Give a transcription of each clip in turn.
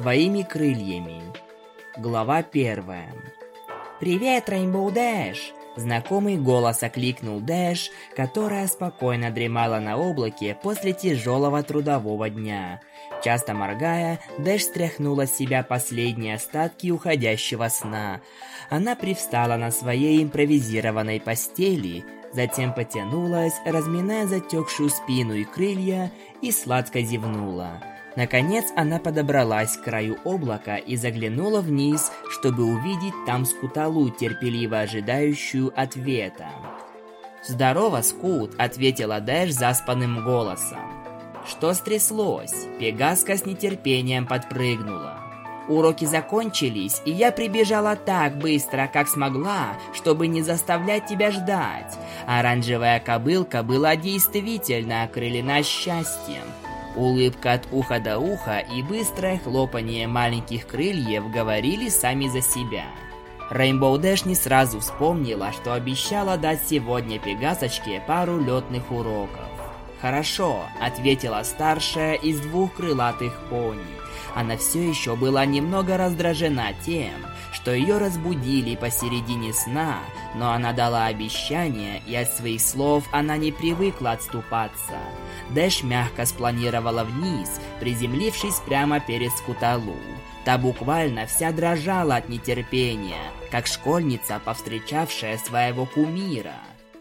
твоими крыльями. Глава первая. «Привет, Рейнбоу Дэш!» Знакомый голос окликнул Дэш, которая спокойно дремала на облаке после тяжелого трудового дня. Часто моргая, Дэш стряхнула с себя последние остатки уходящего сна. Она привстала на своей импровизированной постели, затем потянулась, разминая затекшую спину и крылья, и сладко зевнула. Наконец она подобралась к краю облака и заглянула вниз, чтобы увидеть там скуталу, терпеливо ожидающую ответа. «Здорово, Скут!» – ответила Дэш заспанным голосом. Что стряслось? Пегаска с нетерпением подпрыгнула. Уроки закончились, и я прибежала так быстро, как смогла, чтобы не заставлять тебя ждать. Оранжевая кобылка была действительно окрылена счастьем. Улыбка от уха до уха и быстрое хлопанье маленьких крыльев говорили сами за себя. Рейнбоу Дэш не сразу вспомнила, что обещала дать сегодня Пегасочке пару летных уроков. «Хорошо», — ответила старшая из двух крылатых пони. Она все еще была немного раздражена тем, что ее разбудили посередине сна, но она дала обещание, и от своих слов она не привыкла отступаться. Дэш мягко спланировала вниз, приземлившись прямо перед Скуталу. Та буквально вся дрожала от нетерпения, как школьница, повстречавшая своего кумира.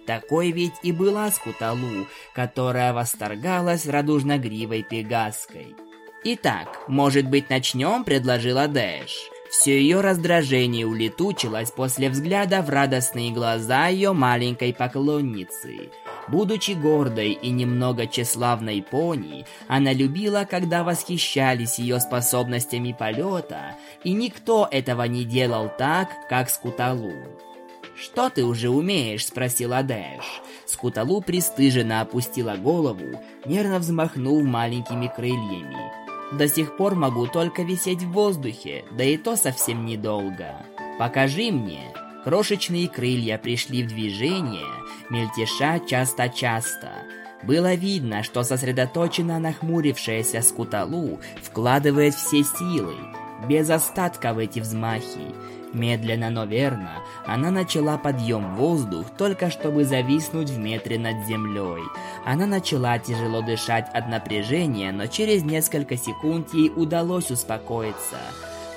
Такой ведь и была Скуталу, которая восторгалась радужно-гривой пегаской. «Итак, может быть, начнем?» – предложила Дэш. Все ее раздражение улетучилось после взгляда в радостные глаза ее маленькой поклонницы. Будучи гордой и немного тщеславной пони, она любила, когда восхищались ее способностями полета, и никто этого не делал так, как Скуталу. «Что ты уже умеешь?» – спросила Дэш. Скуталу пристыженно опустила голову, нервно взмахнув маленькими крыльями. «До сих пор могу только висеть в воздухе, да и то совсем недолго. Покажи мне!» Крошечные крылья пришли в движение, мельтеша часто-часто. Было видно, что сосредоточенно нахмурившаяся Скуталу вкладывает все силы, без остатка в эти взмахи, Медленно, но верно, она начала подъем в воздух, только чтобы зависнуть в метре над землей. Она начала тяжело дышать от напряжения, но через несколько секунд ей удалось успокоиться.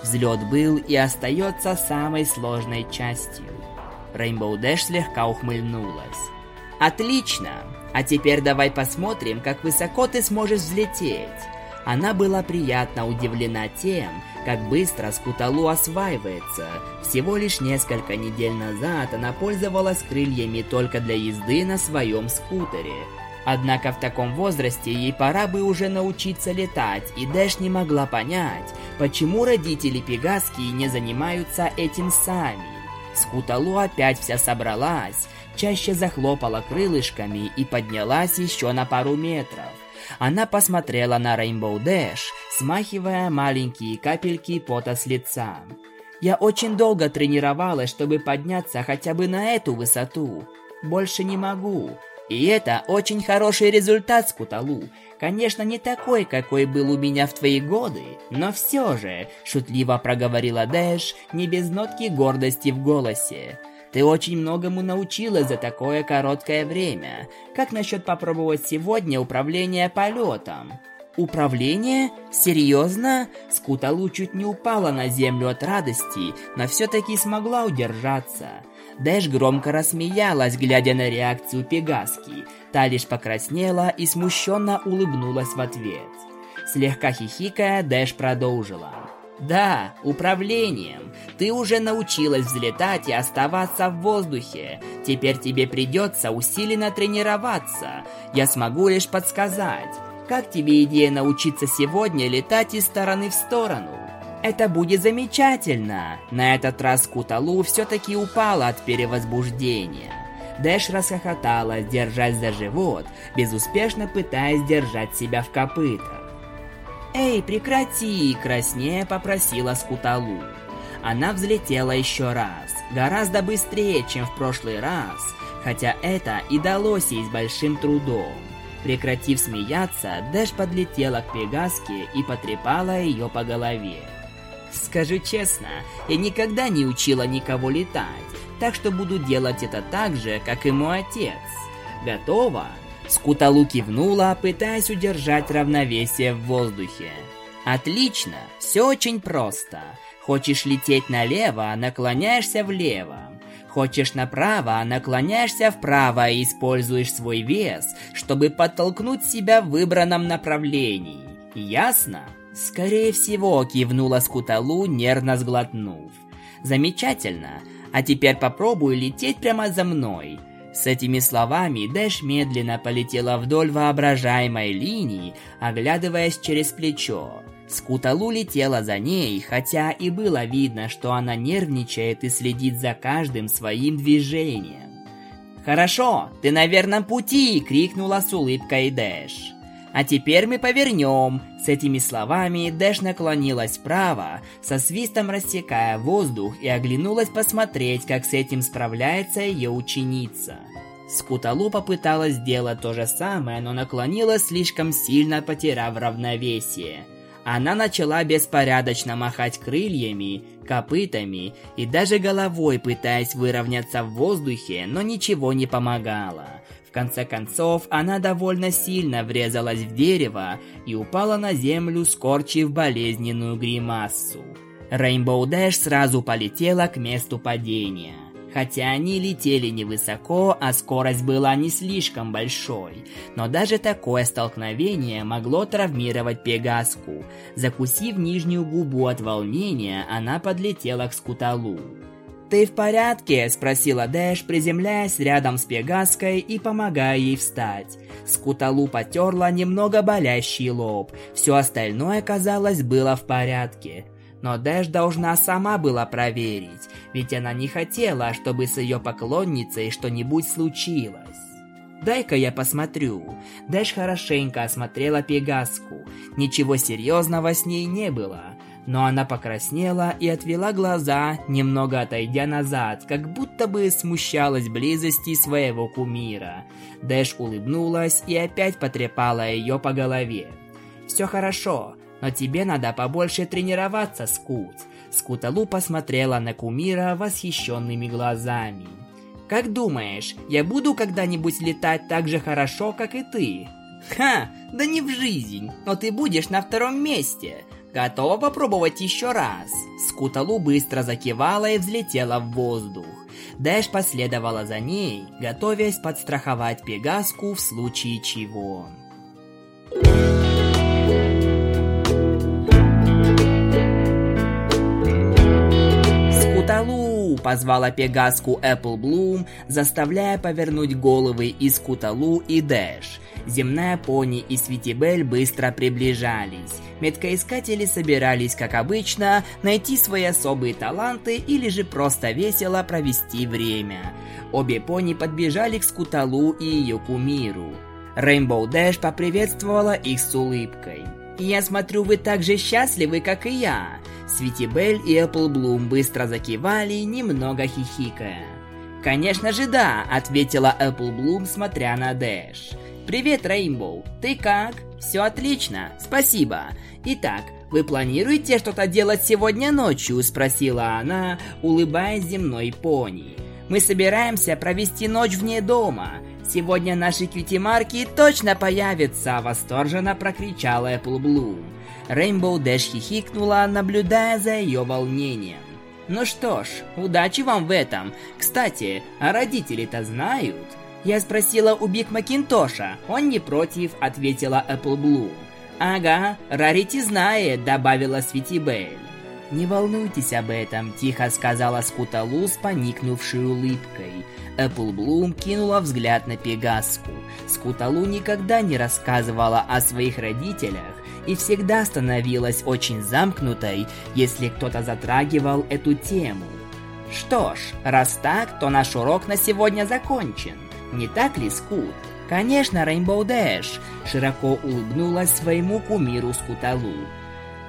Взлет был и остается самой сложной частью. Рейнбоу Дэш слегка ухмыльнулась. «Отлично! А теперь давай посмотрим, как высоко ты сможешь взлететь!» Она была приятно удивлена тем, как быстро Скуталу осваивается. Всего лишь несколько недель назад она пользовалась крыльями только для езды на своем скутере. Однако в таком возрасте ей пора бы уже научиться летать, и Дэш не могла понять, почему родители Пегаски не занимаются этим сами. Скуталу опять вся собралась, чаще захлопала крылышками и поднялась еще на пару метров. Она посмотрела на Rainbow Dash, смахивая маленькие капельки пота с лица. Я очень долго тренировалась, чтобы подняться хотя бы на эту высоту. Больше не могу. И это очень хороший результат, Скуталу. Конечно, не такой, какой был у меня в твои годы, но все же, шутливо проговорила Дэш, не без нотки гордости в голосе. Ты очень многому научилась за такое короткое время. Как насчет попробовать сегодня управление полетом? Управление? Серьезно? Скуталу чуть не упала на землю от радости, но все-таки смогла удержаться. Дэш громко рассмеялась, глядя на реакцию Пегаски. Та лишь покраснела и смущенно улыбнулась в ответ. Слегка хихикая, Дэш продолжила. Да, управлением. Ты уже научилась взлетать и оставаться в воздухе. Теперь тебе придется усиленно тренироваться. Я смогу лишь подсказать. Как тебе идея научиться сегодня летать из стороны в сторону? Это будет замечательно. На этот раз Куталу все-таки упала от перевозбуждения. Дэш расхохоталась, держась за живот, безуспешно пытаясь держать себя в копытах. «Эй, прекрати!» – краснее попросила Скуталу. Она взлетела еще раз, гораздо быстрее, чем в прошлый раз, хотя это и далось ей с большим трудом. Прекратив смеяться, Дэш подлетела к Пегаске и потрепала ее по голове. Скажу честно, я никогда не учила никого летать, так что буду делать это так же, как и мой отец. Готово? Скуталу кивнула, пытаясь удержать равновесие в воздухе. Отлично, все очень просто. Хочешь лететь налево, наклоняешься влево. Хочешь направо, наклоняешься вправо и используешь свой вес, чтобы подтолкнуть себя в выбранном направлении. Ясно? Скорее всего, кивнула Скуталу, нервно сглотнув. Замечательно. А теперь попробуй лететь прямо за мной. С этими словами Дэш медленно полетела вдоль воображаемой линии, оглядываясь через плечо. Скуталу летела за ней, хотя и было видно, что она нервничает и следит за каждым своим движением. «Хорошо, ты на верном пути!» — крикнула с улыбкой Дэш. «А теперь мы повернем!» С этими словами Дэш наклонилась вправо, со свистом рассекая воздух и оглянулась посмотреть, как с этим справляется ее ученица. Скуталу попыталась сделать то же самое, но наклонилась слишком сильно, потеряв равновесие. Она начала беспорядочно махать крыльями, копытами и даже головой, пытаясь выровняться в воздухе, но ничего не помогало. В конце концов, она довольно сильно врезалась в дерево и упала на землю, скорчив болезненную гримасу. Рейнбоу Дэш сразу полетела к месту падения. Хотя они летели невысоко, а скорость была не слишком большой, но даже такое столкновение могло травмировать Пегаску. Закусив нижнюю губу от волнения, она подлетела к Скуталу. «Ты в порядке?» – спросила Дэш, приземляясь рядом с Пегаской и помогая ей встать. Скуталу потерла немного болящий лоб. Все остальное, казалось, было в порядке. Но Дэш должна сама была проверить, ведь она не хотела, чтобы с ее поклонницей что-нибудь случилось. «Дай-ка я посмотрю». Дэш хорошенько осмотрела Пегаску. Ничего серьезного с ней не было. Но она покраснела и отвела глаза, немного отойдя назад, как будто бы смущалась близости своего кумира. Дэш улыбнулась и опять потрепала ее по голове. «Все хорошо. Но тебе надо побольше тренироваться, Скут. Скуталу посмотрела на кумира восхищенными глазами. Как думаешь, я буду когда-нибудь летать так же хорошо, как и ты? Ха, да не в жизнь, но ты будешь на втором месте. Готова попробовать еще раз? Скуталу быстро закивала и взлетела в воздух. Дэш последовала за ней, готовясь подстраховать Пегаску в случае чего. Куталу!» – позвала Пегаску Apple Bloom, заставляя повернуть головы из Куталу и Дэш. Земная пони и Светибель быстро приближались. Меткоискатели собирались, как обычно, найти свои особые таланты или же просто весело провести время. Обе пони подбежали к Скуталу и ее кумиру. Рейнбоу Дэш поприветствовала их с улыбкой. «Я смотрю, вы так же счастливы, как и я. Светибель и Эпплблум быстро закивали, немного хихикая. «Конечно же да», — ответила Эпплблум, смотря на Дэш. «Привет, Рейнбоу. Ты как? Все отлично. Спасибо. Итак, вы планируете что-то делать сегодня ночью?» — спросила она, улыбаясь земной пони. «Мы собираемся провести ночь вне дома. Сегодня наши кьюти-марки точно появятся!» — восторженно прокричала Эпплблум. Рейнбоу Дэш хихикнула, наблюдая за ее волнением. «Ну что ж, удачи вам в этом. Кстати, а родители-то знают?» Я спросила у Биг Макинтоша, он не против, ответила Эпплблум. «Ага, Рарити знает», добавила Светибель. «Не волнуйтесь об этом», – тихо сказала Скуталу с поникнувшей улыбкой. Эпплблум кинула взгляд на Пегаску. Скуталу никогда не рассказывала о своих родителях, и всегда становилась очень замкнутой, если кто-то затрагивал эту тему. Что ж, раз так, то наш урок на сегодня закончен. Не так ли, Скут? Конечно, Рейнбоу Дэш широко улыбнулась своему кумиру Скуталу.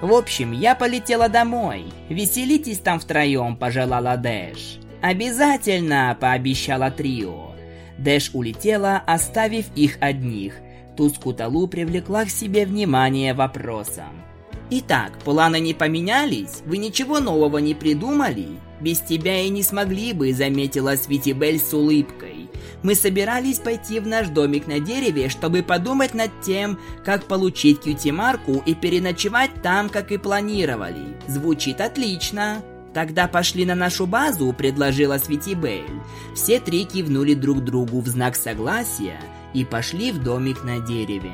В общем, я полетела домой. Веселитесь там втроем, пожелала Дэш. Обязательно, пообещала Трио. Дэш улетела, оставив их одних – Тут Скуталу привлекла к себе внимание вопросом. «Итак, планы не поменялись? Вы ничего нового не придумали? Без тебя и не смогли бы», — заметила Светибель с улыбкой. «Мы собирались пойти в наш домик на дереве, чтобы подумать над тем, как получить кьюти-марку и переночевать там, как и планировали. Звучит отлично!» «Тогда пошли на нашу базу», — предложила Светибель. Все три кивнули друг другу в знак согласия и пошли в домик на дереве.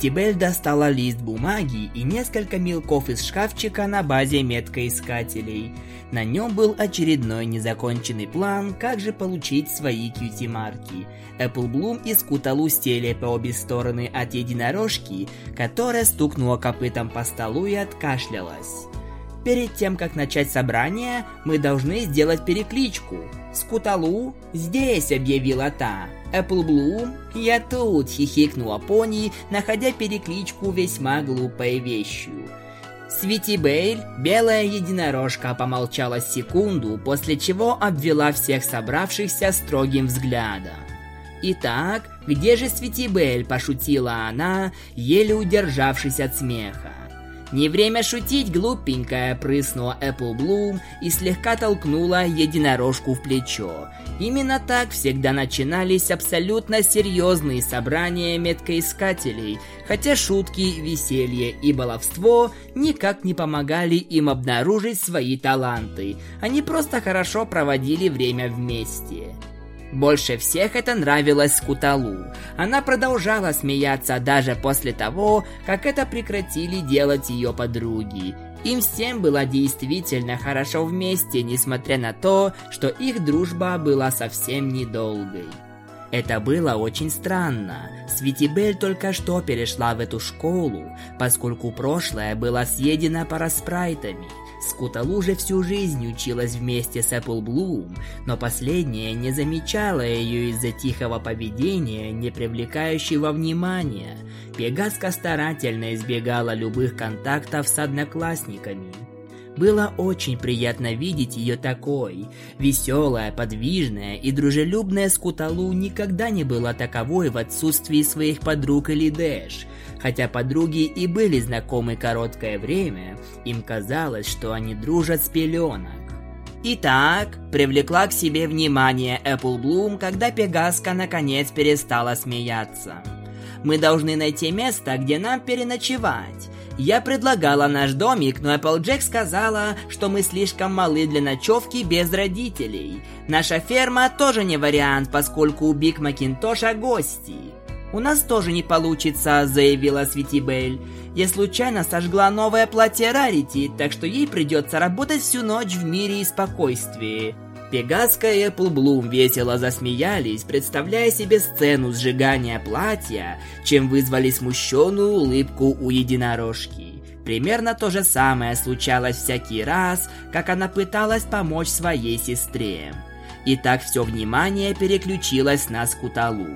Светибель достала лист бумаги и несколько мелков из шкафчика на базе меткоискателей. На нем был очередной незаконченный план, как же получить свои кьюти-марки. Apple Bloom и Скуталу по обе стороны от единорожки, которая стукнула копытом по столу и откашлялась. Перед тем, как начать собрание, мы должны сделать перекличку. Скуталу здесь, объявила та. Apple Bloom, я тут, хихикнула пони, находя перекличку весьма глупой вещью. Свети Бейль, белая единорожка, помолчала секунду, после чего обвела всех собравшихся строгим взглядом. «Итак, где же Свети Бейль?» – пошутила она, еле удержавшись от смеха. «Не время шутить, глупенькая!» – прыснула Apple Bloom и слегка толкнула единорожку в плечо. Именно так всегда начинались абсолютно серьезные собрания меткоискателей, хотя шутки, веселье и баловство никак не помогали им обнаружить свои таланты. Они просто хорошо проводили время вместе. Больше всех это нравилось Скуталу. Она продолжала смеяться даже после того, как это прекратили делать ее подруги. Им всем было действительно хорошо вместе, несмотря на то, что их дружба была совсем недолгой. Это было очень странно. Светибель только что перешла в эту школу, поскольку прошлое было съедено параспрайтами – Скуталу уже всю жизнь училась вместе с Apple Bloom, но последняя не замечала ее из-за тихого поведения, не привлекающего внимания. Пегаска старательно избегала любых контактов с одноклассниками. Было очень приятно видеть ее такой. Веселая, подвижная и дружелюбная Скуталу никогда не была таковой в отсутствии своих подруг или Дэш. Хотя подруги и были знакомы короткое время, им казалось, что они дружат с пеленок. Итак, привлекла к себе внимание Apple Bloom, когда Пегаска наконец перестала смеяться. Мы должны найти место, где нам переночевать. Я предлагала наш домик, но Applejack сказала, что мы слишком малы для ночевки без родителей. Наша ферма тоже не вариант, поскольку у Биг Макинтоша гости. «У нас тоже не получится», — заявила Светибель. «Я случайно сожгла новое платье Рарити, так что ей придется работать всю ночь в мире и спокойствии». Пегаска и Эпплблум весело засмеялись, представляя себе сцену сжигания платья, чем вызвали смущенную улыбку у единорожки. Примерно то же самое случалось всякий раз, как она пыталась помочь своей сестре. И так все внимание переключилось на Скуталу.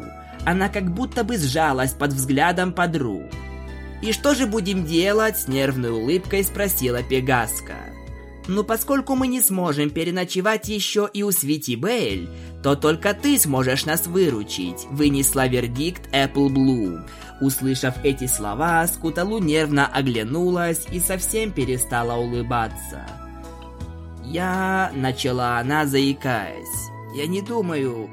Она как будто бы сжалась под взглядом подруг. «И что же будем делать?» – с нервной улыбкой спросила Пегаска. «Ну, поскольку мы не сможем переночевать еще и у Свити Бейль, то только ты сможешь нас выручить», – вынесла вердикт Apple Bloom. Услышав эти слова, Скуталу нервно оглянулась и совсем перестала улыбаться. «Я...» – начала она, заикаясь. «Я не думаю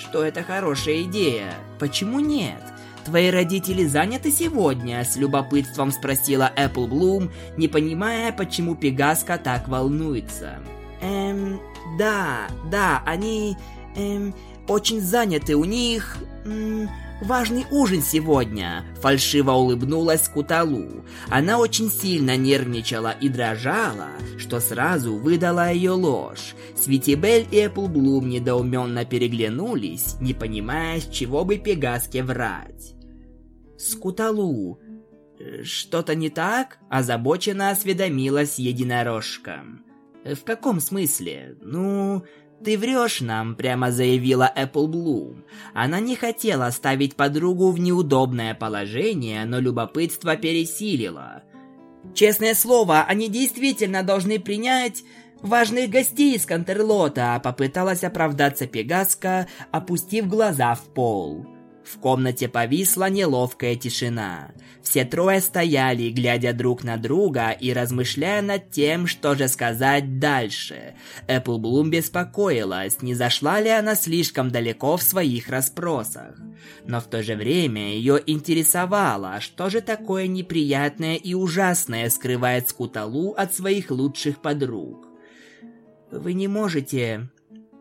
что это хорошая идея. Почему нет? Твои родители заняты сегодня? С любопытством спросила Apple Bloom, не понимая, почему Пегаска так волнуется. Эм, да, да, они, эм, очень заняты. У них, эм, важный ужин сегодня!» Фальшиво улыбнулась Куталу. Она очень сильно нервничала и дрожала, что сразу выдала ее ложь. Светибель и Эпплблум недоуменно переглянулись, не понимая, с чего бы Пегаске врать. «Скуталу, что-то не так?» – озабоченно осведомилась единорожка. «В каком смысле? Ну, «Ты врешь нам», — прямо заявила Apple Bloom. Она не хотела ставить подругу в неудобное положение, но любопытство пересилило. «Честное слово, они действительно должны принять важных гостей из Кантерлота, попыталась оправдаться Пегаска, опустив глаза в пол. В комнате повисла неловкая тишина. Все трое стояли, глядя друг на друга и размышляя над тем, что же сказать дальше. Эпплблум беспокоилась, не зашла ли она слишком далеко в своих расспросах. Но в то же время ее интересовало, что же такое неприятное и ужасное скрывает Скуталу от своих лучших подруг. «Вы не можете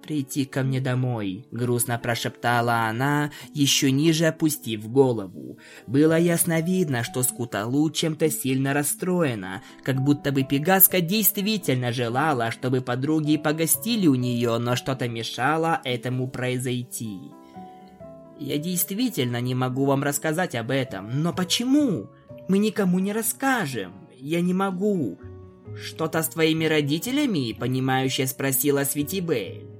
прийти ко мне домой», — грустно прошептала она, еще ниже опустив голову. Было ясно видно, что Скуталу чем-то сильно расстроена, как будто бы Пегаска действительно желала, чтобы подруги погостили у нее, но что-то мешало этому произойти. «Я действительно не могу вам рассказать об этом, но почему? Мы никому не расскажем. Я не могу. «Что-то с твоими родителями?» – понимающе спросила Светибель.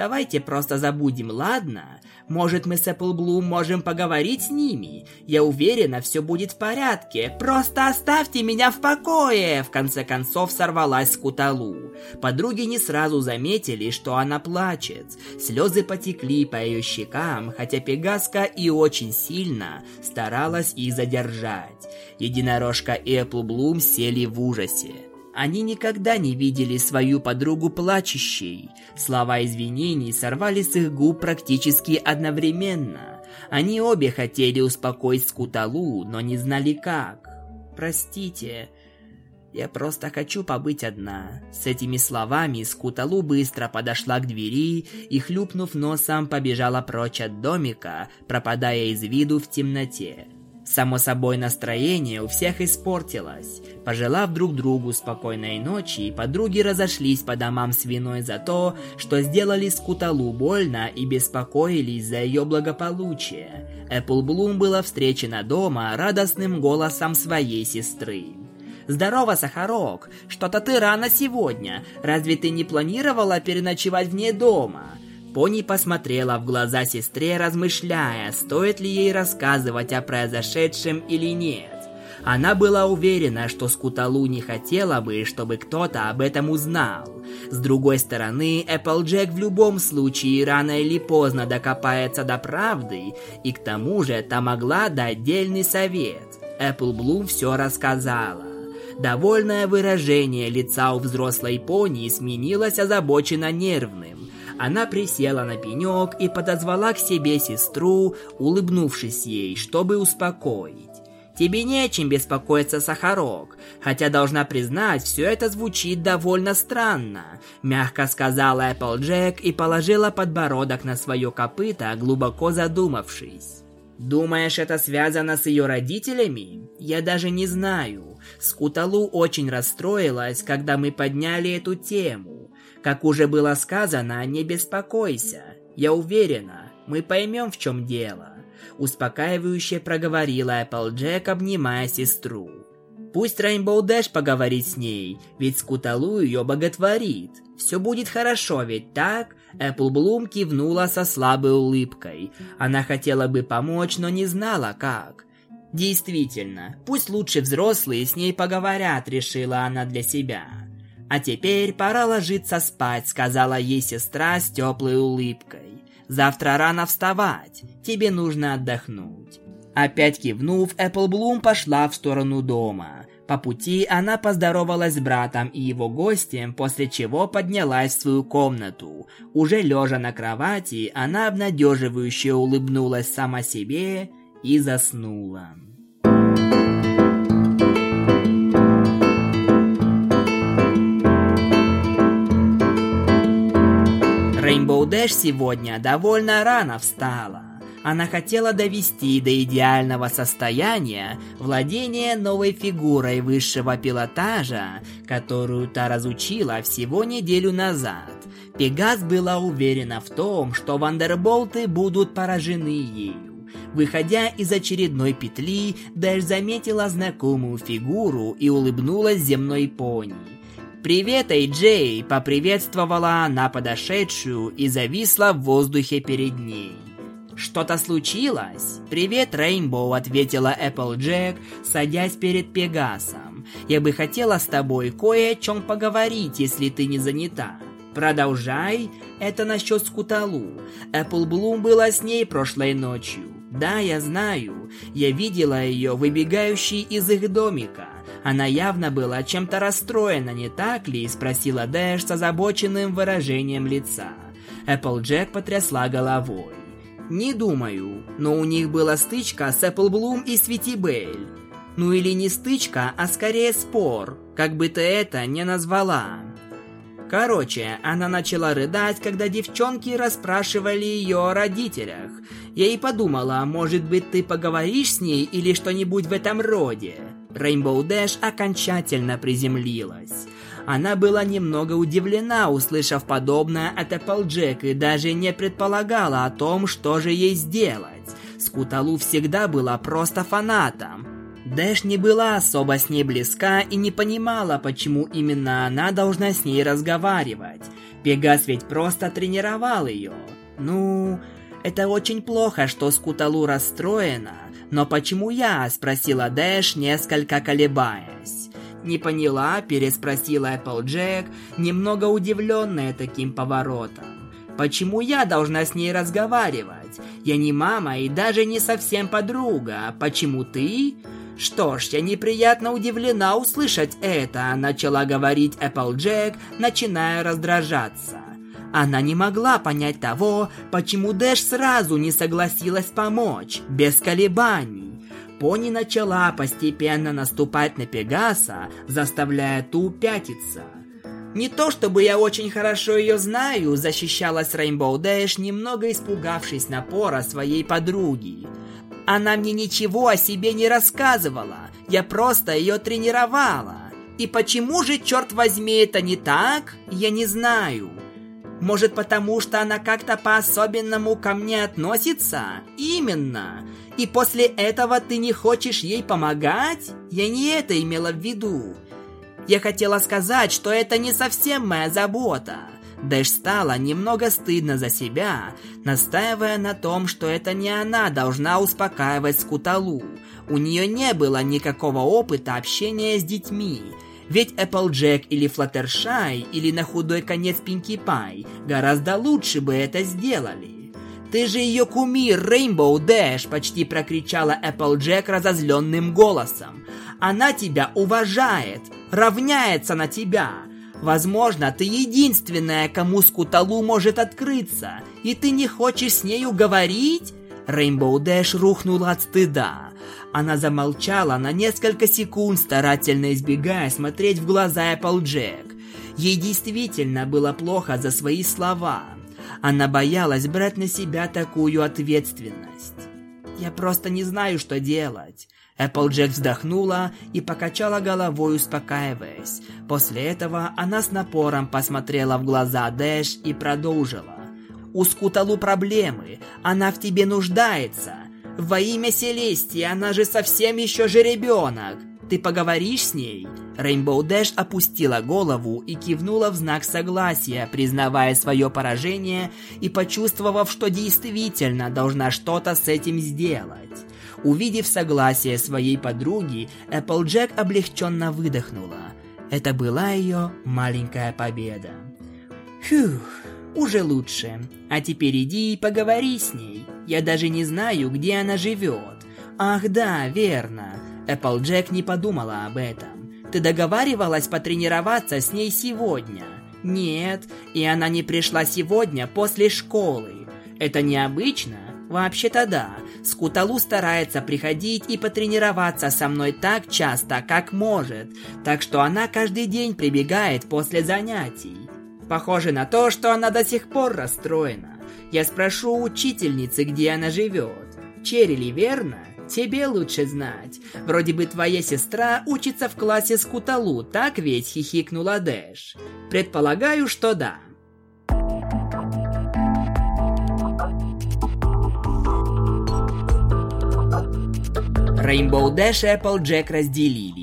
Давайте просто забудем, ладно? Может, мы с Эпплблум можем поговорить с ними? Я уверена, все будет в порядке. Просто оставьте меня в покое!» В конце концов сорвалась с Куталу. Подруги не сразу заметили, что она плачет. Слезы потекли по ее щекам, хотя Пегаска и очень сильно старалась их задержать. Единорожка и Эпплблум сели в ужасе. Они никогда не видели свою подругу плачущей. Слова извинений сорвались с их губ практически одновременно. Они обе хотели успокоить Скуталу, но не знали как. «Простите, я просто хочу побыть одна». С этими словами Скуталу быстро подошла к двери и, хлюпнув носом, побежала прочь от домика, пропадая из виду в темноте. Само собой, настроение у всех испортилось. Пожелав друг другу спокойной ночи, подруги разошлись по домам с виной за то, что сделали Скуталу больно и беспокоились за ее благополучие. Эпплблум была встречена дома радостным голосом своей сестры. «Здорово, Сахарок! Что-то ты рано сегодня. Разве ты не планировала переночевать вне дома?» Пони посмотрела в глаза сестре, размышляя, стоит ли ей рассказывать о произошедшем или нет. Она была уверена, что Скуталу не хотела бы, чтобы кто-то об этом узнал. С другой стороны, Эпплджек в любом случае рано или поздно докопается до правды, и к тому же та могла дать дельный совет. Эпплблум все рассказала. Довольное выражение лица у взрослой пони сменилось озабоченно нервным. Она присела на пенек и подозвала к себе сестру, улыбнувшись ей, чтобы успокоить. Тебе не о чем беспокоиться, Сахарок, хотя должна признать, все это звучит довольно странно, мягко сказала Эпплджек и положила подбородок на свое копыто, глубоко задумавшись. Думаешь, это связано с ее родителями? Я даже не знаю. Скуталу очень расстроилась, когда мы подняли эту тему. Как уже было сказано, не беспокойся. Я уверена, мы поймем, в чем дело. Успокаивающе проговорила Эпплджек, обнимая сестру. Пусть Рейнбоу Дэш поговорит с ней, ведь Скуталу ее боготворит. Все будет хорошо, ведь так? Эпплблум кивнула со слабой улыбкой. Она хотела бы помочь, но не знала как. Действительно, пусть лучше взрослые с ней поговорят, решила она для себя. «А теперь пора ложиться спать», — сказала ей сестра с теплой улыбкой. «Завтра рано вставать, тебе нужно отдохнуть». Опять кивнув, Эпплблум пошла в сторону дома. По пути она поздоровалась с братом и его гостем, после чего поднялась в свою комнату. Уже лежа на кровати, она обнадеживающе улыбнулась сама себе и заснула. Рейнбоу Дэш сегодня довольно рано встала. Она хотела довести до идеального состояния владение новой фигурой высшего пилотажа, которую та разучила всего неделю назад. Пегас была уверена в том, что вандерболты будут поражены ею. Выходя из очередной петли, Дэш заметила знакомую фигуру и улыбнулась земной пони. «Привет, Эй-Джей!» – поприветствовала она подошедшую и зависла в воздухе перед ней. «Что-то случилось?» «Привет, Рейнбоу», — ответила Эпплджек, садясь перед Пегасом. «Я бы хотела с тобой кое о чем поговорить, если ты не занята». «Продолжай. Это насчет Скуталу. Эпплблум была с ней прошлой ночью. Да, я знаю. Я видела ее, выбегающей из их домика. Она явно была чем-то расстроена, не так ли?» — спросила Дэш с озабоченным выражением лица. Эпплджек потрясла головой. Не думаю, но у них была стычка с Эпплблум и Светибель. Ну или не стычка, а скорее спор, как бы ты это не назвала. Короче, она начала рыдать, когда девчонки расспрашивали ее о родителях. Я и подумала, может быть, ты поговоришь с ней или что-нибудь в этом роде. Рейнбоу Дэш окончательно приземлилась. Она была немного удивлена, услышав подобное от Эпплджек, и даже не предполагала о том, что же ей сделать. Скуталу всегда была просто фанатом. Дэш не была особо с ней близка и не понимала, почему именно она должна с ней разговаривать. Пегас ведь просто тренировал ее. Ну, это очень плохо, что Скуталу расстроена, но почему я? спросила Дэш, несколько колебаясь. «Не поняла?» – переспросила Эпплджек, немного удивленная таким поворотом. «Почему я должна с ней разговаривать? Я не мама и даже не совсем подруга. Почему ты?» «Что ж, я неприятно удивлена услышать это», – начала говорить Эпплджек, начиная раздражаться. Она не могла понять того, почему Дэш сразу не согласилась помочь, без колебаний. Пони начала постепенно наступать на Пегаса, заставляя ту пятиться. «Не то чтобы я очень хорошо ее знаю», – защищалась Рейнбоу Дэш, немного испугавшись напора своей подруги. «Она мне ничего о себе не рассказывала, я просто ее тренировала. И почему же, черт возьми, это не так, я не знаю». Может, потому что она как-то по-особенному ко мне относится? Именно. И после этого ты не хочешь ей помогать? Я не это имела в виду. Я хотела сказать, что это не совсем моя забота. Дэш стало немного стыдно за себя, настаивая на том, что это не она должна успокаивать Скуталу. У нее не было никакого опыта общения с детьми, ведь Эпплджек или Флаттершай, или на худой конец Пинки Пай гораздо лучше бы это сделали. «Ты же ее кумир, Рейнбоу Дэш!» – почти прокричала Эпплджек разозленным голосом. «Она тебя уважает, равняется на тебя!» Возможно, ты единственная, кому Скуталу может открыться, и ты не хочешь с нею говорить? Рейнбоу Дэш рухнула от стыда. Она замолчала на несколько секунд, старательно избегая смотреть в глаза Эпплджек. Ей действительно было плохо за свои слова. Она боялась брать на себя такую ответственность. «Я просто не знаю, что делать». Эпплджек вздохнула и покачала головой, успокаиваясь. После этого она с напором посмотрела в глаза Дэш и продолжила. «У Скуталу проблемы, она в тебе нуждается. Во имя Селестии, она же совсем еще же ребенок. Ты поговоришь с ней?» Рейнбоу Дэш опустила голову и кивнула в знак согласия, признавая свое поражение и почувствовав, что действительно должна что-то с этим сделать. Увидев согласие своей подруги, Эпплджек облегченно выдохнула. Это была ее маленькая победа. Фух, уже лучше. А теперь иди и поговори с ней. Я даже не знаю, где она живет. Ах да, верно. Эпплджек не подумала об этом. Ты договаривалась потренироваться с ней сегодня? Нет, и она не пришла сегодня после школы. Это необычно? Вообще-то да. Скуталу старается приходить и потренироваться со мной так часто, как может. Так что она каждый день прибегает после занятий. Похоже на то, что она до сих пор расстроена. Я спрошу учительницы, где она живет. Черили, верно? Тебе лучше знать. Вроде бы твоя сестра учится в классе Скуталу, так ведь хихикнула Дэш. Предполагаю, что да. Рейнбоу Дэш и Эпплджек разделились.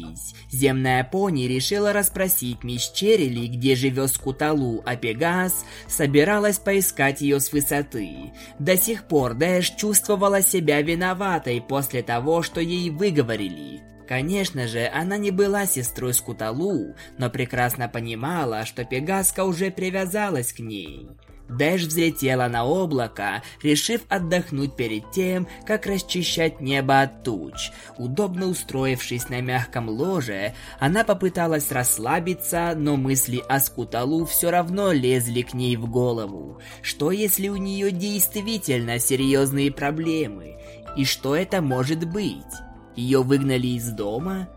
Земная пони решила расспросить мисс где живет Скуталу, а Пегас собиралась поискать ее с высоты. До сих пор Дэш чувствовала себя виноватой после того, что ей выговорили. Конечно же, она не была сестрой Скуталу, но прекрасно понимала, что Пегаска уже привязалась к ней. Дэш взлетела на облако, решив отдохнуть перед тем, как расчищать небо от туч. Удобно устроившись на мягком ложе, она попыталась расслабиться, но мысли о Скуталу все равно лезли к ней в голову. Что если у нее действительно серьезные проблемы? И что это может быть? Ее выгнали из дома?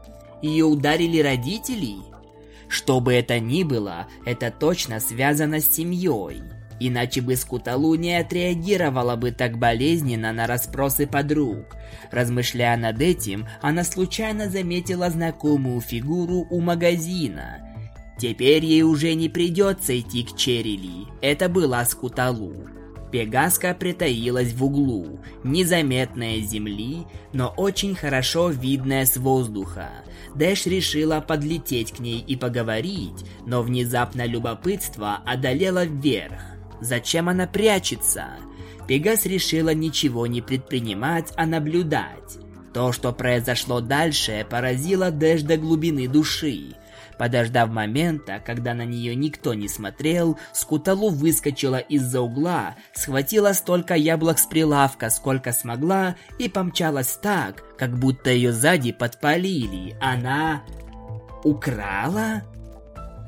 Ее ударили родители? Что бы это ни было, это точно связано с семьей. Иначе бы Скуталу не отреагировала бы так болезненно на расспросы подруг. Размышляя над этим, она случайно заметила знакомую фигуру у магазина. Теперь ей уже не придется идти к Черили. Это была Скуталу. Пегаска притаилась в углу, незаметная с земли, но очень хорошо видная с воздуха. Дэш решила подлететь к ней и поговорить, но внезапно любопытство одолело вверх. Зачем она прячется? Пегас решила ничего не предпринимать, а наблюдать. То, что произошло дальше, поразило Дэш до глубины души. Подождав момента, когда на нее никто не смотрел, Скуталу выскочила из-за угла, схватила столько яблок с прилавка, сколько смогла, и помчалась так, как будто ее сзади подпалили. Она... украла?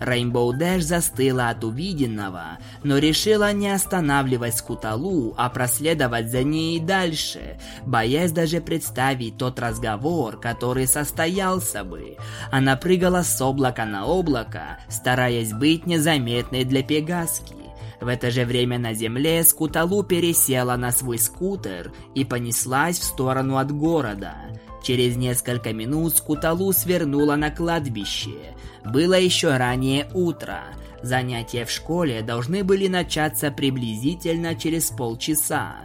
Рейнбоу Дэш застыла от увиденного, но решила не останавливать Скуталу, а проследовать за ней дальше, боясь даже представить тот разговор, который состоялся бы. Она прыгала с облака на облако, стараясь быть незаметной для Пегаски. В это же время на земле Скуталу пересела на свой скутер и понеслась в сторону от города. Через несколько минут Скуталу свернула на кладбище. Было еще раннее утро. Занятия в школе должны были начаться приблизительно через полчаса.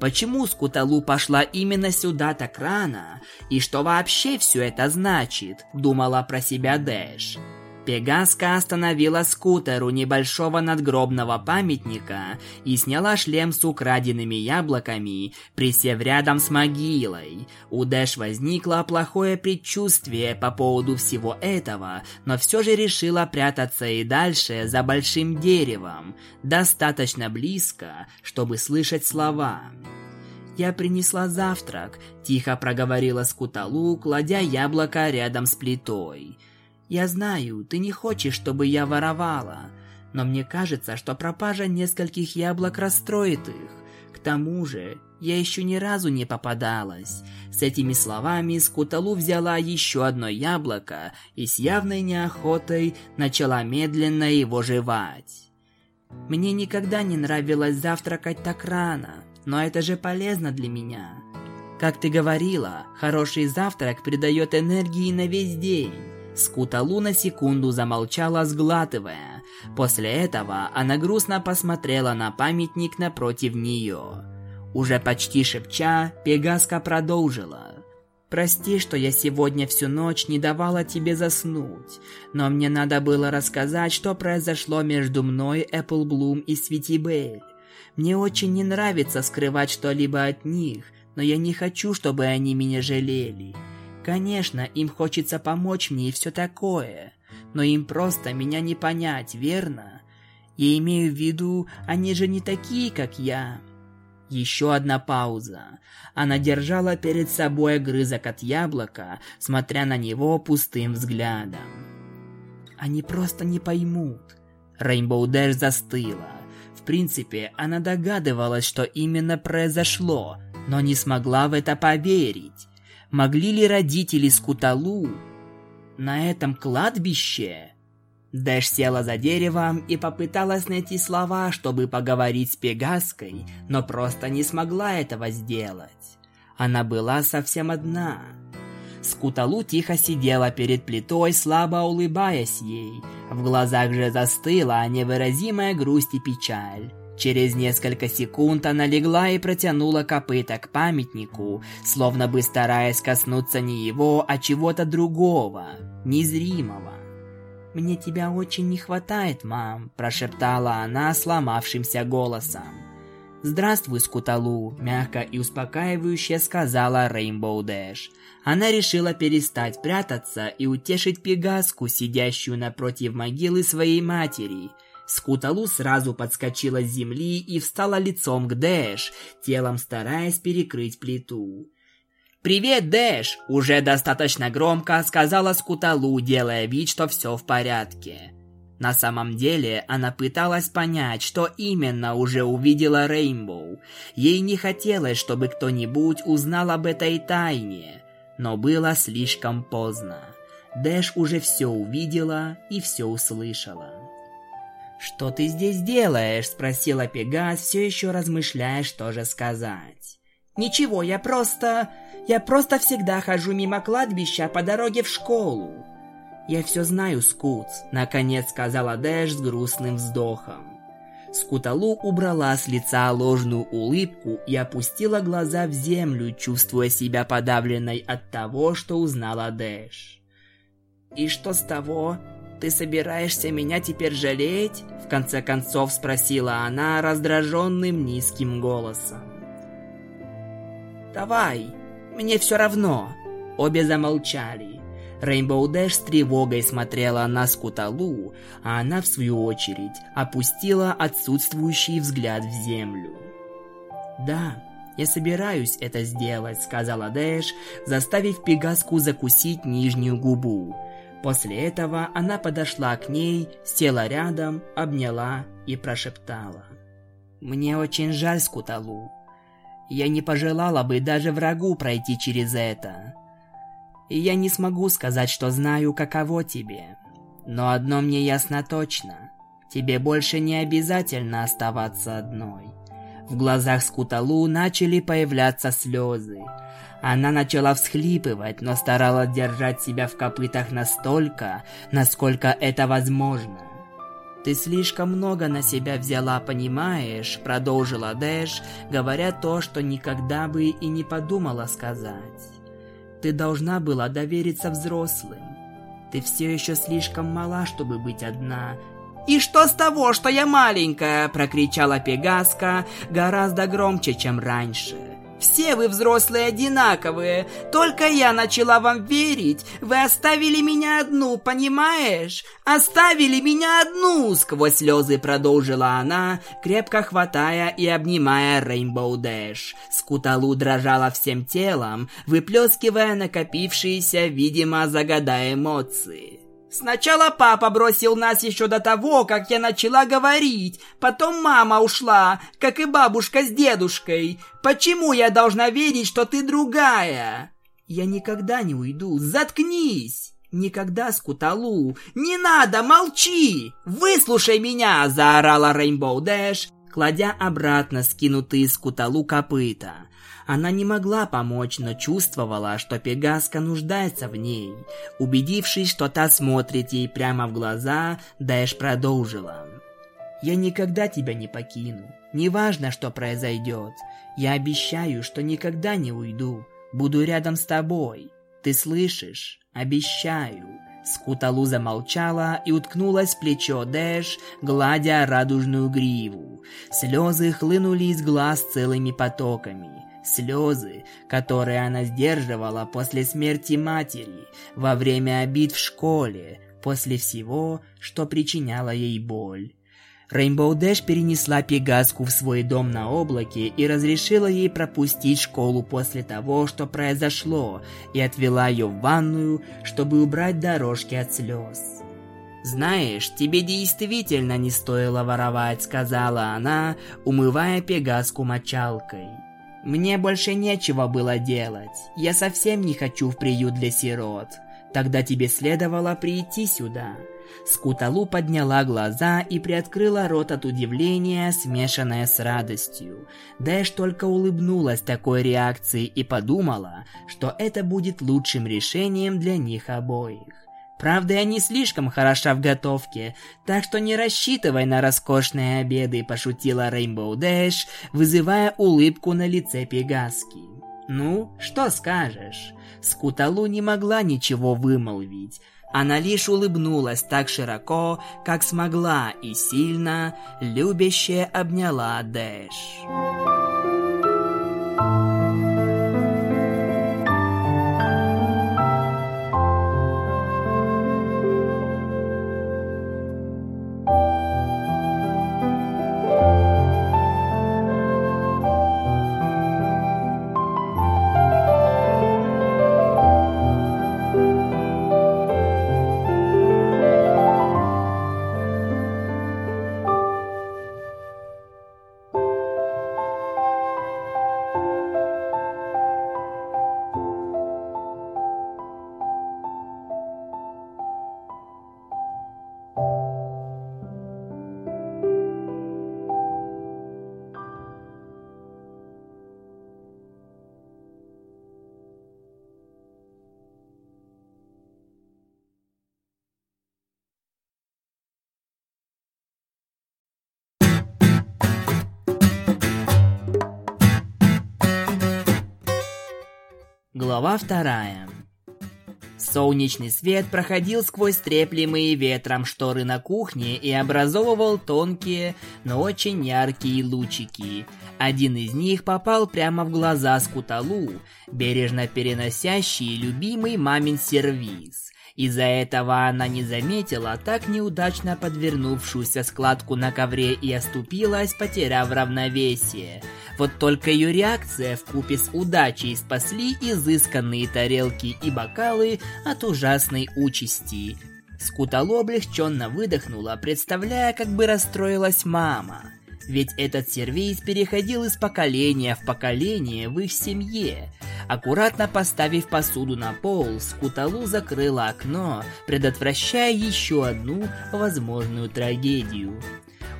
Почему Скуталу пошла именно сюда так рано? И что вообще все это значит? Думала про себя Дэш. Пегаска остановила скутер у небольшого надгробного памятника и сняла шлем с украденными яблоками, присев рядом с могилой. У Дэш возникло плохое предчувствие по поводу всего этого, но все же решила прятаться и дальше за большим деревом, достаточно близко, чтобы слышать слова. «Я принесла завтрак», – тихо проговорила Скуталу, кладя яблоко рядом с плитой – я знаю, ты не хочешь, чтобы я воровала, но мне кажется, что пропажа нескольких яблок расстроит их. К тому же, я еще ни разу не попадалась. С этими словами Скуталу взяла еще одно яблоко и с явной неохотой начала медленно его жевать. Мне никогда не нравилось завтракать так рано, но это же полезно для меня. Как ты говорила, хороший завтрак придает энергии на весь день. Скуталу на секунду замолчала, сглатывая. После этого она грустно посмотрела на памятник напротив нее. Уже почти шепча, Пегаска продолжила. «Прости, что я сегодня всю ночь не давала тебе заснуть, но мне надо было рассказать, что произошло между мной, Эпплблум и Светибель. Мне очень не нравится скрывать что-либо от них, но я не хочу, чтобы они меня жалели. Конечно, им хочется помочь мне и все такое, но им просто меня не понять, верно? Я имею в виду, они же не такие, как я. Еще одна пауза. Она держала перед собой огрызок от яблока, смотря на него пустым взглядом. Они просто не поймут. Рейнбоу Дэш застыла. В принципе, она догадывалась, что именно произошло, но не смогла в это поверить. Могли ли родители Скуталу на этом кладбище? Дэш села за деревом и попыталась найти слова, чтобы поговорить с Пегаской, но просто не смогла этого сделать. Она была совсем одна. Скуталу тихо сидела перед плитой, слабо улыбаясь ей. В глазах же застыла невыразимая грусть и печаль. Через несколько секунд она легла и протянула копыта к памятнику, словно бы стараясь коснуться не его, а чего-то другого. незримого. «Мне тебя очень не хватает, мам», – прошептала она сломавшимся голосом. «Здравствуй, Скуталу», – мягко и успокаивающе сказала Рейнбоу Дэш. Она решила перестать прятаться и утешить Пегаску, сидящую напротив могилы своей матери. Скуталу сразу подскочила с земли и встала лицом к Дэш, телом стараясь перекрыть плиту. «Привет, Дэш!» – уже достаточно громко сказала Скуталу, делая вид, что все в порядке. На самом деле, она пыталась понять, что именно уже увидела Рейнбоу. Ей не хотелось, чтобы кто-нибудь узнал об этой тайне. Но было слишком поздно. Дэш уже все увидела и все услышала. «Что ты здесь делаешь?» – спросила Пегас, все еще размышляя, что же сказать. «Ничего, я просто... Я просто всегда хожу мимо кладбища по дороге в школу». «Я все знаю, Скут», — наконец сказала Дэш с грустным вздохом. Скуталу убрала с лица ложную улыбку и опустила глаза в землю, чувствуя себя подавленной от того, что узнала Дэш. «И что с того? Ты собираешься меня теперь жалеть?» В конце концов спросила она раздраженным низким голосом. «Давай, мне все равно!» Обе замолчали. Рейнбоу Дэш с тревогой смотрела на Скуталу, а она, в свою очередь, опустила отсутствующий взгляд в землю. «Да, я собираюсь это сделать», — сказала Дэш, заставив Пегаску закусить нижнюю губу. После этого она подошла к ней, села рядом, обняла и прошептала. «Мне очень жаль Скуталу. Я не пожелала бы даже врагу пройти через это. Я не смогу сказать, что знаю, каково тебе. Но одно мне ясно точно. Тебе больше не обязательно оставаться одной. В глазах Скуталу начали появляться слезы. Она начала всхлипывать, но старалась держать себя в копытах настолько, насколько это возможно. «Ты слишком много на себя взяла, понимаешь?» – продолжила Дэш, говоря то, что никогда бы и не подумала сказать. «Ты должна была довериться взрослым. Ты все еще слишком мала, чтобы быть одна, «И что с того, что я маленькая?» – прокричала Пегаска гораздо громче, чем раньше. Все вы взрослые одинаковые. Только я начала вам верить. Вы оставили меня одну, понимаешь? Оставили меня одну!» Сквозь слезы продолжила она, крепко хватая и обнимая Рейнбоу Дэш. Скуталу дрожала всем телом, выплескивая накопившиеся, видимо, загадая эмоции. Сначала папа бросил нас еще до того, как я начала говорить. Потом мама ушла, как и бабушка с дедушкой. Почему я должна верить, что ты другая? Я никогда не уйду. Заткнись. Никогда, Скуталу. Не надо, молчи. Выслушай меня, заорала Рейнбоу Дэш, кладя обратно скинутые Скуталу копыта. Она не могла помочь, но чувствовала, что Пегаска нуждается в ней. Убедившись, что та смотрит ей прямо в глаза, Дэш продолжила. «Я никогда тебя не покину. Неважно, что произойдет. Я обещаю, что никогда не уйду. Буду рядом с тобой. Ты слышишь? Обещаю». Скуталу замолчала и уткнулась в плечо Дэш, гладя радужную гриву. Слезы хлынули из глаз целыми потоками слезы, которые она сдерживала после смерти матери, во время обид в школе, после всего, что причиняло ей боль. Рейнбоу Дэш перенесла Пегаску в свой дом на облаке и разрешила ей пропустить школу после того, что произошло, и отвела ее в ванную, чтобы убрать дорожки от слез. «Знаешь, тебе действительно не стоило воровать», — сказала она, умывая Пегаску мочалкой. Мне больше нечего было делать. Я совсем не хочу в приют для сирот. Тогда тебе следовало прийти сюда. Скуталу подняла глаза и приоткрыла рот от удивления, смешанное с радостью. Дэш только улыбнулась такой реакции и подумала, что это будет лучшим решением для них обоих. Правда, я не слишком хороша в готовке, так что не рассчитывай на роскошные обеды, пошутила Рейнбоу Дэш, вызывая улыбку на лице Пегаски. Ну, что скажешь? Скуталу не могла ничего вымолвить. Она лишь улыбнулась так широко, как смогла, и сильно, любяще обняла Дэш. Глава вторая. Солнечный свет проходил сквозь треплемые ветром шторы на кухне и образовывал тонкие, но очень яркие лучики. Один из них попал прямо в глаза Скуталу, бережно переносящий любимый мамин сервиз. Из-за этого она не заметила так неудачно подвернувшуюся складку на ковре и оступилась, потеряв равновесие. Вот только ее реакция в купе с удачей спасли изысканные тарелки и бокалы от ужасной участи. Скутало облегченно выдохнула, представляя, как бы расстроилась мама. Ведь этот сервиз переходил из поколения в поколение в их семье. Аккуратно поставив посуду на пол, Скуталу закрыла окно, предотвращая еще одну возможную трагедию.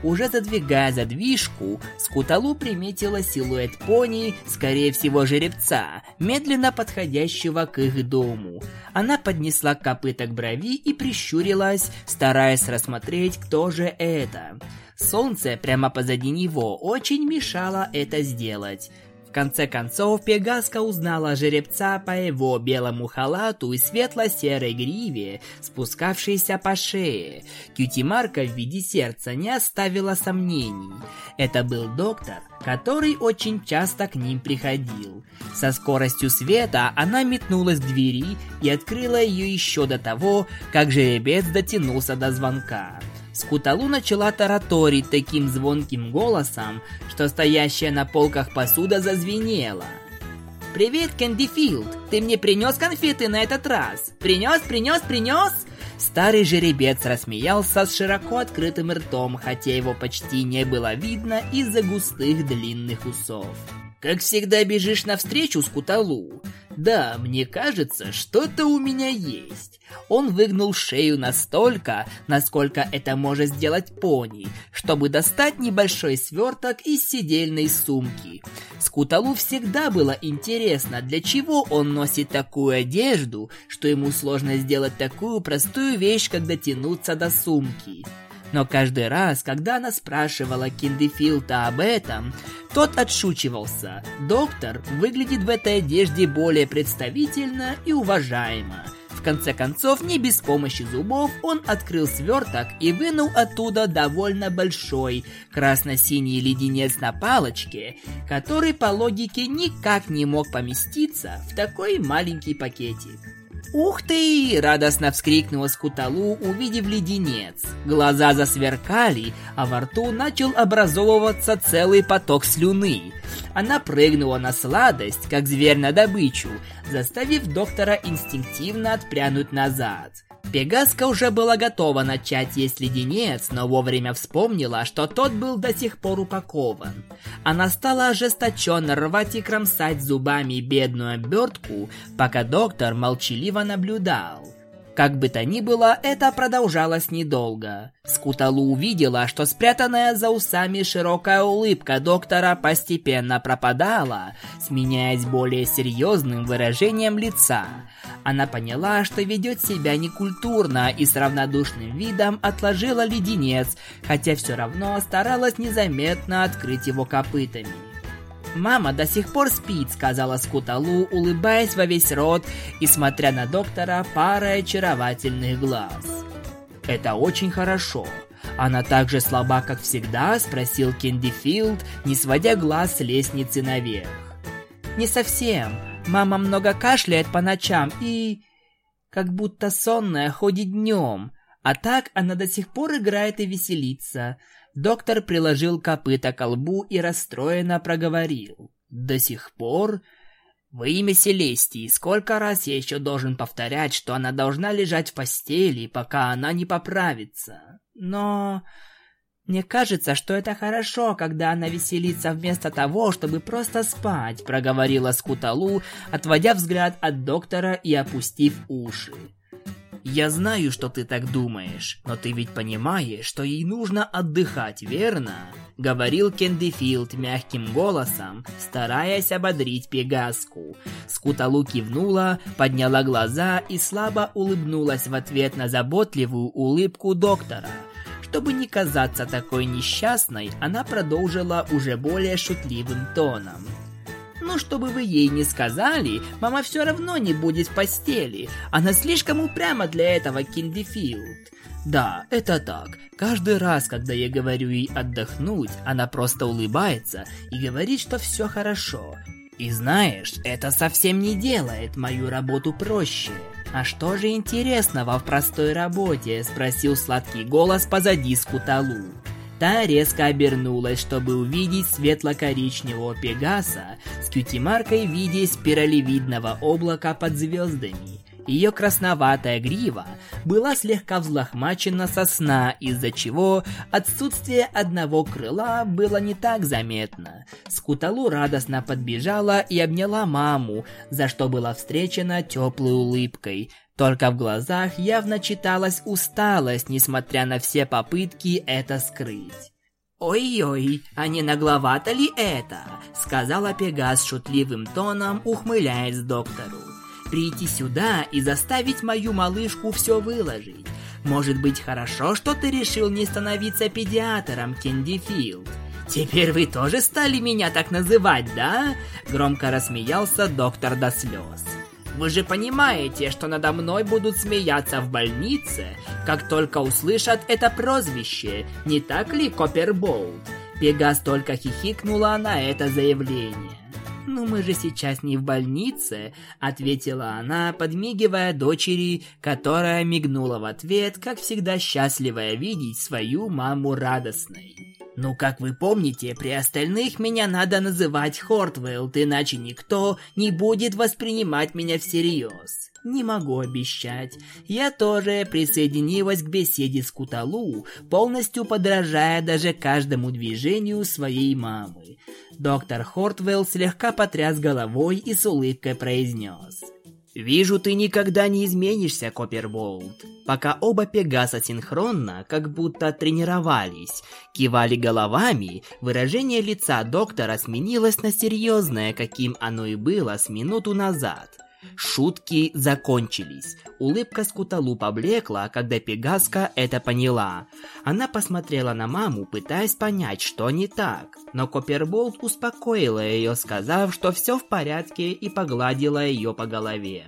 Уже задвигая задвижку, Скуталу приметила силуэт пони, скорее всего жеребца, медленно подходящего к их дому. Она поднесла копыта к брови и прищурилась, стараясь рассмотреть, кто же это. Солнце прямо позади него очень мешало это сделать конце концов, Пегаска узнала жеребца по его белому халату и светло-серой гриве, спускавшейся по шее. Кьюти-марка в виде сердца не оставила сомнений. Это был доктор, который очень часто к ним приходил. Со скоростью света она метнулась к двери и открыла ее еще до того, как жеребец дотянулся до звонка. Скуталу начала тараторить таким звонким голосом, что стоящая на полках посуда зазвенела. «Привет, Кэндифилд! Ты мне принес конфеты на этот раз? Принес, принес, принес?» Старый жеребец рассмеялся с широко открытым ртом, хотя его почти не было видно из-за густых длинных усов. «Как всегда бежишь навстречу Скуталу. Да, мне кажется, что-то у меня есть. Он выгнул шею настолько, насколько это может сделать пони, чтобы достать небольшой сверток из сидельной сумки. Скуталу всегда было интересно, для чего он носит такую одежду, что ему сложно сделать такую простую вещь, как дотянуться до сумки. Но каждый раз, когда она спрашивала Киндефилта об этом, тот отшучивался. Доктор выглядит в этой одежде более представительно и уважаемо. В конце концов, не без помощи зубов, он открыл сверток и вынул оттуда довольно большой красно-синий леденец на палочке, который по логике никак не мог поместиться в такой маленький пакетик. «Ух ты!» – радостно вскрикнула Скуталу, увидев леденец. Глаза засверкали, а во рту начал образовываться целый поток слюны. Она прыгнула на сладость, как зверь на добычу, заставив доктора инстинктивно отпрянуть назад. Пегаска уже была готова начать есть леденец, но вовремя вспомнила, что тот был до сих пор упакован. Она стала ожесточенно рвать и кромсать зубами бедную обертку, пока доктор молчаливо наблюдал. Как бы то ни было, это продолжалось недолго. Скуталу увидела, что спрятанная за усами широкая улыбка доктора постепенно пропадала, сменяясь более серьезным выражением лица. Она поняла, что ведет себя некультурно и с равнодушным видом отложила леденец, хотя все равно старалась незаметно открыть его копытами. «Мама до сих пор спит», — сказала Скуталу, улыбаясь во весь рот и смотря на доктора парой очаровательных глаз. «Это очень хорошо. Она так же слаба, как всегда?» — спросил Кенди Филд, не сводя глаз с лестницы наверх. «Не совсем. Мама много кашляет по ночам и... как будто сонная ходит днем. А так она до сих пор играет и веселится. Доктор приложил копыта к колбу и расстроенно проговорил. «До сих пор...» «Во имя Селестии, сколько раз я еще должен повторять, что она должна лежать в постели, пока она не поправится? Но...» «Мне кажется, что это хорошо, когда она веселится вместо того, чтобы просто спать», проговорила Скуталу, отводя взгляд от доктора и опустив уши. Я знаю, что ты так думаешь, но ты ведь понимаешь, что ей нужно отдыхать, верно? Говорил Кендифилд мягким голосом, стараясь ободрить Пегаску. Скуталу кивнула, подняла глаза и слабо улыбнулась в ответ на заботливую улыбку доктора. Чтобы не казаться такой несчастной, она продолжила уже более шутливым тоном. Но чтобы вы ей не сказали, мама все равно не будет в постели. Она слишком упряма для этого, Киндифилд. Да, это так. Каждый раз, когда я говорю ей отдохнуть, она просто улыбается и говорит, что все хорошо. И знаешь, это совсем не делает мою работу проще. А что же интересного в простой работе? Спросил сладкий голос позади Скуталу. Та резко обернулась, чтобы увидеть светло-коричневого пегаса с кьюти-маркой в виде спиралевидного облака под звездами. Ее красноватая грива была слегка взлохмачена со сна, из-за чего отсутствие одного крыла было не так заметно. Скуталу радостно подбежала и обняла маму, за что была встречена теплой улыбкой, только в глазах явно читалась усталость, несмотря на все попытки это скрыть. «Ой-ой, а не нагловато ли это?» — сказала Пегас шутливым тоном, ухмыляясь доктору. «Прийти сюда и заставить мою малышку все выложить. Может быть, хорошо, что ты решил не становиться педиатром, Кенди Филд?» «Теперь вы тоже стали меня так называть, да?» Громко рассмеялся доктор до слез. Вы же понимаете, что надо мной будут смеяться в больнице, как только услышат это прозвище, не так ли, Копперболт? Пегас только хихикнула на это заявление. «Ну мы же сейчас не в больнице», — ответила она, подмигивая дочери, которая мигнула в ответ, как всегда счастливая видеть свою маму радостной. Ну, как вы помните, при остальных меня надо называть Хортвелд, иначе никто не будет воспринимать меня всерьез. Не могу обещать. Я тоже присоединилась к беседе с Куталу, полностью подражая даже каждому движению своей мамы. Доктор Хортвелл слегка потряс головой и с улыбкой произнес. «Вижу, ты никогда не изменишься, Копперболт». Пока оба Пегаса синхронно, как будто тренировались, кивали головами, выражение лица доктора сменилось на серьезное, каким оно и было с минуту назад – Шутки закончились. Улыбка Скуталу поблекла, когда Пегаска это поняла. Она посмотрела на маму, пытаясь понять, что не так. Но Копперболт успокоила ее, сказав, что все в порядке и погладила ее по голове.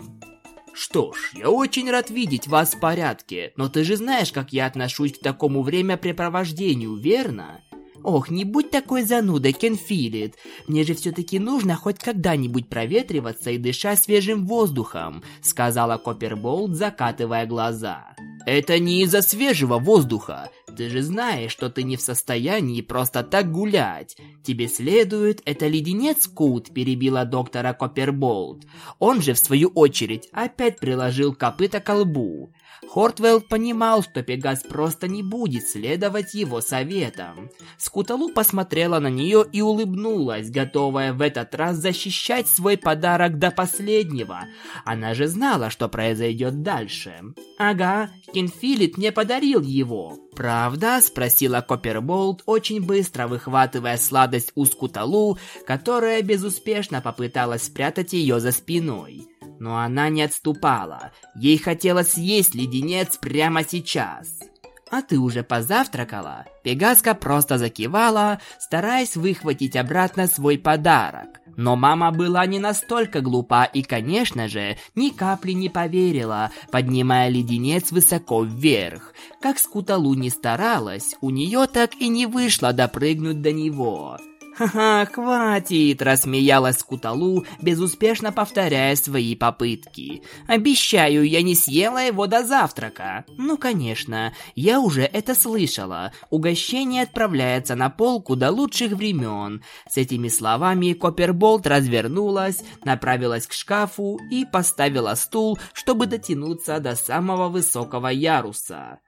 Что ж, я очень рад видеть вас в порядке, но ты же знаешь, как я отношусь к такому времяпрепровождению, верно? Ох, не будь такой занудой, Кенфилит. Мне же все-таки нужно хоть когда-нибудь проветриваться и дышать свежим воздухом, сказала Копперболт, закатывая глаза. Это не из-за свежего воздуха. Ты же знаешь, что ты не в состоянии просто так гулять. Тебе следует... Это леденец Кут, перебила доктора Копперболт. Он же, в свою очередь, опять приложил копыта к лбу. Хортвелл понимал, что Пегас просто не будет следовать его советам. Скуталу посмотрела на нее и улыбнулась, готовая в этот раз защищать свой подарок до последнего. Она же знала, что произойдет дальше. «Ага, Кинфилит мне подарил его». «Правда?» – спросила Копперболт, очень быстро выхватывая сладость у Скуталу, которая безуспешно попыталась спрятать ее за спиной. Но она не отступала. Ей хотелось съесть леденец прямо сейчас. «А ты уже позавтракала?» Пегаска просто закивала, стараясь выхватить обратно свой подарок. Но мама была не настолько глупа и, конечно же, ни капли не поверила, поднимая леденец высоко вверх. Как Скуталу не старалась, у нее так и не вышло допрыгнуть до него. «Ха-ха, хватит!» – рассмеялась Куталу, безуспешно повторяя свои попытки. «Обещаю, я не съела его до завтрака». «Ну, конечно, я уже это слышала. Угощение отправляется на полку до лучших времен». С этими словами Копперболт развернулась, направилась к шкафу и поставила стул, чтобы дотянуться до самого высокого яруса.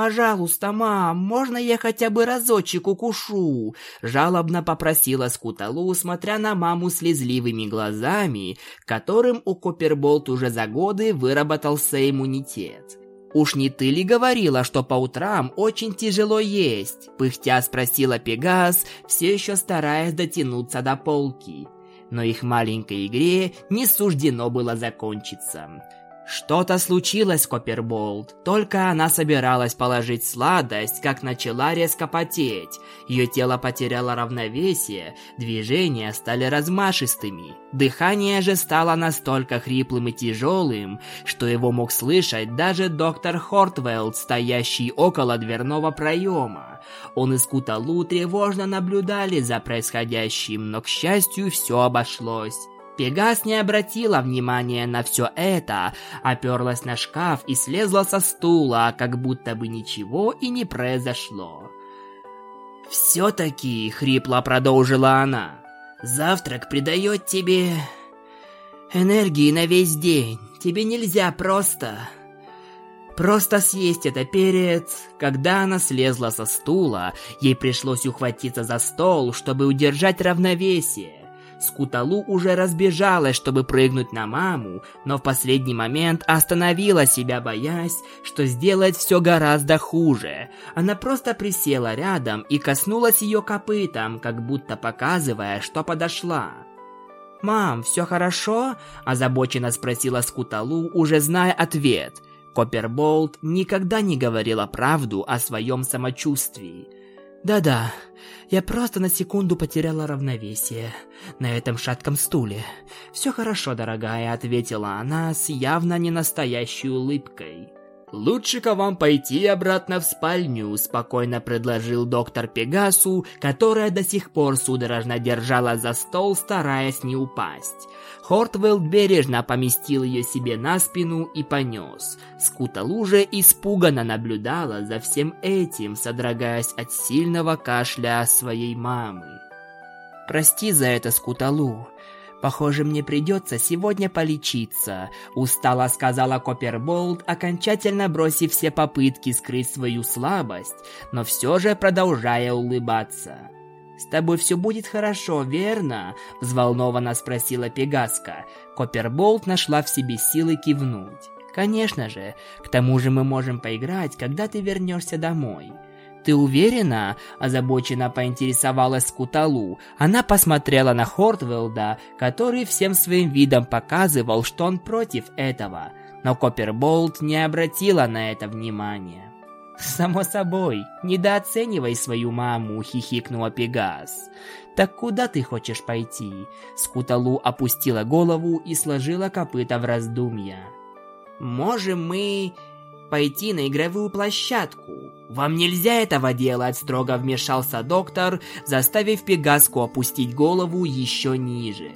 «Пожалуйста, мам, можно я хотя бы разочек укушу?» Жалобно попросила Скуталу, смотря на маму слезливыми глазами, которым у Копперболт уже за годы выработался иммунитет. «Уж не ты ли говорила, что по утрам очень тяжело есть?» Пыхтя спросила Пегас, все еще стараясь дотянуться до полки. Но их маленькой игре не суждено было закончиться. Что-то случилось, Копперболт. Только она собиралась положить сладость, как начала резко потеть. Ее тело потеряло равновесие, движения стали размашистыми. Дыхание же стало настолько хриплым и тяжелым, что его мог слышать даже доктор Хортвелд, стоящий около дверного проема. Он и Скуталу тревожно наблюдали за происходящим, но, к счастью, все обошлось. Пегас не обратила внимания на все это, оперлась на шкаф и слезла со стула, как будто бы ничего и не произошло. «Все-таки», — хрипло продолжила она, — «завтрак придает тебе энергии на весь день. Тебе нельзя просто...» Просто съесть это перец. Когда она слезла со стула, ей пришлось ухватиться за стол, чтобы удержать равновесие. Скуталу уже разбежалась, чтобы прыгнуть на маму, но в последний момент остановила себя, боясь, что сделает все гораздо хуже. Она просто присела рядом и коснулась ее копытом, как будто показывая, что подошла. «Мам, все хорошо?» – озабоченно спросила Скуталу, уже зная ответ. Копперболт никогда не говорила правду о своем самочувствии. Да-да, я просто на секунду потеряла равновесие на этом шатком стуле. «Все хорошо, дорогая», — ответила она с явно не настоящей улыбкой. «Лучше-ка вам пойти обратно в спальню», — спокойно предложил доктор Пегасу, которая до сих пор судорожно держала за стол, стараясь не упасть. Хортвелд бережно поместил ее себе на спину и понес. Скуталу же испуганно наблюдала за всем этим, содрогаясь от сильного кашля своей мамы. «Прости за это, Скуталу. Похоже, мне придется сегодня полечиться», – устало сказала Копперболт, окончательно бросив все попытки скрыть свою слабость, но все же продолжая улыбаться. «С тобой все будет хорошо, верно?» – взволнованно спросила Пегаска. Копперболт нашла в себе силы кивнуть. «Конечно же. К тому же мы можем поиграть, когда ты вернешься домой». «Ты уверена?» – озабоченно поинтересовалась Скуталу. Она посмотрела на Хортвелда, который всем своим видом показывал, что он против этого. Но Копперболт не обратила на это внимания. «Само собой, недооценивай свою маму», — хихикнула Пегас. «Так куда ты хочешь пойти?» Скуталу опустила голову и сложила копыта в раздумья. «Можем мы пойти на игровую площадку. Вам нельзя этого делать», — строго вмешался доктор, заставив Пегаску опустить голову еще ниже.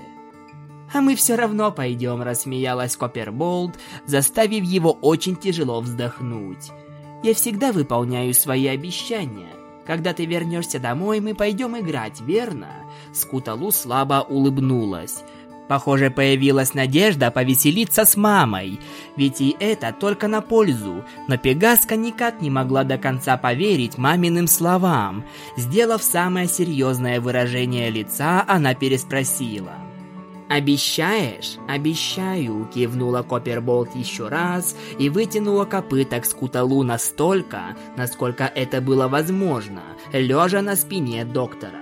«А мы все равно пойдем», — рассмеялась Копперболт, заставив его очень тяжело вздохнуть. Я всегда выполняю свои обещания. Когда ты вернешься домой, мы пойдем играть, верно?» Скуталу слабо улыбнулась. Похоже, появилась надежда повеселиться с мамой, ведь и это только на пользу. Но Пегаска никак не могла до конца поверить маминым словам. Сделав самое серьезное выражение лица, она переспросила. «Обещаешь?» «Обещаю», — кивнула Копперболт еще раз и вытянула копыта к скуталу настолько, насколько это было возможно, лежа на спине доктора.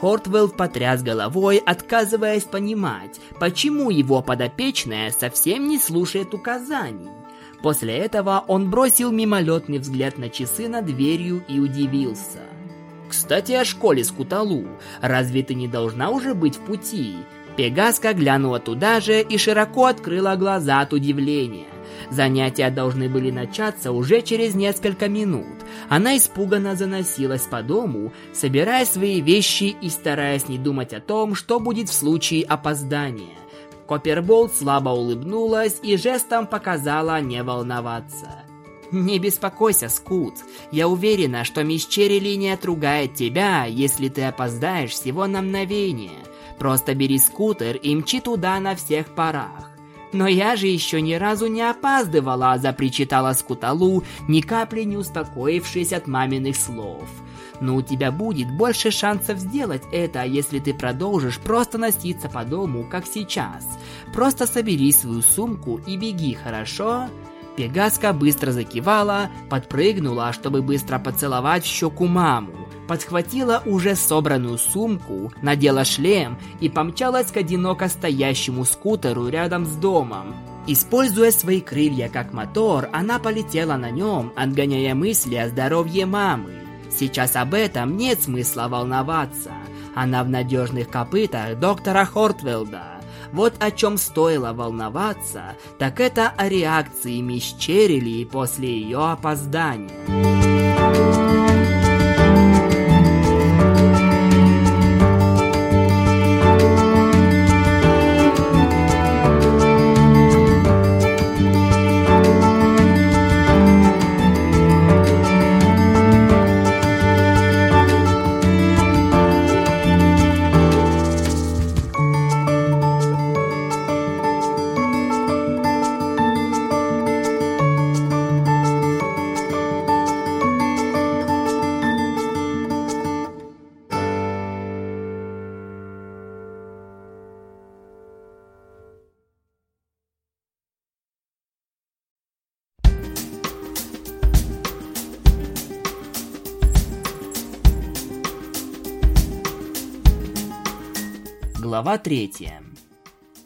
Хортвелл потряс головой, отказываясь понимать, почему его подопечная совсем не слушает указаний. После этого он бросил мимолетный взгляд на часы над дверью и удивился. «Кстати, о школе Скуталу. Разве ты не должна уже быть в пути?» Пегаска глянула туда же и широко открыла глаза от удивления. Занятия должны были начаться уже через несколько минут. Она испуганно заносилась по дому, собирая свои вещи и стараясь не думать о том, что будет в случае опоздания. Копперболт слабо улыбнулась и жестом показала не волноваться. «Не беспокойся, Скут. Я уверена, что мисс Черрили не отругает тебя, если ты опоздаешь всего на мгновение. Просто бери скутер и мчи туда на всех парах. Но я же еще ни разу не опаздывала, запричитала Скуталу, ни капли не успокоившись от маминых слов. Но у тебя будет больше шансов сделать это, если ты продолжишь просто носиться по дому, как сейчас. Просто собери свою сумку и беги, хорошо? Пегаска быстро закивала, подпрыгнула, чтобы быстро поцеловать в щеку маму, подхватила уже собранную сумку, надела шлем и помчалась к одиноко стоящему скутеру рядом с домом. Используя свои крылья как мотор, она полетела на нем, отгоняя мысли о здоровье мамы. Сейчас об этом нет смысла волноваться. Она в надежных копытах доктора Хортвелда. Вот о чем стоило волноваться, так это о реакции мисс Черрили после ее опоздания. Глава третья.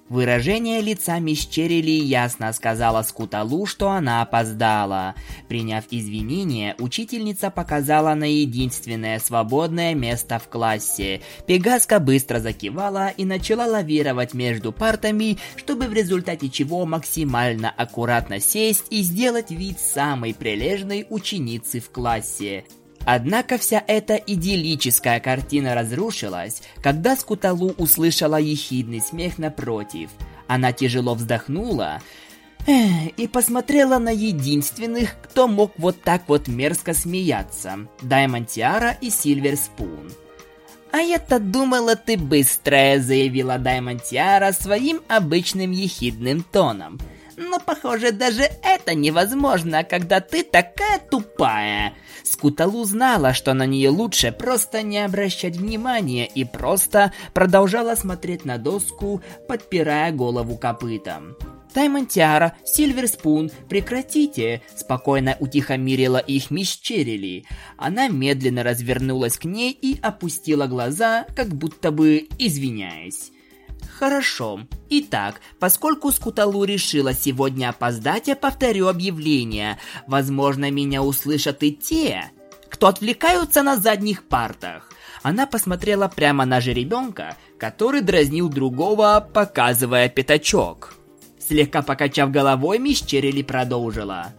Выражение лица мисс ясно сказала Скуталу, что она опоздала. Приняв извинения, учительница показала на единственное свободное место в классе. Пегаска быстро закивала и начала лавировать между партами, чтобы в результате чего максимально аккуратно сесть и сделать вид самой прилежной ученицы в классе. Однако вся эта идиллическая картина разрушилась, когда Скуталу услышала ехидный смех напротив. Она тяжело вздохнула и посмотрела на единственных, кто мог вот так вот мерзко смеяться. Даймонд Тиара и Сильвер Спун. «А я-то думала, ты быстрая», — заявила Даймонд Тиара своим обычным ехидным тоном. «Но, похоже, даже это невозможно, когда ты такая тупая». Скуталу знала, что на нее лучше просто не обращать внимания и просто продолжала смотреть на доску, подпирая голову копытом. Таймонтиара, Сильверспун, прекратите!» Спокойно утихомирила их мисс Черрили. Она медленно развернулась к ней и опустила глаза, как будто бы извиняясь. Хорошо. Итак, поскольку Скуталу решила сегодня опоздать, я повторю объявление. Возможно, меня услышат и те, кто отвлекаются на задних партах. Она посмотрела прямо на жеребенка, который дразнил другого, показывая пятачок. Слегка покачав головой, мисс Черрили продолжила.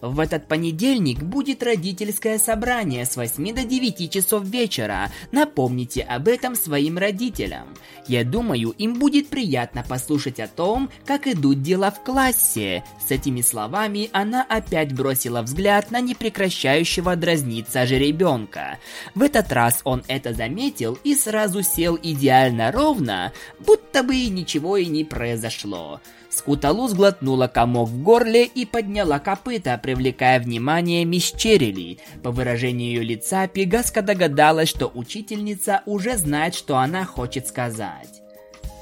В этот понедельник будет родительское собрание с 8 до 9 часов вечера. Напомните об этом своим родителям. Я думаю, им будет приятно послушать о том, как идут дела в классе. С этими словами она опять бросила взгляд на непрекращающего дразниться жеребенка. В этот раз он это заметил и сразу сел идеально ровно, будто бы ничего и не произошло. Скуталу сглотнула комок в горле и подняла копыта, привлекая внимание мисс Черрили. По выражению ее лица, Пегаска догадалась, что учительница уже знает, что она хочет сказать.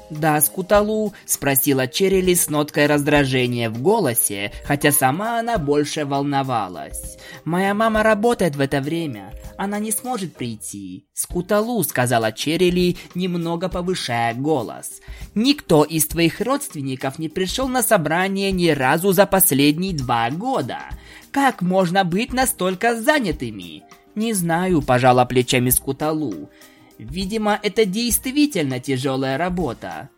«Да, Скуталу?» – спросила Черили с ноткой раздражения в голосе, хотя сама она больше волновалась. «Моя мама работает в это время. Она не сможет прийти». «Скуталу», – сказала Черили, немного повышая голос. «Никто из твоих родственников не пришел на собрание ни разу за последние два года. Как можно быть настолько занятыми?» «Не знаю», – пожала плечами Скуталу. Видимо, это действительно тяжелая работа.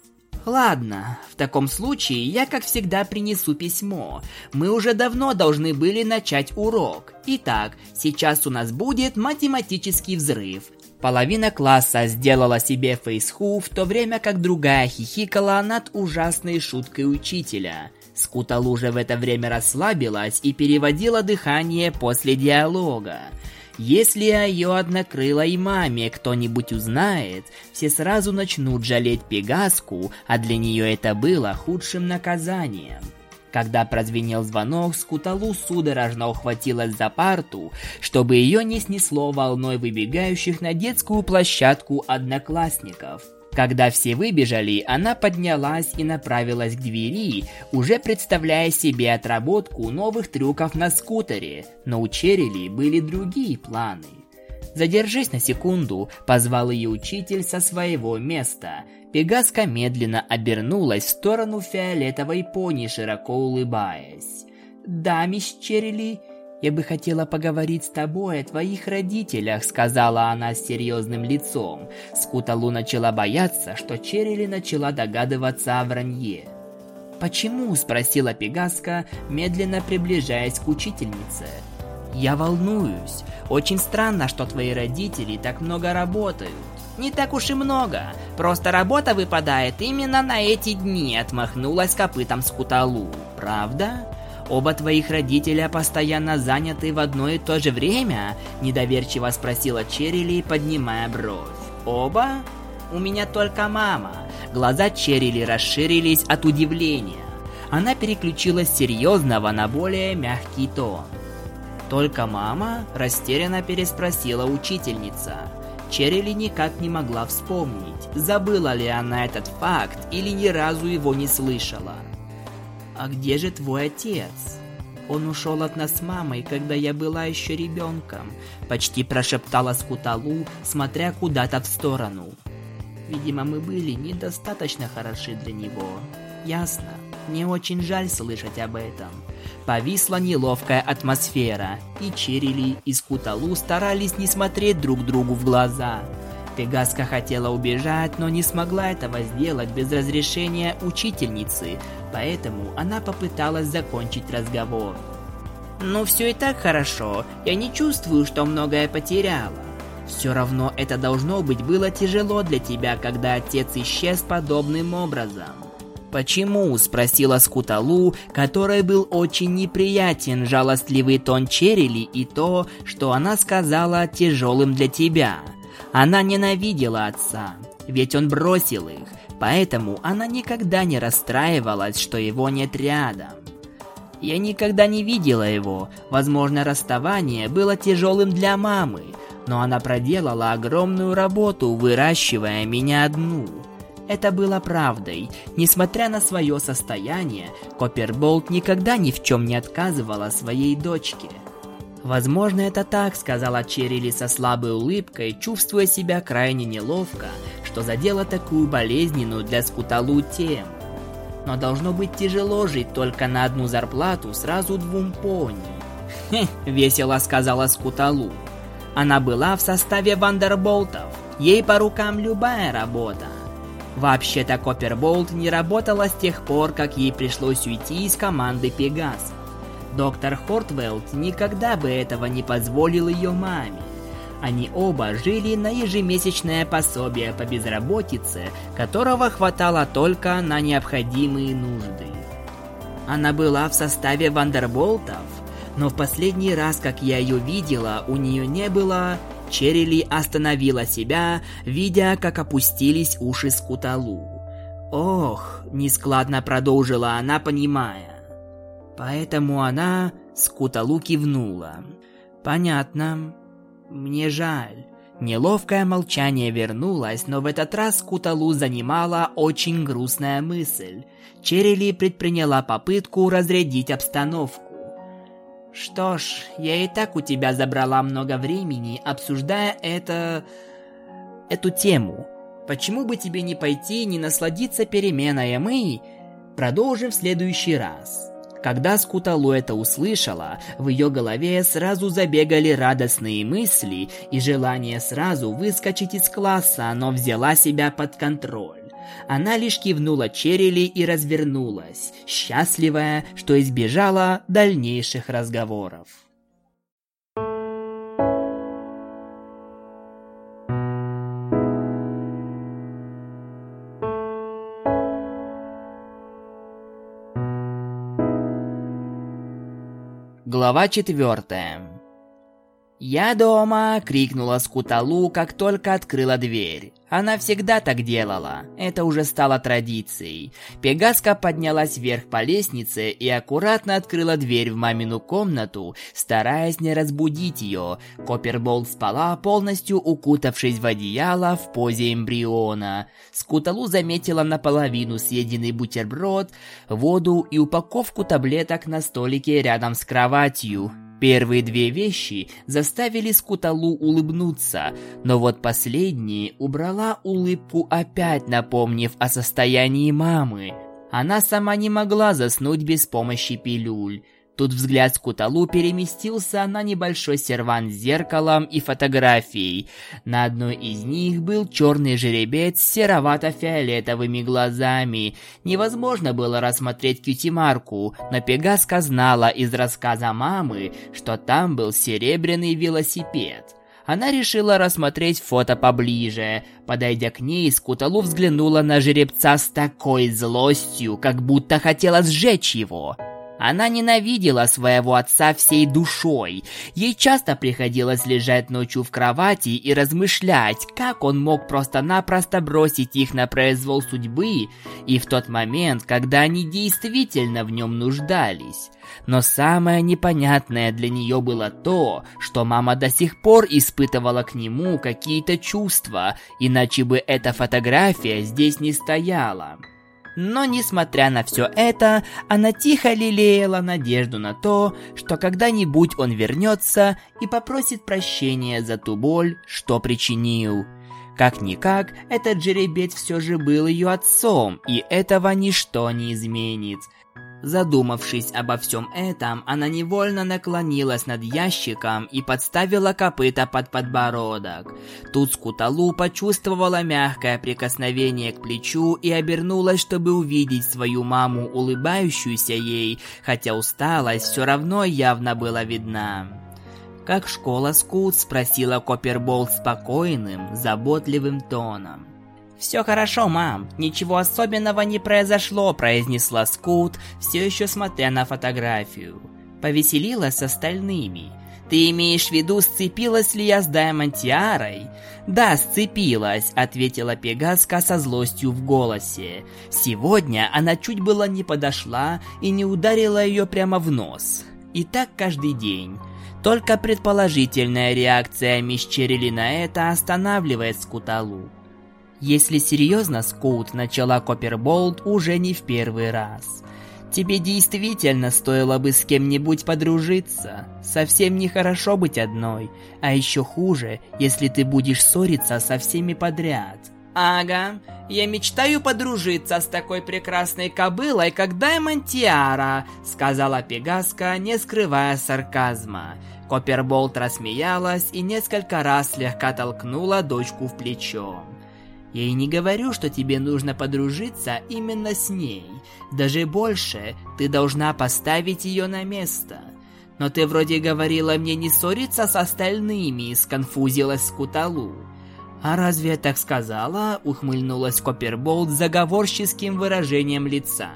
Ладно, в таком случае я, как всегда, принесу письмо. Мы уже давно должны были начать урок. Итак, сейчас у нас будет математический взрыв. Половина класса сделала себе фейсху, в то время как другая хихикала над ужасной шуткой учителя. Скутал уже в это время расслабилась и переводила дыхание после диалога. Если о ее однокрылой маме кто-нибудь узнает, все сразу начнут жалеть Пегаску, а для нее это было худшим наказанием. Когда прозвенел звонок, Скуталу судорожно ухватилась за парту, чтобы ее не снесло волной выбегающих на детскую площадку одноклассников – когда все выбежали, она поднялась и направилась к двери, уже представляя себе отработку новых трюков на скутере, но у Черили были другие планы. «Задержись на секунду», – позвал ее учитель со своего места. Пегаска медленно обернулась в сторону фиолетовой пони, широко улыбаясь. «Да, мисс Черили», «Я бы хотела поговорить с тобой о твоих родителях», — сказала она с серьезным лицом. Скуталу начала бояться, что Черили начала догадываться о вранье. «Почему?» – спросила Пегаска, медленно приближаясь к учительнице. «Я волнуюсь. Очень странно, что твои родители так много работают». «Не так уж и много. Просто работа выпадает именно на эти дни», – отмахнулась копытом Скуталу. «Правда?» Оба твоих родителя постоянно заняты в одно и то же время?» Недоверчиво спросила Черили, поднимая бровь. «Оба?» «У меня только мама». Глаза Черили расширились от удивления. Она переключилась с серьезного на более мягкий тон. «Только мама?» – растерянно переспросила учительница. Черили никак не могла вспомнить, забыла ли она этот факт или ни разу его не слышала. «А где же твой отец?» «Он ушел от нас с мамой, когда я была еще ребенком», почти прошептала Скуталу, смотря куда-то в сторону. «Видимо, мы были недостаточно хороши для него». «Ясно. Мне очень жаль слышать об этом». Повисла неловкая атмосфера, и Черили и Скуталу старались не смотреть друг другу в глаза – Пегаска хотела убежать, но не смогла этого сделать без разрешения учительницы, поэтому она попыталась закончить разговор. «Ну все и так хорошо, я не чувствую, что многое потеряла. Все равно это должно быть было тяжело для тебя, когда отец исчез подобным образом». «Почему?» – спросила Скуталу, которой был очень неприятен жалостливый тон Черили и то, что она сказала тяжелым для тебя – она ненавидела отца, ведь он бросил их, поэтому она никогда не расстраивалась, что его нет рядом. Я никогда не видела его, возможно, расставание было тяжелым для мамы, но она проделала огромную работу, выращивая меня одну. Это было правдой. Несмотря на свое состояние, Копперболт никогда ни в чем не отказывала своей дочке. «Возможно, это так», — сказала Черили со слабой улыбкой, чувствуя себя крайне неловко, что задела такую болезненную для Скуталу тему. Но должно быть тяжело жить только на одну зарплату сразу двум пони. «Хе», — весело сказала Скуталу. Она была в составе Вандерболтов, ей по рукам любая работа. Вообще-то Копперболт не работала с тех пор, как ей пришлось уйти из команды Пегаса. Доктор Хортвелд никогда бы этого не позволил ее маме. Они оба жили на ежемесячное пособие по безработице, которого хватало только на необходимые нужды. Она была в составе Вандерболтов, но в последний раз, как я ее видела, у нее не было... Черили остановила себя, видя, как опустились уши Скуталу. «Ох», — нескладно продолжила она, понимая. Поэтому она, Скуталу кивнула. «Понятно. Мне жаль. Неловкое молчание вернулось, но в этот раз Куталу занимала очень грустная мысль. Черили предприняла попытку разрядить обстановку. «Что ж, я и так у тебя забрала много времени, обсуждая это... эту тему. Почему бы тебе не пойти и не насладиться переменой, а мы продолжим в следующий раз?» Когда Скуталу это услышала, в ее голове сразу забегали радостные мысли и желание сразу выскочить из класса, но взяла себя под контроль. Она лишь кивнула Черили и развернулась, счастливая, что избежала дальнейших разговоров. Глава четвертая. «Я дома!» — крикнула Скуталу, как только открыла дверь. Она всегда так делала. Это уже стало традицией. Пегаска поднялась вверх по лестнице и аккуратно открыла дверь в мамину комнату, стараясь не разбудить ее. Коппербол спала, полностью укутавшись в одеяло в позе эмбриона. Скуталу заметила наполовину съеденный бутерброд, воду и упаковку таблеток на столике рядом с кроватью. Первые две вещи заставили Скуталу улыбнуться, но вот последние убрала улыбку опять, напомнив о состоянии мамы. Она сама не могла заснуть без помощи пилюль. Тут взгляд Скуталу переместился на небольшой сервант с зеркалом и фотографией. На одной из них был черный жеребец с серовато-фиолетовыми глазами. Невозможно было рассмотреть кьюти-марку, но Пегаска знала из рассказа мамы, что там был серебряный велосипед. Она решила рассмотреть фото поближе. Подойдя к ней, Скуталу взглянула на жеребца с такой злостью, как будто хотела сжечь его. Она ненавидела своего отца всей душой. Ей часто приходилось лежать ночью в кровати и размышлять, как он мог просто-напросто бросить их на произвол судьбы, и в тот момент, когда они действительно в нем нуждались. Но самое непонятное для нее было то, что мама до сих пор испытывала к нему какие-то чувства, иначе бы эта фотография здесь не стояла. Но, несмотря на все это, она тихо лелеяла надежду на то, что когда-нибудь он вернется и попросит прощения за ту боль, что причинил. Как-никак, этот жеребец все же был ее отцом, и этого ничто не изменит – Задумавшись обо всем этом, она невольно наклонилась над ящиком и подставила копыта под подбородок. Тут Скуталу почувствовала мягкое прикосновение к плечу и обернулась, чтобы увидеть свою маму, улыбающуюся ей, хотя усталость все равно явно была видна. «Как школа, Скут?» – спросила Копперболт спокойным, заботливым тоном. «Все хорошо, мам. Ничего особенного не произошло», – произнесла Скут, все еще смотря на фотографию. Повеселилась с остальными. «Ты имеешь в виду, сцепилась ли я с Даймонтиарой?» «Да, сцепилась», — ответила Пегаска со злостью в голосе. Сегодня она чуть было не подошла и не ударила ее прямо в нос. И так каждый день. Только предположительная реакция мисс Черили на это останавливает Скуталу. Если серьезно, Скоут начала Копперболт уже не в первый раз. Тебе действительно стоило бы с кем-нибудь подружиться. Совсем нехорошо быть одной, а еще хуже, если ты будешь ссориться со всеми подряд. Ага, я мечтаю подружиться с такой прекрасной кобылой, как Даймонд Тиара, сказала Пегаска, не скрывая сарказма. Копперболт рассмеялась и несколько раз слегка толкнула дочку в плечо. Я и не говорю, что тебе нужно подружиться именно с ней. Даже больше, ты должна поставить ее на место. Но ты вроде говорила мне не ссориться с остальными, сконфузилась Скуталу. «А разве я так сказала?» – ухмыльнулась Копперболт с заговорческим выражением лица.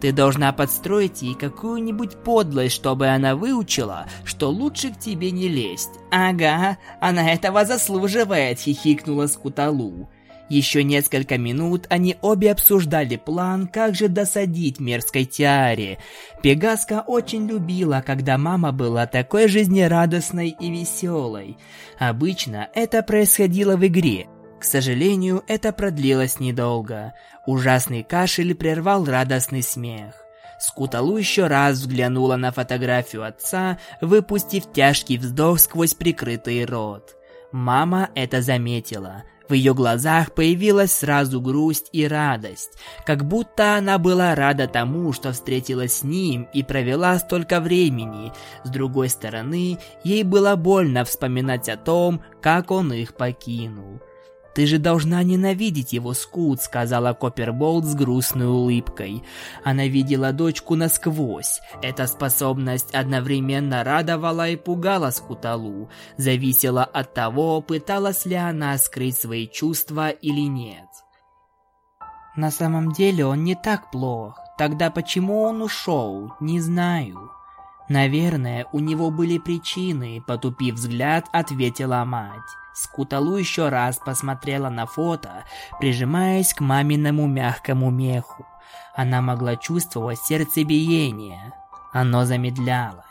«Ты должна подстроить ей какую-нибудь подлость, чтобы она выучила, что лучше к тебе не лезть». «Ага, она этого заслуживает», – хихикнула Скуталу. Еще несколько минут они обе обсуждали план, как же досадить мерзкой Тиаре. Пегаска очень любила, когда мама была такой жизнерадостной и веселой. Обычно это происходило в игре. К сожалению, это продлилось недолго. Ужасный кашель прервал радостный смех. Скуталу еще раз взглянула на фотографию отца, выпустив тяжкий вздох сквозь прикрытый рот. Мама это заметила – в ее глазах появилась сразу грусть и радость, как будто она была рада тому, что встретилась с ним и провела столько времени. С другой стороны, ей было больно вспоминать о том, как он их покинул. «Ты же должна ненавидеть его, Скут», — сказала Копперболт с грустной улыбкой. Она видела дочку насквозь. Эта способность одновременно радовала и пугала Скуталу. Зависела от того, пыталась ли она скрыть свои чувства или нет. На самом деле он не так плох. Тогда почему он ушел, не знаю. Наверное, у него были причины, потупив взгляд, ответила мать. Скуталу еще раз посмотрела на фото, прижимаясь к маминому мягкому меху. Она могла чувствовать сердцебиение. Оно замедлялось.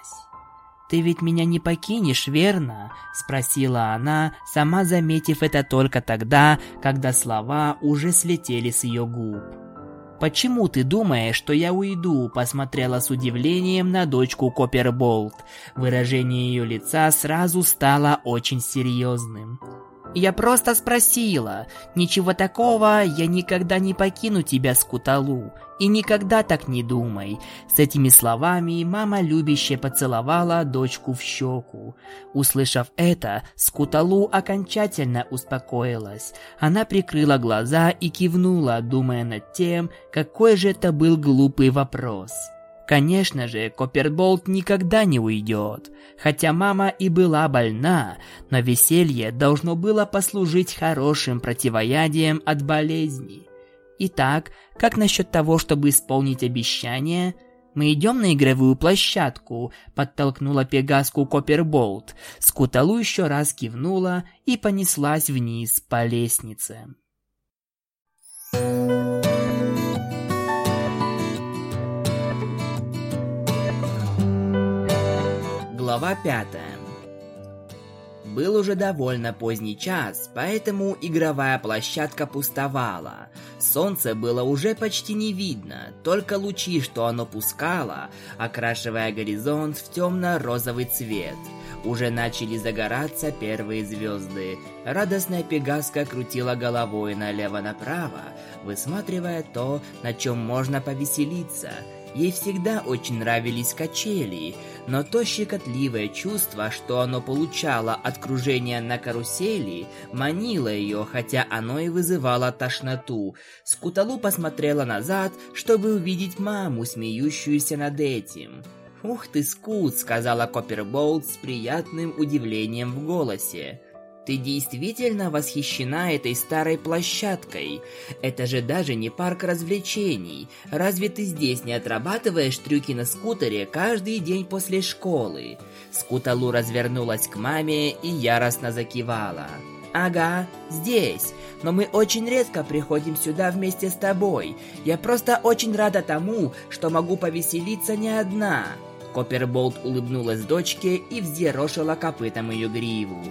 «Ты ведь меня не покинешь, верно?» – спросила она, сама заметив это только тогда, когда слова уже слетели с ее губ. «Почему ты думаешь, что я уйду?» Посмотрела с удивлением на дочку Копперболт. Выражение ее лица сразу стало очень серьезным. Я просто спросила. Ничего такого, я никогда не покину тебя, Скуталу. И никогда так не думай. С этими словами мама любяще поцеловала дочку в щеку. Услышав это, Скуталу окончательно успокоилась. Она прикрыла глаза и кивнула, думая над тем, какой же это был глупый вопрос. Конечно же, Копперболт никогда не уйдет. Хотя мама и была больна, но веселье должно было послужить хорошим противоядием от болезни. Итак, как насчет того, чтобы исполнить обещание? Мы идем на игровую площадку, подтолкнула Пегаску Копперболт. Скуталу еще раз кивнула и понеслась вниз по лестнице. Глава 5 Был уже довольно поздний час, поэтому игровая площадка пустовала. Солнце было уже почти не видно, только лучи, что оно пускало, окрашивая горизонт в темно-розовый цвет. Уже начали загораться первые звезды. Радостная пегаска крутила головой налево-направо, высматривая то, на чем можно повеселиться – Ей всегда очень нравились качели, но то щекотливое чувство, что оно получало от кружения на карусели, манило ее, хотя оно и вызывало тошноту. Скуталу посмотрела назад, чтобы увидеть маму, смеющуюся над этим. «Ух ты, Скут!» — сказала Копперболт с приятным удивлением в голосе. Ты действительно восхищена этой старой площадкой? Это же даже не парк развлечений. Разве ты здесь не отрабатываешь трюки на скутере каждый день после школы? Скуталу развернулась к маме и яростно закивала. Ага, здесь. Но мы очень редко приходим сюда вместе с тобой. Я просто очень рада тому, что могу повеселиться не одна. Копперболт улыбнулась дочке и взъерошила копытом ее гриву.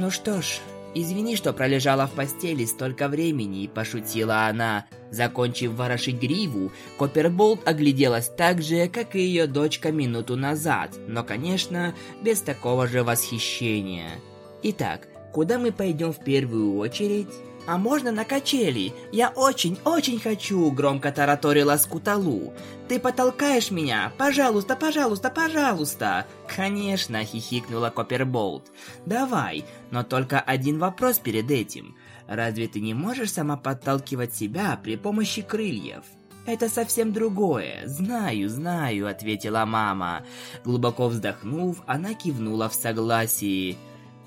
«Ну что ж, извини, что пролежала в постели столько времени», – пошутила она. Закончив ворошить гриву, Копперболт огляделась так же, как и ее дочка минуту назад, но, конечно, без такого же восхищения. «Итак, куда мы пойдем в первую очередь?» «А можно на качели? Я очень-очень хочу!» – громко тараторила Скуталу. «Ты потолкаешь меня? Пожалуйста, пожалуйста, пожалуйста!» «Конечно!» – хихикнула Копперболт. «Давай, но только один вопрос перед этим. Разве ты не можешь сама подталкивать себя при помощи крыльев?» «Это совсем другое. Знаю, знаю», — ответила мама. Глубоко вздохнув, она кивнула в согласии.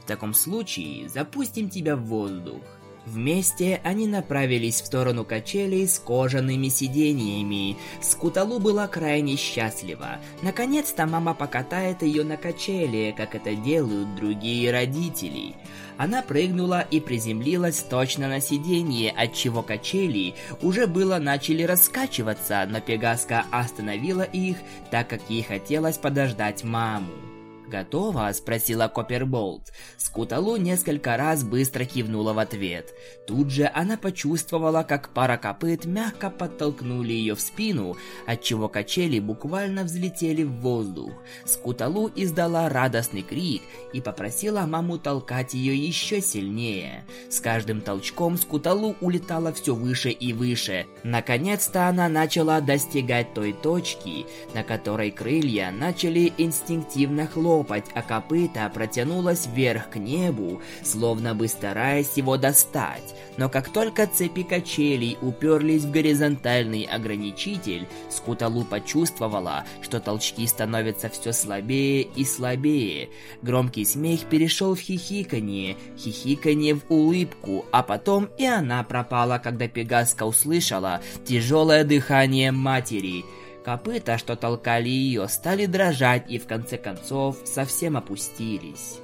«В таком случае запустим тебя в воздух». Вместе они направились в сторону качелей с кожаными сиденьями. Скуталу была крайне счастлива. Наконец-то мама покатает ее на качели, как это делают другие родители. Она прыгнула и приземлилась точно на сиденье, отчего качели уже было начали раскачиваться, но Пегаска остановила их, так как ей хотелось подождать маму. «Готово?» – спросила Копперболт. Скуталу несколько раз быстро кивнула в ответ. Тут же она почувствовала, как пара копыт мягко подтолкнули ее в спину, отчего качели буквально взлетели в воздух. Скуталу издала радостный крик и попросила маму толкать ее еще сильнее. С каждым толчком Скуталу улетала все выше и выше. Наконец-то она начала достигать той точки, на которой крылья начали инстинктивно хлопать топать, а копыта протянулась вверх к небу, словно бы стараясь его достать. Но как только цепи качелей уперлись в горизонтальный ограничитель, Скуталу почувствовала, что толчки становятся все слабее и слабее. Громкий смех перешел в хихиканье, хихиканье в улыбку, а потом и она пропала, когда Пегаска услышала тяжелое дыхание матери – Копыта, что толкали ее, стали дрожать и в конце концов совсем опустились.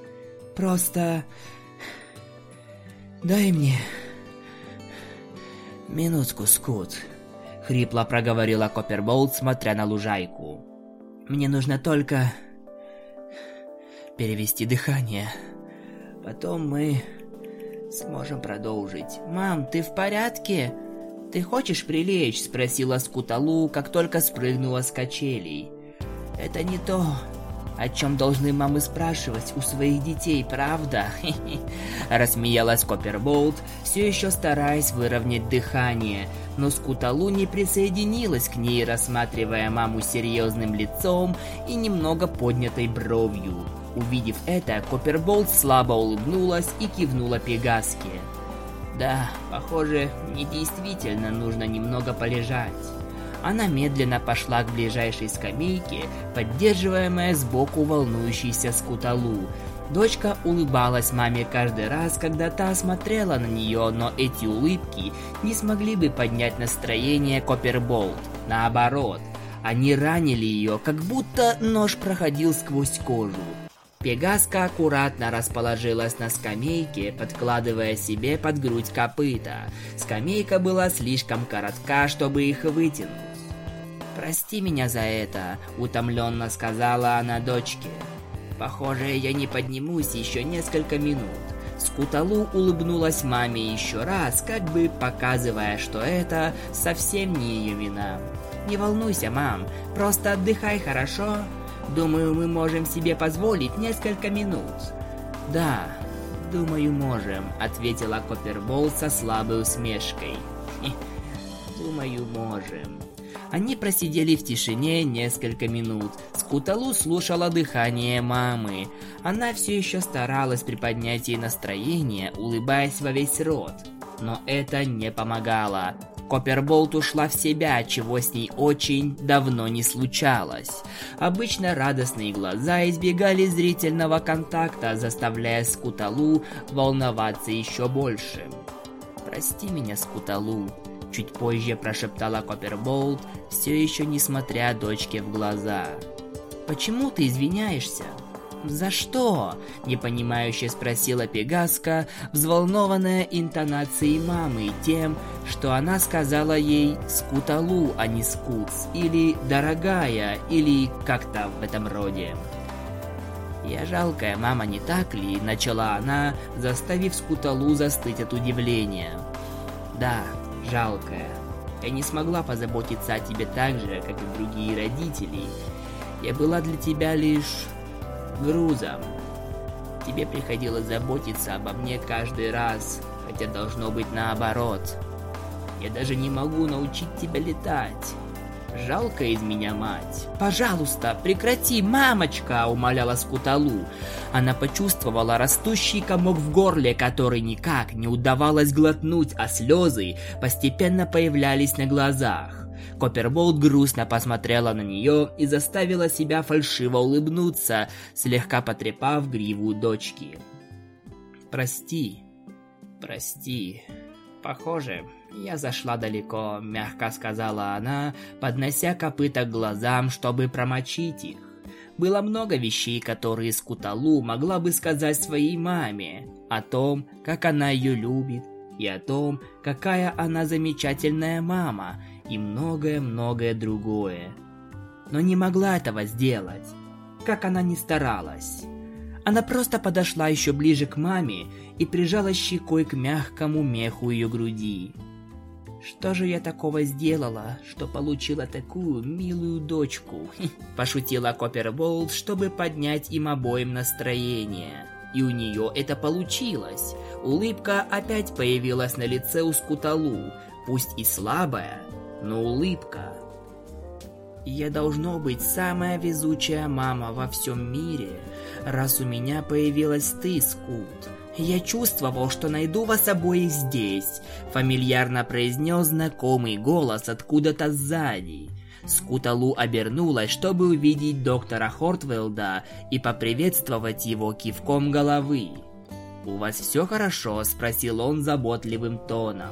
Просто... Дай мне... Минутку, Скут. Хрипло проговорила Копперболт, смотря на лужайку. Мне нужно только... Перевести дыхание. Потом мы сможем продолжить. Мам, ты в порядке? «Ты хочешь прилечь?» – спросила Скуталу, как только спрыгнула с качелей. «Это не то, о чем должны мамы спрашивать у своих детей, правда?» Рассмеялась Копперболт, все еще стараясь выровнять дыхание, но Скуталу не присоединилась к ней, рассматривая маму серьезным лицом и немного поднятой бровью. Увидев это, Копперболт слабо улыбнулась и кивнула Пегаске. Да, похоже, мне действительно нужно немного полежать. Она медленно пошла к ближайшей скамейке, поддерживаемая сбоку волнующейся скуталу. Дочка улыбалась маме каждый раз, когда та смотрела на нее, но эти улыбки не смогли бы поднять настроение Копперболт. Наоборот, они ранили ее, как будто нож проходил сквозь кожу. Пегаска аккуратно расположилась на скамейке, подкладывая себе под грудь копыта. Скамейка была слишком коротка, чтобы их вытянуть. «Прости меня за это», — утомленно сказала она дочке. «Похоже, я не поднимусь еще несколько минут». Скуталу улыбнулась маме еще раз, как бы показывая, что это совсем не ее вина. «Не волнуйся, мам, просто отдыхай, хорошо?» Думаю, мы можем себе позволить несколько минут. Да, думаю, можем, ответила Коппербол со слабой усмешкой. Думаю, можем. Они просидели в тишине несколько минут. Скуталу слушала дыхание мамы. Она все еще старалась приподнять ей настроение, улыбаясь во весь рот. Но это не помогало. Копперболт ушла в себя, чего с ней очень давно не случалось. Обычно радостные глаза избегали зрительного контакта, заставляя Скуталу волноваться еще больше. «Прости меня, Скуталу», — чуть позже прошептала Копперболт, все еще не смотря дочке в глаза. «Почему ты извиняешься?» «За что?» – непонимающе спросила Пегаска, взволнованная интонацией мамы тем, что она сказала ей «скуталу», а не «скутс», или «дорогая», или как-то в этом роде. «Я жалкая мама, не так ли?» – начала она, заставив Скуталу застыть от удивления. «Да, жалкая. Я не смогла позаботиться о тебе так же, как и другие родители. Я была для тебя лишь грузом. Тебе приходилось заботиться обо мне каждый раз, хотя должно быть наоборот. Я даже не могу научить тебя летать. Жалко из меня мать. Пожалуйста, прекрати, мамочка, умоляла Скуталу. Она почувствовала растущий комок в горле, который никак не удавалось глотнуть, а слезы постепенно появлялись на глазах. Копперболт грустно посмотрела на нее и заставила себя фальшиво улыбнуться, слегка потрепав гриву дочки. «Прости, «Прости. Похоже, я зашла далеко», — мягко сказала она, поднося копыта к глазам, чтобы промочить их. Было много вещей, которые Скуталу могла бы сказать своей маме. О том, как она ее любит, и о том, какая она замечательная мама, и многое-многое другое. Но не могла этого сделать, как она ни старалась. Она просто подошла еще ближе к маме и прижала щекой к мягкому меху ее груди. Что же я такого сделала, что получила такую милую дочку? Пошутила Копперболт, чтобы поднять им обоим настроение. И у нее это получилось. Улыбка опять появилась на лице у Скуталу, пусть и слабая, но улыбка. Я должно быть самая везучая мама во всем мире, раз у меня появилась ты, Скут. Я чувствовал, что найду вас обоих здесь, фамильярно произнес знакомый голос откуда-то сзади. Скуталу обернулась, чтобы увидеть доктора Хортвелда и поприветствовать его кивком головы. «У вас все хорошо?» – спросил он заботливым тоном.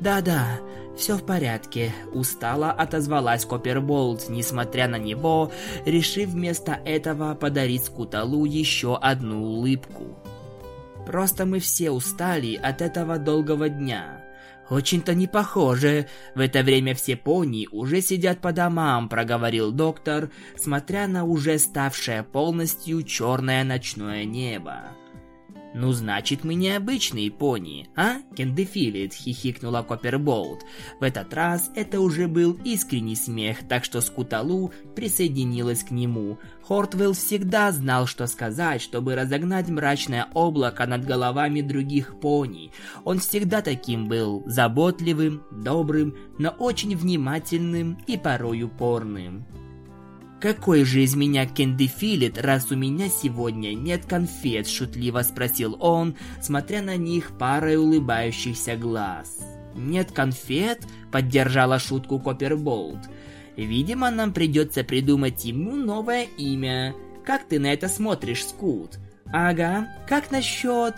«Да-да, все в порядке», – устало отозвалась Копперболт, несмотря на него, решив вместо этого подарить Скуталу еще одну улыбку. «Просто мы все устали от этого долгого дня». «Очень-то не похоже. В это время все пони уже сидят по домам», – проговорил доктор, смотря на уже ставшее полностью черное ночное небо. «Ну, значит, мы необычные пони, а, Кендефилит?» – хихикнула Копперболт. В этот раз это уже был искренний смех, так что Скуталу присоединилась к нему. Хортвелл всегда знал, что сказать, чтобы разогнать мрачное облако над головами других пони. Он всегда таким был, заботливым, добрым, но очень внимательным и порой упорным. «Какой же из меня Кенди Филит, раз у меня сегодня нет конфет?» – шутливо спросил он, смотря на них парой улыбающихся глаз. «Нет конфет?» – поддержала шутку Копперболт. «Видимо, нам придется придумать ему новое имя. Как ты на это смотришь, Скут?» «Ага, как насчет...»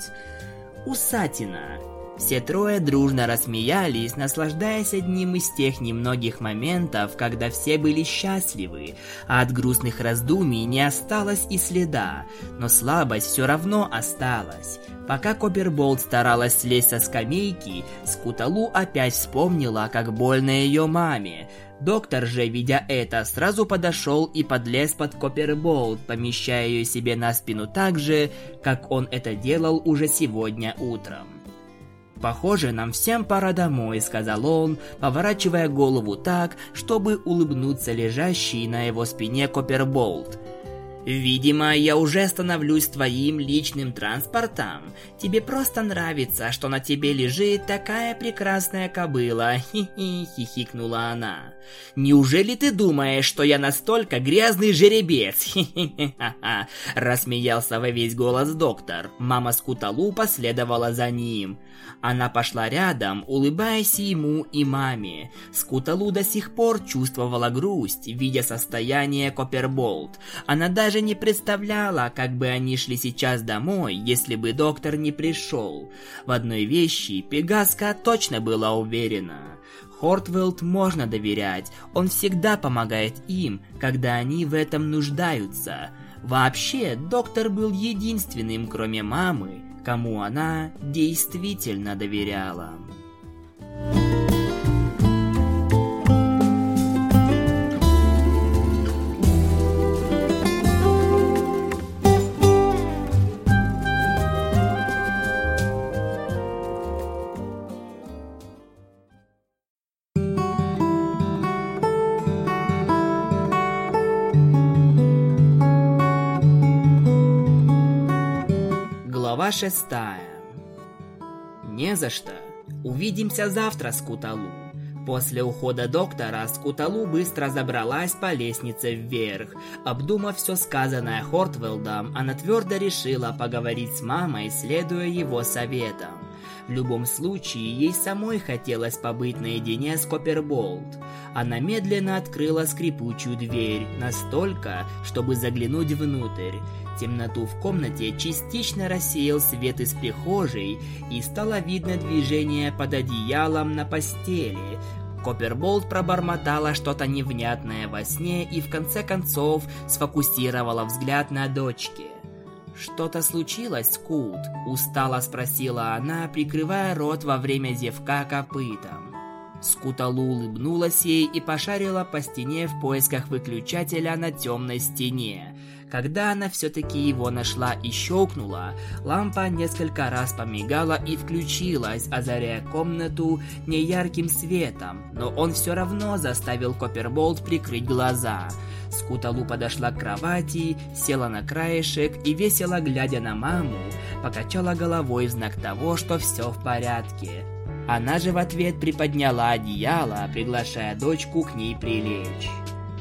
«Усатина?» Все трое дружно рассмеялись, наслаждаясь одним из тех немногих моментов, когда все были счастливы, а от грустных раздумий не осталось и следа, но слабость все равно осталась. Пока Коберболт старалась слезть со скамейки, Скуталу опять вспомнила, как больно ее маме. Доктор же, видя это, сразу подошел и подлез под Копперболт, помещая ее себе на спину так же, как он это делал уже сегодня утром. «Похоже, нам всем пора домой», — сказал он, поворачивая голову так, чтобы улыбнуться лежащей на его спине Копперболт. Видимо, я уже становлюсь твоим личным транспортом. Тебе просто нравится, что на тебе лежит такая прекрасная кобыла. Хи-хи, хихикнула она. Неужели ты думаешь, что я настолько грязный жеребец? Хи-хи-ха-ха. Рассмеялся во весь голос доктор. Мама Скуталу последовала за ним. Она пошла рядом, улыбаясь ему и маме. Скуталу до сих пор чувствовала грусть, видя состояние Копперболт. Она даже не представляла, как бы они шли сейчас домой, если бы доктор не пришел. В одной вещи Пегаска точно была уверена. Хортвелд можно доверять, он всегда помогает им, когда они в этом нуждаются. Вообще, доктор был единственным, кроме мамы, кому она действительно доверяла. Глава шестая. Не за что. Увидимся завтра, Скуталу. После ухода доктора Скуталу быстро забралась по лестнице вверх. Обдумав все сказанное Хортвелдом, она твердо решила поговорить с мамой, следуя его советам. В любом случае, ей самой хотелось побыть наедине с Копперболт. Она медленно открыла скрипучую дверь, настолько, чтобы заглянуть внутрь. Темноту в комнате частично рассеял свет из прихожей, и стало видно движение под одеялом на постели. Копперболт пробормотала что-то невнятное во сне и в конце концов сфокусировала взгляд на дочке. «Что-то случилось, Скут?» – устало спросила она, прикрывая рот во время зевка копытом. Скуталу улыбнулась ей и пошарила по стене в поисках выключателя на темной стене. Когда она все-таки его нашла и щелкнула, лампа несколько раз помигала и включилась, озаряя комнату неярким светом, но он все равно заставил Копперболт прикрыть глаза. Скуталу подошла к кровати, села на краешек и, весело глядя на маму, покачала головой в знак того, что все в порядке. Она же в ответ приподняла одеяло, приглашая дочку к ней прилечь.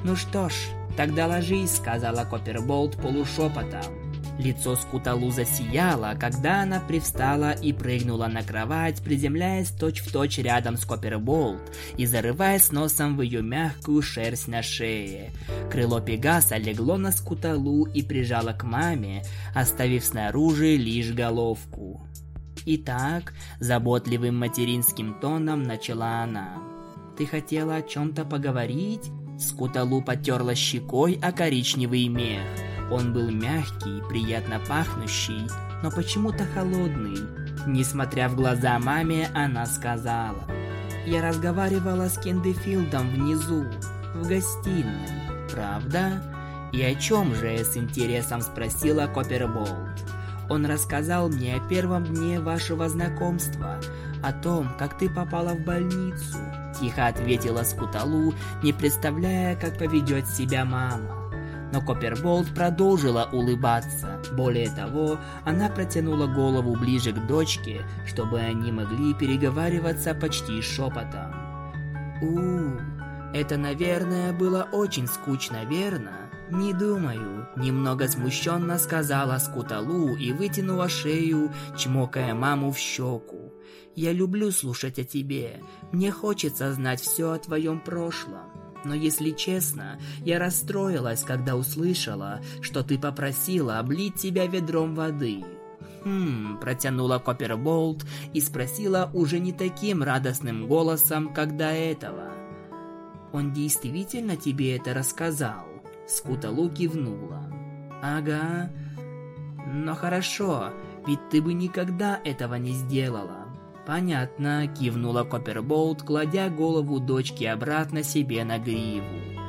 «Ну что ж, «Тогда ложись», — сказала Копперболт полушепотом. Лицо Скуталу засияло, когда она привстала и прыгнула на кровать, приземляясь точь-в-точь точь рядом с Копперболт и зарываясь носом в ее мягкую шерсть на шее. Крыло Пегаса легло на Скуталу и прижало к маме, оставив снаружи лишь головку. «Итак», — заботливым материнским тоном начала она, — «ты хотела о чем-то поговорить?» Скуталу потерла щекой о коричневый мех. Он был мягкий, приятно пахнущий, но почему-то холодный. Несмотря в глаза маме, она сказала. «Я разговаривала с Кендефилдом внизу, в гостиной. Правда?» «И о чем же?» – с интересом спросила Копперболт. «Он рассказал мне о первом дне вашего знакомства, о том, как ты попала в больницу. Тихо ответила Скуталу, не представляя, как поведет себя мама. Но Копперболт продолжила улыбаться. Более того, она протянула голову ближе к дочке, чтобы они могли переговариваться почти шепотом. у это, наверное, было очень скучно, верно?» «Не думаю», – немного смущенно сказала Скуталу и вытянула шею, чмокая маму в щеку. Я люблю слушать о тебе. Мне хочется знать все о твоем прошлом. Но если честно, я расстроилась, когда услышала, что ты попросила облить тебя ведром воды. Хм, протянула Копперболт и спросила уже не таким радостным голосом, как до этого. Он действительно тебе это рассказал? Скуталу кивнула. Ага. Но хорошо, ведь ты бы никогда этого не сделала. «Понятно», – кивнула Копперболт, кладя голову дочки обратно себе на гриву.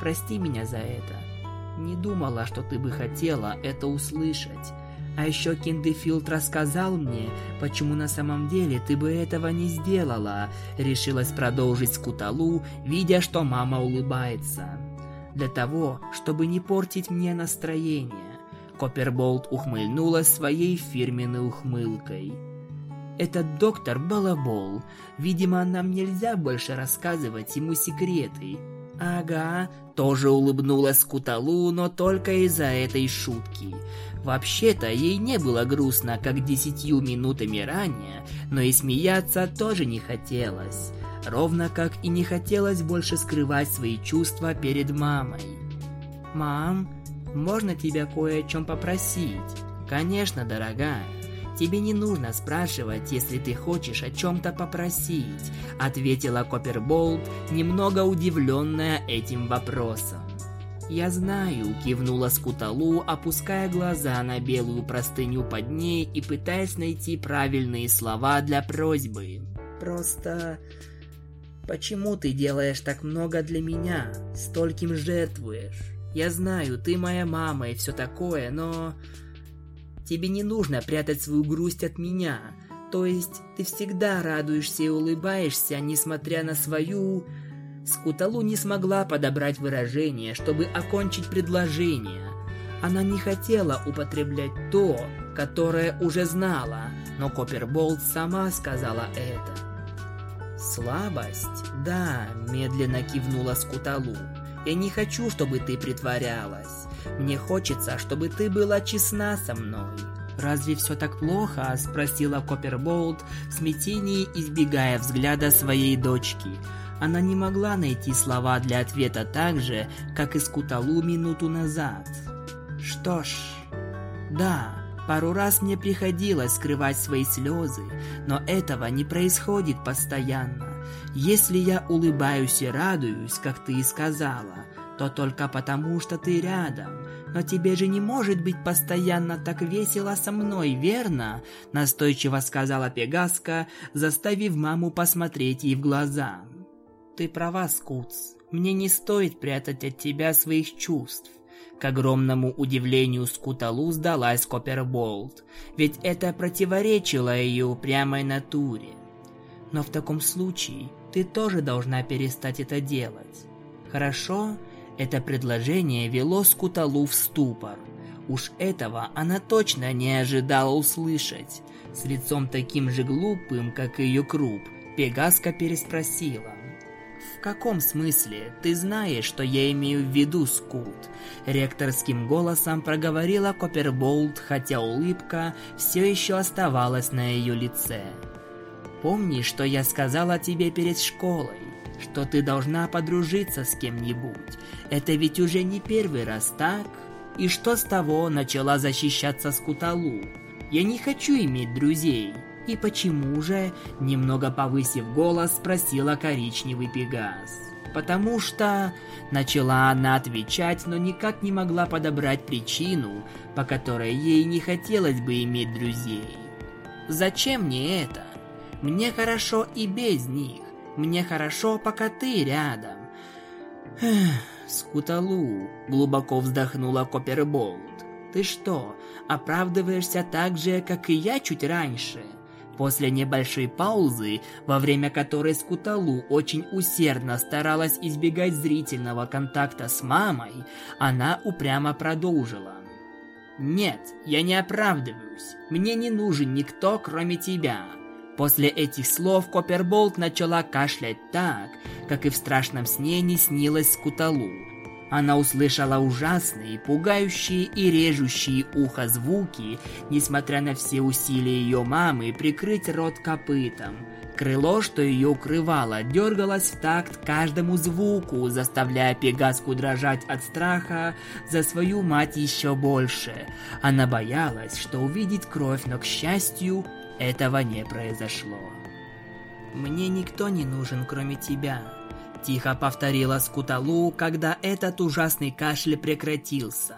«Прости меня за это. Не думала, что ты бы хотела это услышать. А еще Киндефилд рассказал мне, почему на самом деле ты бы этого не сделала», – решилась продолжить Скуталу, видя, что мама улыбается. «Для того, чтобы не портить мне настроение». Копперболт ухмыльнулась своей фирменной ухмылкой. Этот доктор балабол. Видимо, нам нельзя больше рассказывать ему секреты. Ага, тоже улыбнулась Куталу, но только из-за этой шутки. Вообще-то ей не было грустно, как десятью минутами ранее, но и смеяться тоже не хотелось. Ровно как и не хотелось больше скрывать свои чувства перед мамой. «Мам, можно тебя кое о чем попросить?» «Конечно, дорогая». «Тебе не нужно спрашивать, если ты хочешь о чем-то попросить», ответила Копперболт, немного удивленная этим вопросом. «Я знаю», – кивнула Скуталу, опуская глаза на белую простыню под ней и пытаясь найти правильные слова для просьбы. «Просто... Почему ты делаешь так много для меня? Стольким жертвуешь? Я знаю, ты моя мама и все такое, но... Тебе не нужно прятать свою грусть от меня. То есть ты всегда радуешься и улыбаешься, несмотря на свою... Скуталу не смогла подобрать выражение, чтобы окончить предложение. Она не хотела употреблять то, которое уже знала, но Копперболт сама сказала это. «Слабость? Да», – медленно кивнула Скуталу. «Я не хочу, чтобы ты притворялась. Мне хочется, чтобы ты была честна со мной. «Разве все так плохо?» – спросила Копперболт в смятении, избегая взгляда своей дочки. Она не могла найти слова для ответа так же, как и Скуталу минуту назад. «Что ж, Да, пару раз мне приходилось скрывать свои слезы, но этого не происходит постоянно. Если я улыбаюсь и радуюсь, как ты и сказала, то только потому, что ты рядом. Но тебе же не может быть постоянно так весело со мной, верно? Настойчиво сказала Пегаска, заставив маму посмотреть ей в глаза. Ты права, Скутс. Мне не стоит прятать от тебя своих чувств. К огромному удивлению Скуталу сдалась Копперболт, ведь это противоречило ее упрямой натуре. Но в таком случае ты тоже должна перестать это делать. Хорошо? Это предложение вело Скуталу в ступор. Уж этого она точно не ожидала услышать. С лицом таким же глупым, как и ее круп, Пегаска переспросила. «В каком смысле? Ты знаешь, что я имею в виду, Скут?» Ректорским голосом проговорила Копперболт, хотя улыбка все еще оставалась на ее лице. «Помни, что я сказала тебе перед школой, что ты должна подружиться с кем-нибудь. Это ведь уже не первый раз, так? И что с того начала защищаться Скуталу? Я не хочу иметь друзей». «И почему же?» – немного повысив голос, спросила коричневый Пегас. «Потому что...» – начала она отвечать, но никак не могла подобрать причину, по которой ей не хотелось бы иметь друзей. «Зачем мне это? Мне хорошо и без них. Мне хорошо, пока ты рядом». «Эх, Скуталу», – глубоко вздохнула Копперболт. «Ты что, оправдываешься так же, как и я чуть раньше?» После небольшой паузы, во время которой Скуталу очень усердно старалась избегать зрительного контакта с мамой, она упрямо продолжила. «Нет, я не оправдываюсь. Мне не нужен никто, кроме тебя». После этих слов Копперболт начала кашлять так, как и в страшном сне не снилось Скуталу. Она услышала ужасные, пугающие и режущие ухо звуки, несмотря на все усилия ее мамы прикрыть рот копытом. Крыло, что ее укрывало, дергалось в такт каждому звуку, заставляя Пегаску дрожать от страха за свою мать еще больше. Она боялась, что увидит кровь, но, к счастью, этого не произошло. «Мне никто не нужен, кроме тебя», Тихо повторила Скуталу, когда этот ужасный кашель прекратился.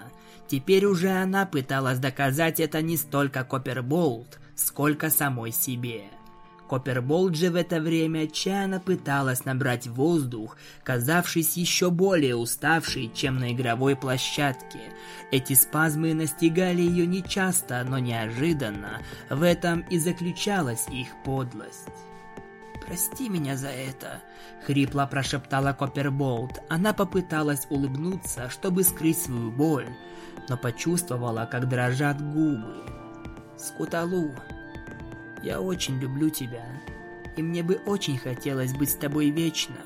Теперь уже она пыталась доказать это не столько Копперболт, сколько самой себе. Копперболт же в это время отчаянно пыталась набрать воздух, казавшись еще более уставшей, чем на игровой площадке. Эти спазмы настигали ее нечасто, но неожиданно. В этом и заключалась их подлость. «Прости меня за это», — хрипло прошептала Копперболт. Она попыталась улыбнуться, чтобы скрыть свою боль, но почувствовала, как дрожат губы. «Скуталу, я очень люблю тебя, и мне бы очень хотелось быть с тобой вечно,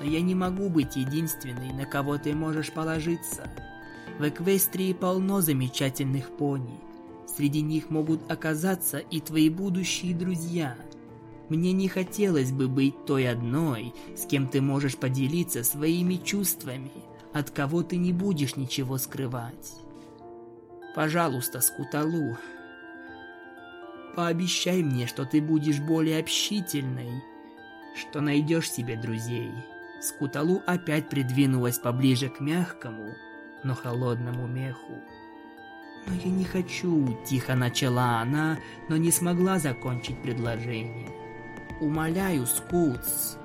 но я не могу быть единственной, на кого ты можешь положиться. В Эквестрии полно замечательных пони, среди них могут оказаться и твои будущие друзья». Мне не хотелось бы быть той одной, с кем ты можешь поделиться своими чувствами, от кого ты не будешь ничего скрывать. Пожалуйста, Скуталу, пообещай мне, что ты будешь более общительной, что найдешь себе друзей. Скуталу опять придвинулась поближе к мягкому, но холодному меху. «Но я не хочу», – тихо начала она, но не смогла закончить предложение. Умоляю, Скутс.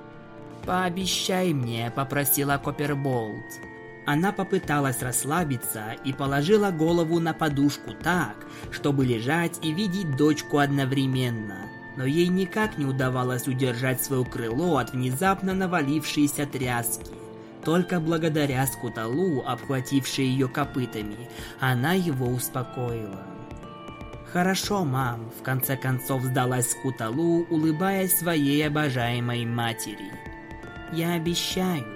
Пообещай мне, попросила Копперболт. Она попыталась расслабиться и положила голову на подушку так, чтобы лежать и видеть дочку одновременно. Но ей никак не удавалось удержать свое крыло от внезапно навалившейся тряски. Только благодаря скуталу, обхватившей ее копытами, она его успокоила. «Хорошо, мам», — в конце концов сдалась Скуталу, улыбаясь своей обожаемой матери. «Я обещаю.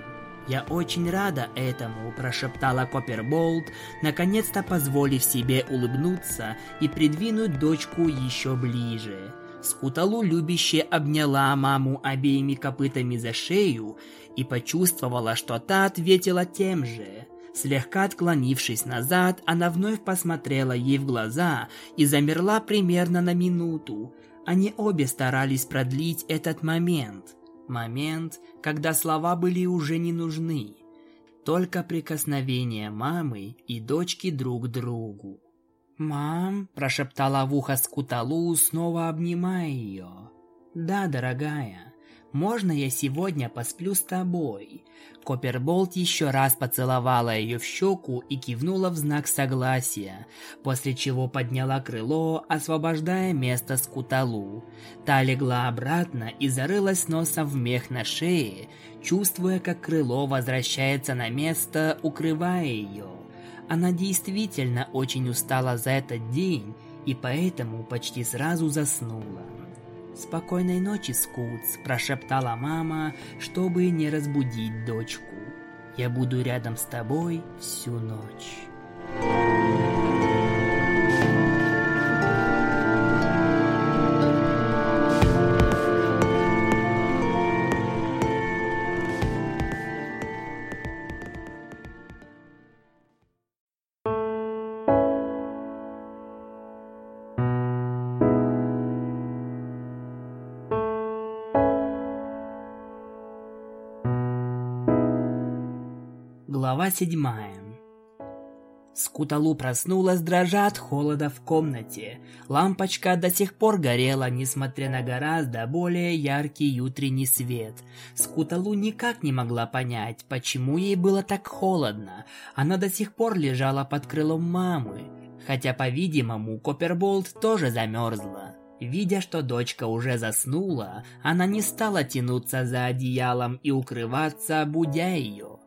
Я очень рада этому», — прошептала Копперболт, наконец-то позволив себе улыбнуться и придвинуть дочку еще ближе. Скуталу любяще обняла маму обеими копытами за шею и почувствовала, что та ответила тем же — Слегка отклонившись назад, она вновь посмотрела ей в глаза и замерла примерно на минуту. Они обе старались продлить этот момент. Момент, когда слова были уже не нужны. Только прикосновение мамы и дочки друг к другу. «Мам!» – прошептала в ухо Скуталу, снова обнимая ее. «Да, дорогая, можно я сегодня посплю с тобой?» Копперболт еще раз поцеловала ее в щеку и кивнула в знак согласия, после чего подняла крыло, освобождая место Скуталу. Та легла обратно и зарылась носом в мех на шее, чувствуя, как крыло возвращается на место, укрывая ее. Она действительно очень устала за этот день и поэтому почти сразу заснула. «Спокойной ночи, Скутс», – прошептала мама, чтобы не разбудить дочку. «Я буду рядом с тобой всю ночь». Глава седьмая. Скуталу проснулась, дрожа от холода в комнате. Лампочка до сих пор горела, несмотря на гораздо более яркий утренний свет. Скуталу никак не могла понять, почему ей было так холодно. Она до сих пор лежала под крылом мамы. Хотя, по-видимому, Копперболт тоже замерзла. Видя, что дочка уже заснула, она не стала тянуться за одеялом и укрываться, будя ее.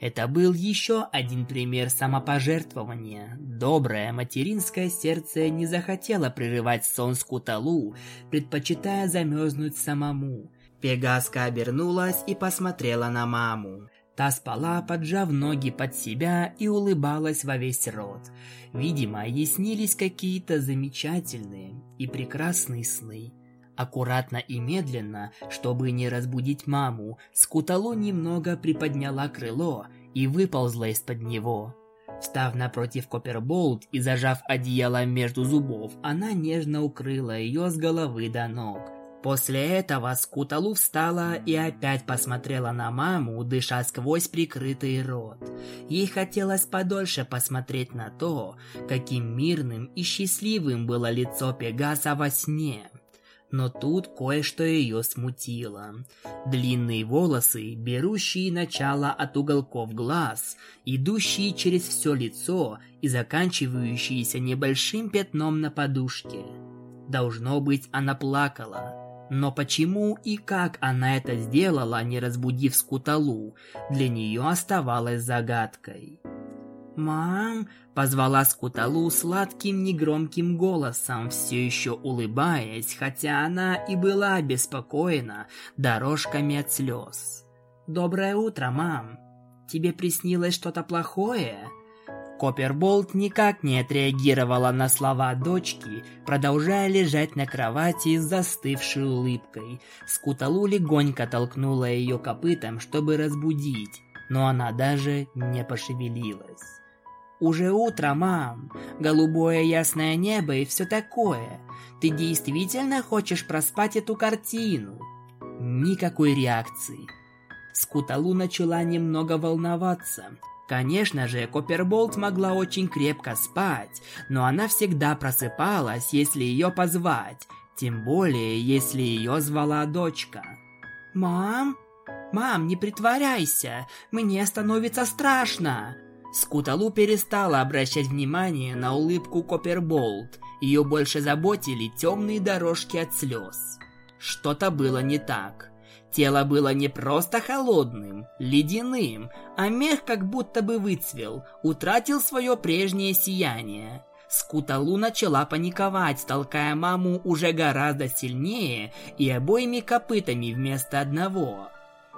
Это был еще один пример самопожертвования. Доброе материнское сердце не захотело прерывать сон Скуталу, предпочитая замерзнуть самому. Пегаска обернулась и посмотрела на маму. Та спала, поджав ноги под себя и улыбалась во весь рот. Видимо, ей снились какие-то замечательные и прекрасные сны. Аккуратно и медленно, чтобы не разбудить маму, Скутало немного приподняла крыло и выползла из-под него. Встав напротив Копперболт и зажав одеяло между зубов, она нежно укрыла ее с головы до ног. После этого Скуталу встала и опять посмотрела на маму, дыша сквозь прикрытый рот. Ей хотелось подольше посмотреть на то, каким мирным и счастливым было лицо Пегаса во сне. Но тут кое-что ее смутило. Длинные волосы, берущие начало от уголков глаз, идущие через все лицо и заканчивающиеся небольшим пятном на подушке. Должно быть, она плакала. Но почему и как она это сделала, не разбудив Скуталу, для нее оставалось загадкой. «Мам!» – позвала Скуталу сладким негромким голосом, все еще улыбаясь, хотя она и была обеспокоена дорожками от слез. «Доброе утро, мам! Тебе приснилось что-то плохое?» Копперболт никак не отреагировала на слова дочки, продолжая лежать на кровати с застывшей улыбкой. Скуталу легонько толкнула ее копытом, чтобы разбудить, но она даже не пошевелилась. «Уже утро, мам. Голубое ясное небо и все такое. Ты действительно хочешь проспать эту картину?» Никакой реакции. Скуталу начала немного волноваться. Конечно же, Копперболт могла очень крепко спать, но она всегда просыпалась, если ее позвать, тем более, если ее звала дочка. «Мам? Мам, не притворяйся, мне становится страшно!» Скуталу перестала обращать внимание на улыбку Копперболт. Ее больше заботили темные дорожки от слез. Что-то было не так. Тело было не просто холодным, ледяным, а мех как будто бы выцвел, утратил свое прежнее сияние. Скуталу начала паниковать, толкая маму уже гораздо сильнее и обоими копытами вместо одного.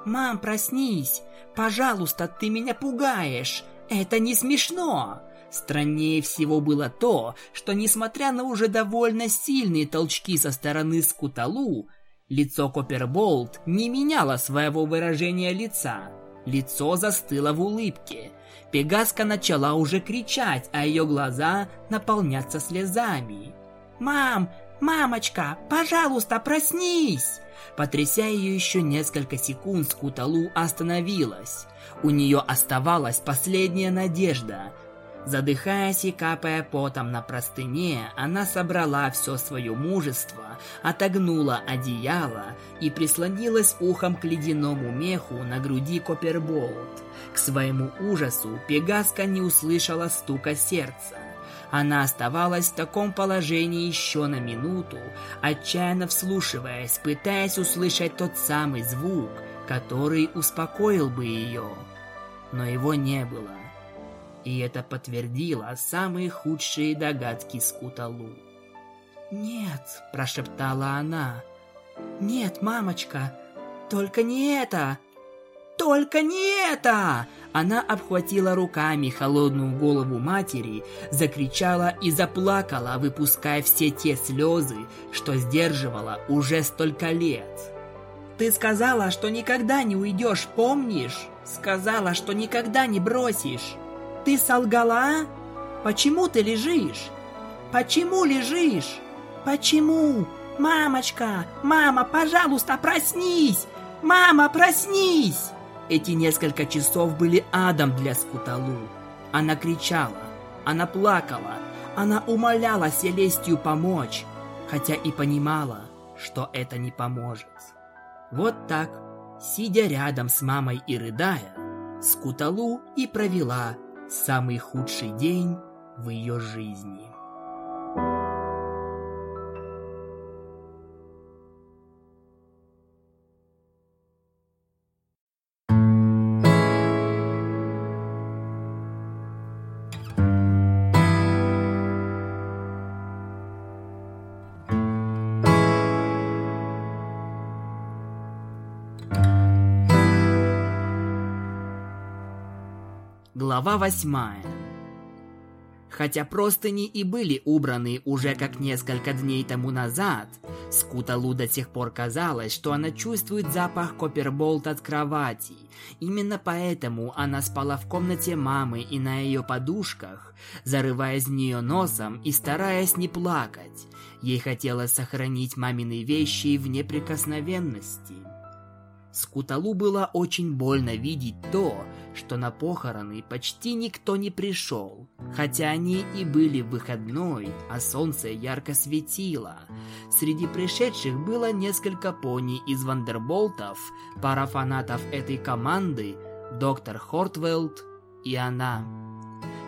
«Мам, проснись! Пожалуйста, ты меня пугаешь! Это не смешно. Страннее всего было то, что несмотря на уже довольно сильные толчки со стороны Скуталу, лицо Копперболт не меняло своего выражения лица. Лицо застыло в улыбке. Пегаска начала уже кричать, а ее глаза наполняться слезами. «Мам! Мамочка! Пожалуйста, проснись!» Потряся ее еще несколько секунд, Скуталу остановилась. У нее оставалась последняя надежда. Задыхаясь и капая потом на простыне, она собрала все свое мужество, отогнула одеяло и прислонилась ухом к ледяному меху на груди Копперболт. К своему ужасу Пегаска не услышала стука сердца. Она оставалась в таком положении еще на минуту, отчаянно вслушиваясь, пытаясь услышать тот самый звук, который успокоил бы ее. Но его не было. И это подтвердило самые худшие догадки Скуталу. «Нет», – прошептала она. «Нет, мамочка, только не это!» Только не это! Она обхватила руками холодную голову матери, закричала и заплакала, выпуская все те слезы, что сдерживала уже столько лет. «Ты сказала, что никогда не уйдешь, помнишь? Сказала, что никогда не бросишь. Ты солгала? Почему ты лежишь? Почему лежишь? Почему? Мамочка, мама, пожалуйста, проснись! Мама, проснись!» Эти несколько часов были адом для Скуталу. Она кричала, она плакала, она умоляла Селестию помочь, хотя и понимала, что это не поможет. Вот так, сидя рядом с мамой и рыдая, Скуталу и провела самый худший день в ее жизни. Глава восьмая. Хотя простыни и были убраны уже как несколько дней тому назад, Скуталу до сих пор казалось, что она чувствует запах Копперболт от кровати. Именно поэтому она спала в комнате мамы и на ее подушках, зарываясь в нее носом и стараясь не плакать. Ей хотелось сохранить мамины вещи в неприкосновенности. Скуталу было очень больно видеть то, что на похороны почти никто не пришел, хотя они и были в выходной, а солнце ярко светило. Среди пришедших было несколько пони из Вандерболтов, пара фанатов этой команды, доктор Хортвелд и она.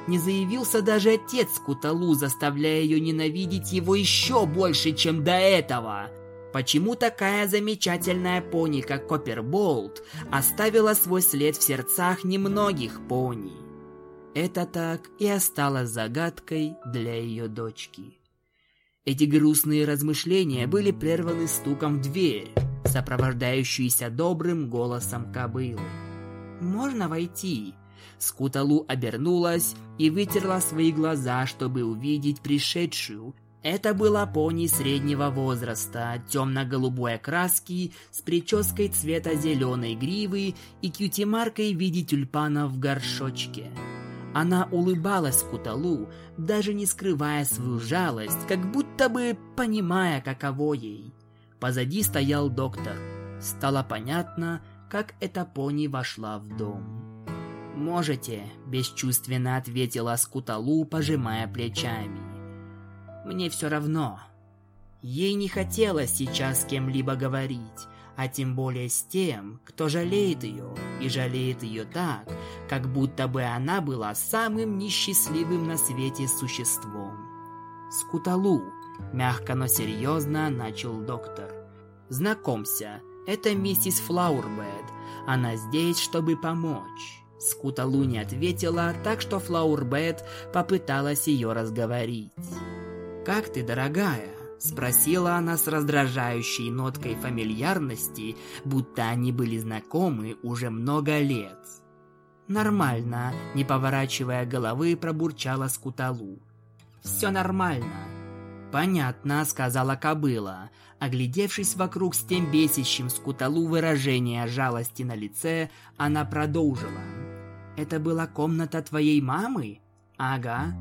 Не заявился даже отец Куталу, заставляя ее ненавидеть его еще больше, чем до этого – Почему такая замечательная пони, как Копперболт, оставила свой след в сердцах немногих пони? Это так и осталось загадкой для ее дочки. Эти грустные размышления были прерваны стуком в дверь, сопровождающуюся добрым голосом кобылы. «Можно войти?» Скуталу обернулась и вытерла свои глаза, чтобы увидеть пришедшую, это была пони среднего возраста, темно-голубой окраски, с прической цвета зеленой гривы и кьюти-маркой в виде тюльпана в горшочке. Она улыбалась Куталу, даже не скрывая свою жалость, как будто бы понимая, каково ей. Позади стоял доктор. Стало понятно, как эта пони вошла в дом. «Можете», – бесчувственно ответила Скуталу, пожимая плечами. Мне все равно. Ей не хотелось сейчас с кем-либо говорить, а тем более с тем, кто жалеет ее, и жалеет ее так, как будто бы она была самым несчастливым на свете существом. «Скуталу», – мягко, но серьезно начал доктор. «Знакомься, это миссис Флаурбед. Она здесь, чтобы помочь». Скуталу не ответила, так что Флаурбед попыталась ее разговорить. «Как ты, дорогая?» – спросила она с раздражающей ноткой фамильярности, будто они были знакомы уже много лет. «Нормально», – не поворачивая головы, пробурчала Скуталу. «Все нормально». «Понятно», – сказала кобыла. Оглядевшись вокруг с тем бесящим Скуталу выражения жалости на лице, она продолжила. Это была комната твоей мамы? Ага.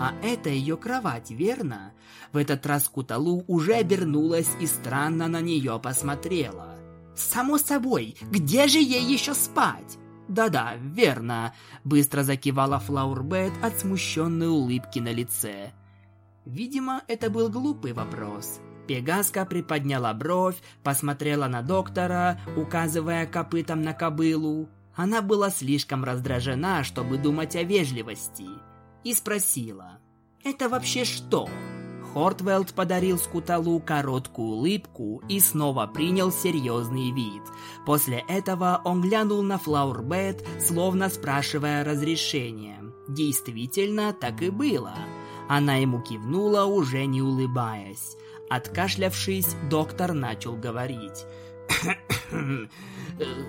А это ее кровать, верно? В этот раз Куталу уже обернулась и странно на нее посмотрела. Само собой, где же ей еще спать? Да-да, верно, быстро закивала Флаурбет от смущенной улыбки на лице. Видимо, это был глупый вопрос. Пегаска приподняла бровь, посмотрела на доктора, указывая копытом на кобылу. Она была слишком раздражена, чтобы думать о вежливости и спросила. «Это вообще что?» Хортвелд подарил Скуталу короткую улыбку и снова принял серьезный вид. После этого он глянул на Флаурбет, словно спрашивая разрешения. Действительно, так и было. Она ему кивнула, уже не улыбаясь. Откашлявшись, доктор начал говорить.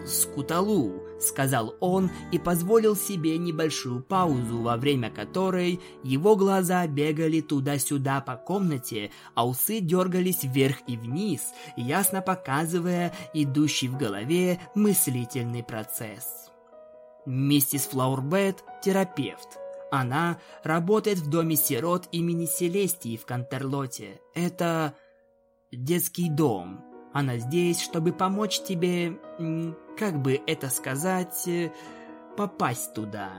«Скуталу», — сказал он и позволил себе небольшую паузу, во время которой его глаза бегали туда-сюда по комнате, а усы дергались вверх и вниз, ясно показывая идущий в голове мыслительный процесс. Миссис Флаурбет – терапевт. Она работает в доме сирот имени Селестии в Кантерлоте. Это детский дом – она здесь, чтобы помочь тебе, как бы это сказать, э, попасть туда.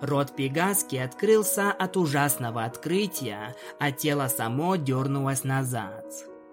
Рот Пегаски открылся от ужасного открытия, а тело само дернулось назад.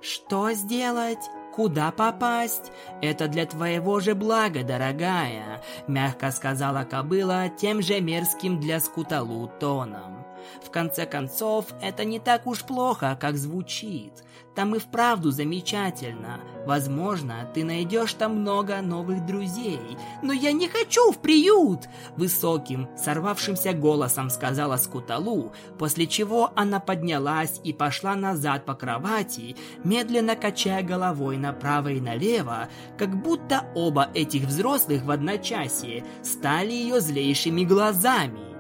«Что сделать? Куда попасть? Это для твоего же блага, дорогая», — мягко сказала кобыла тем же мерзким для скуталу тоном. В конце концов, это не так уж плохо, как звучит. Там и вправду замечательно. Возможно, ты найдешь там много новых друзей. Но я не хочу в приют!» Высоким, сорвавшимся голосом сказала Скуталу, после чего она поднялась и пошла назад по кровати, медленно качая головой направо и налево, как будто оба этих взрослых в одночасье стали ее злейшими глазами.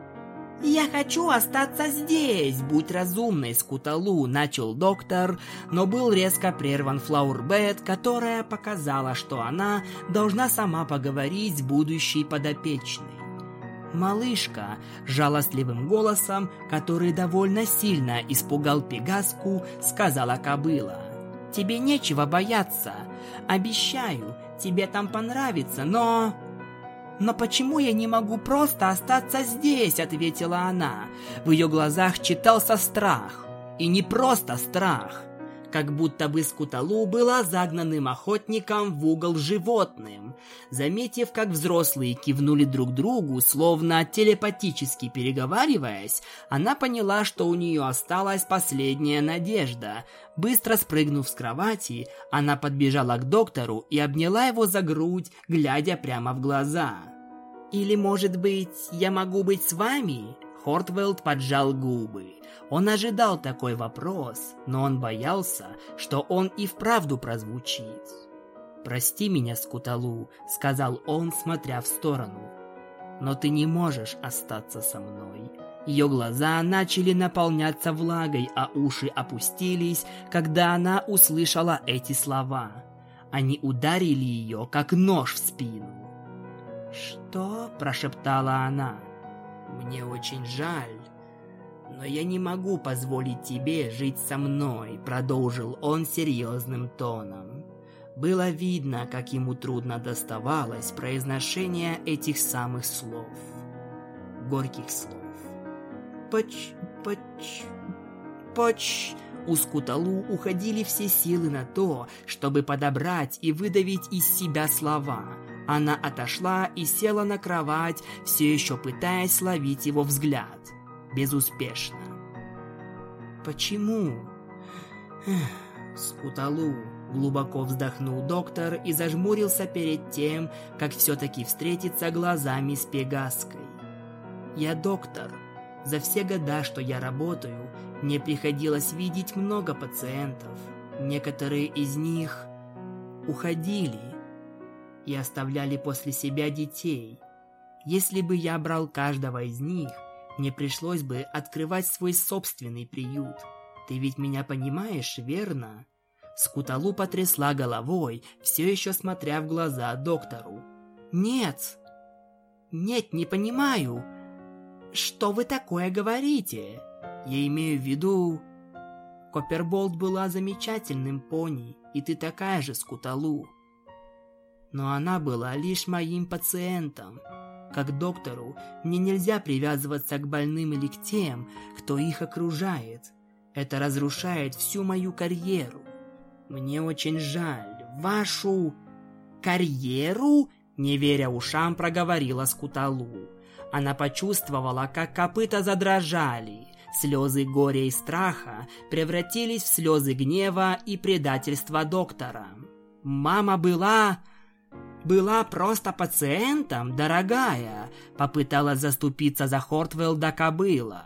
«Я хочу остаться здесь, будь разумной, Скуталу», — начал доктор, но был резко прерван Флаурбет, которая показала, что она должна сама поговорить с будущей подопечной. Малышка, жалостливым голосом, который довольно сильно испугал Пегаску, сказала кобыла. «Тебе нечего бояться. Обещаю, тебе там понравится, но...» «Но почему я не могу просто остаться здесь?» – ответила она. В ее глазах читался страх. И не просто страх как будто бы Скуталу была загнанным охотником в угол животным. Заметив, как взрослые кивнули друг другу, словно телепатически переговариваясь, она поняла, что у нее осталась последняя надежда. Быстро спрыгнув с кровати, она подбежала к доктору и обняла его за грудь, глядя прямо в глаза. «Или, может быть, я могу быть с вами?» Хортвелд поджал губы. Он ожидал такой вопрос, но он боялся, что он и вправду прозвучит. «Прости меня, Скуталу», — сказал он, смотря в сторону. «Но ты не можешь остаться со мной». Ее глаза начали наполняться влагой, а уши опустились, когда она услышала эти слова. Они ударили ее, как нож в спину. «Что?» – прошептала она. «Мне очень жаль, но я не могу позволить тебе жить со мной», – продолжил он серьезным тоном. Было видно, как ему трудно доставалось произношение этих самых слов. Горьких слов. «Поч... поч... поч...» У Скуталу уходили все силы на то, чтобы подобрать и выдавить из себя слова – она отошла и села на кровать, все еще пытаясь ловить его взгляд. Безуспешно. «Почему?» «Скуталу», — глубоко вздохнул доктор и зажмурился перед тем, как все-таки встретиться глазами с Пегаской. «Я доктор. За все года, что я работаю, мне приходилось видеть много пациентов. Некоторые из них уходили, и оставляли после себя детей. Если бы я брал каждого из них, мне пришлось бы открывать свой собственный приют. Ты ведь меня понимаешь, верно? Скуталу потрясла головой, все еще смотря в глаза доктору. Нет. Нет, не понимаю. Что вы такое говорите? Я имею в виду... Копперболт была замечательным пони, и ты такая же, Скуталу. Но она была лишь моим пациентом. Как доктору, мне нельзя привязываться к больным или к тем, кто их окружает. Это разрушает всю мою карьеру. Мне очень жаль. Вашу... карьеру? Не веря ушам, проговорила Скуталу. Она почувствовала, как копыта задрожали. Слезы горя и страха превратились в слезы гнева и предательства доктора. Мама была... «Была просто пациентом, дорогая», — попыталась заступиться за Хортвелда кобыла.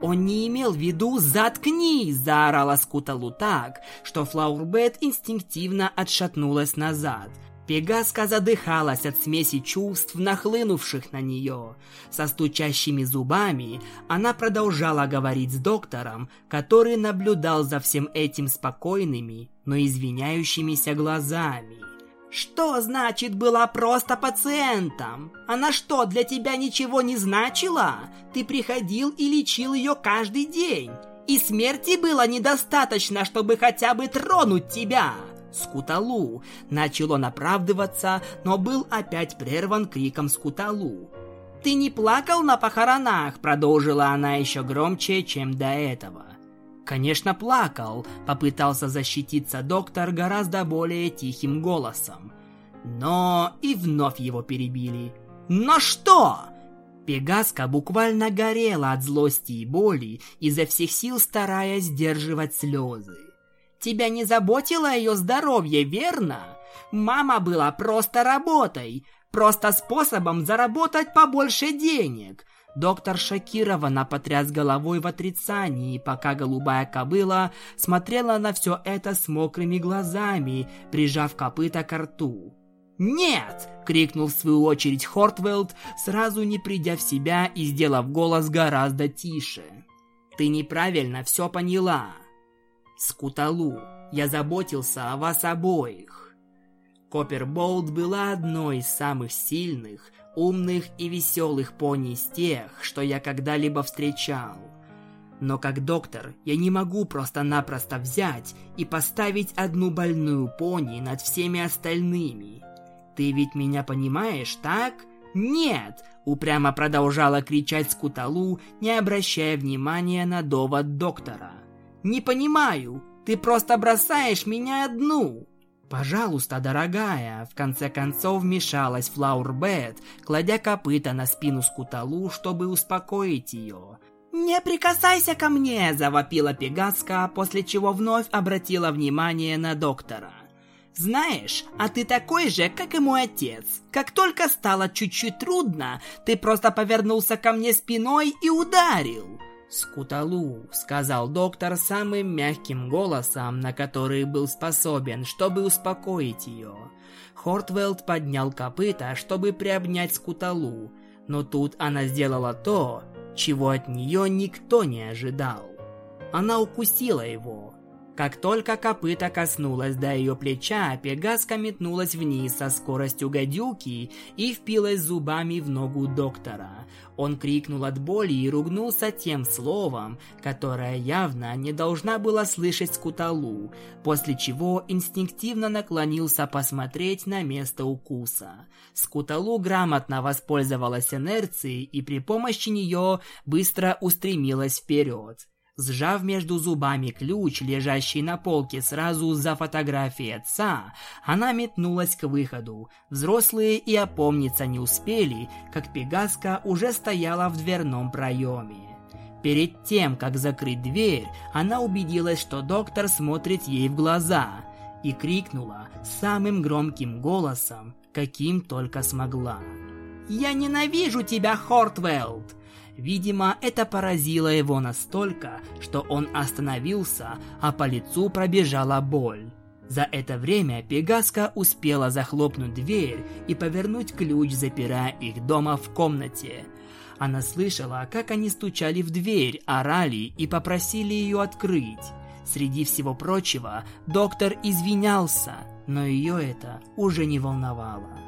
«Он не имел в виду «заткнись!» – заорала Скуталу так, что Флаурбет инстинктивно отшатнулась назад – Пегаска задыхалась от смеси чувств, нахлынувших на нее. Со стучащими зубами она продолжала говорить с доктором, который наблюдал за всем этим спокойными, но извиняющимися глазами. «Что значит была просто пациентом? Она что, для тебя ничего не значила? Ты приходил и лечил ее каждый день, и смерти было недостаточно, чтобы хотя бы тронуть тебя!» Скуталу. Начал он оправдываться, но был опять прерван криком Скуталу. «Ты не плакал на похоронах?» – продолжила она еще громче, чем до этого. «Конечно, плакал», – попытался защититься доктор гораздо более тихим голосом. Но и вновь его перебили. «Но что?» Пегаска буквально горела от злости и боли, изо всех сил стараясь сдерживать слезы. Тебя не заботило ее здоровье, верно? Мама была просто работой, просто способом заработать побольше денег. Доктор шокированно потряс головой в отрицании, пока голубая кобыла смотрела на все это с мокрыми глазами, прижав копыта к рту. «Нет!» — крикнул в свою очередь Хортвелд, сразу не придя в себя и сделав голос гораздо тише. «Ты неправильно все поняла. Скуталу, я заботился о вас обоих. Копперболт была одной из самых сильных, умных и веселых пони из тех, что я когда-либо встречал. Но как доктор я не могу просто-напросто взять и поставить одну больную пони над всеми остальными. Ты ведь меня понимаешь, так? Нет! Упрямо продолжала кричать Скуталу, не обращая внимания на довод доктора. Не понимаю, ты просто бросаешь меня одну. Пожалуйста, дорогая, в конце концов вмешалась Флаурбет, кладя копыта на спину Скуталу, чтобы успокоить ее. «Не прикасайся ко мне!» – завопила Пегаска, после чего вновь обратила внимание на доктора. «Знаешь, а ты такой же, как и мой отец. Как только стало чуть-чуть трудно, ты просто повернулся ко мне спиной и ударил. «Скуталу», — сказал доктор самым мягким голосом, на который был способен, чтобы успокоить ее. Хортвелд поднял копыта, чтобы приобнять Скуталу, но тут она сделала то, чего от нее никто не ожидал. Она укусила его, как только копыта коснулась до ее плеча, Пегаска метнулась вниз со скоростью гадюки и впилась зубами в ногу доктора. Он крикнул от боли и ругнулся тем словом, которое явно не должна была слышать Скуталу, после чего инстинктивно наклонился посмотреть на место укуса. Скуталу грамотно воспользовалась инерцией и при помощи нее быстро устремилась вперед. Сжав между зубами ключ, лежащий на полке сразу за фотографией отца, она метнулась к выходу. Взрослые и опомниться не успели, как Пегаска уже стояла в дверном проеме. Перед тем, как закрыть дверь, она убедилась, что доктор смотрит ей в глаза и крикнула самым громким голосом, каким только смогла. «Я ненавижу тебя, Хортвелд!» Видимо, это поразило его настолько, что он остановился, а по лицу пробежала боль. За это время Пегаска успела захлопнуть дверь и повернуть ключ, запирая их дома в комнате. Она слышала, как они стучали в дверь, орали и попросили ее открыть. Среди всего прочего, доктор извинялся, но ее это уже не волновало.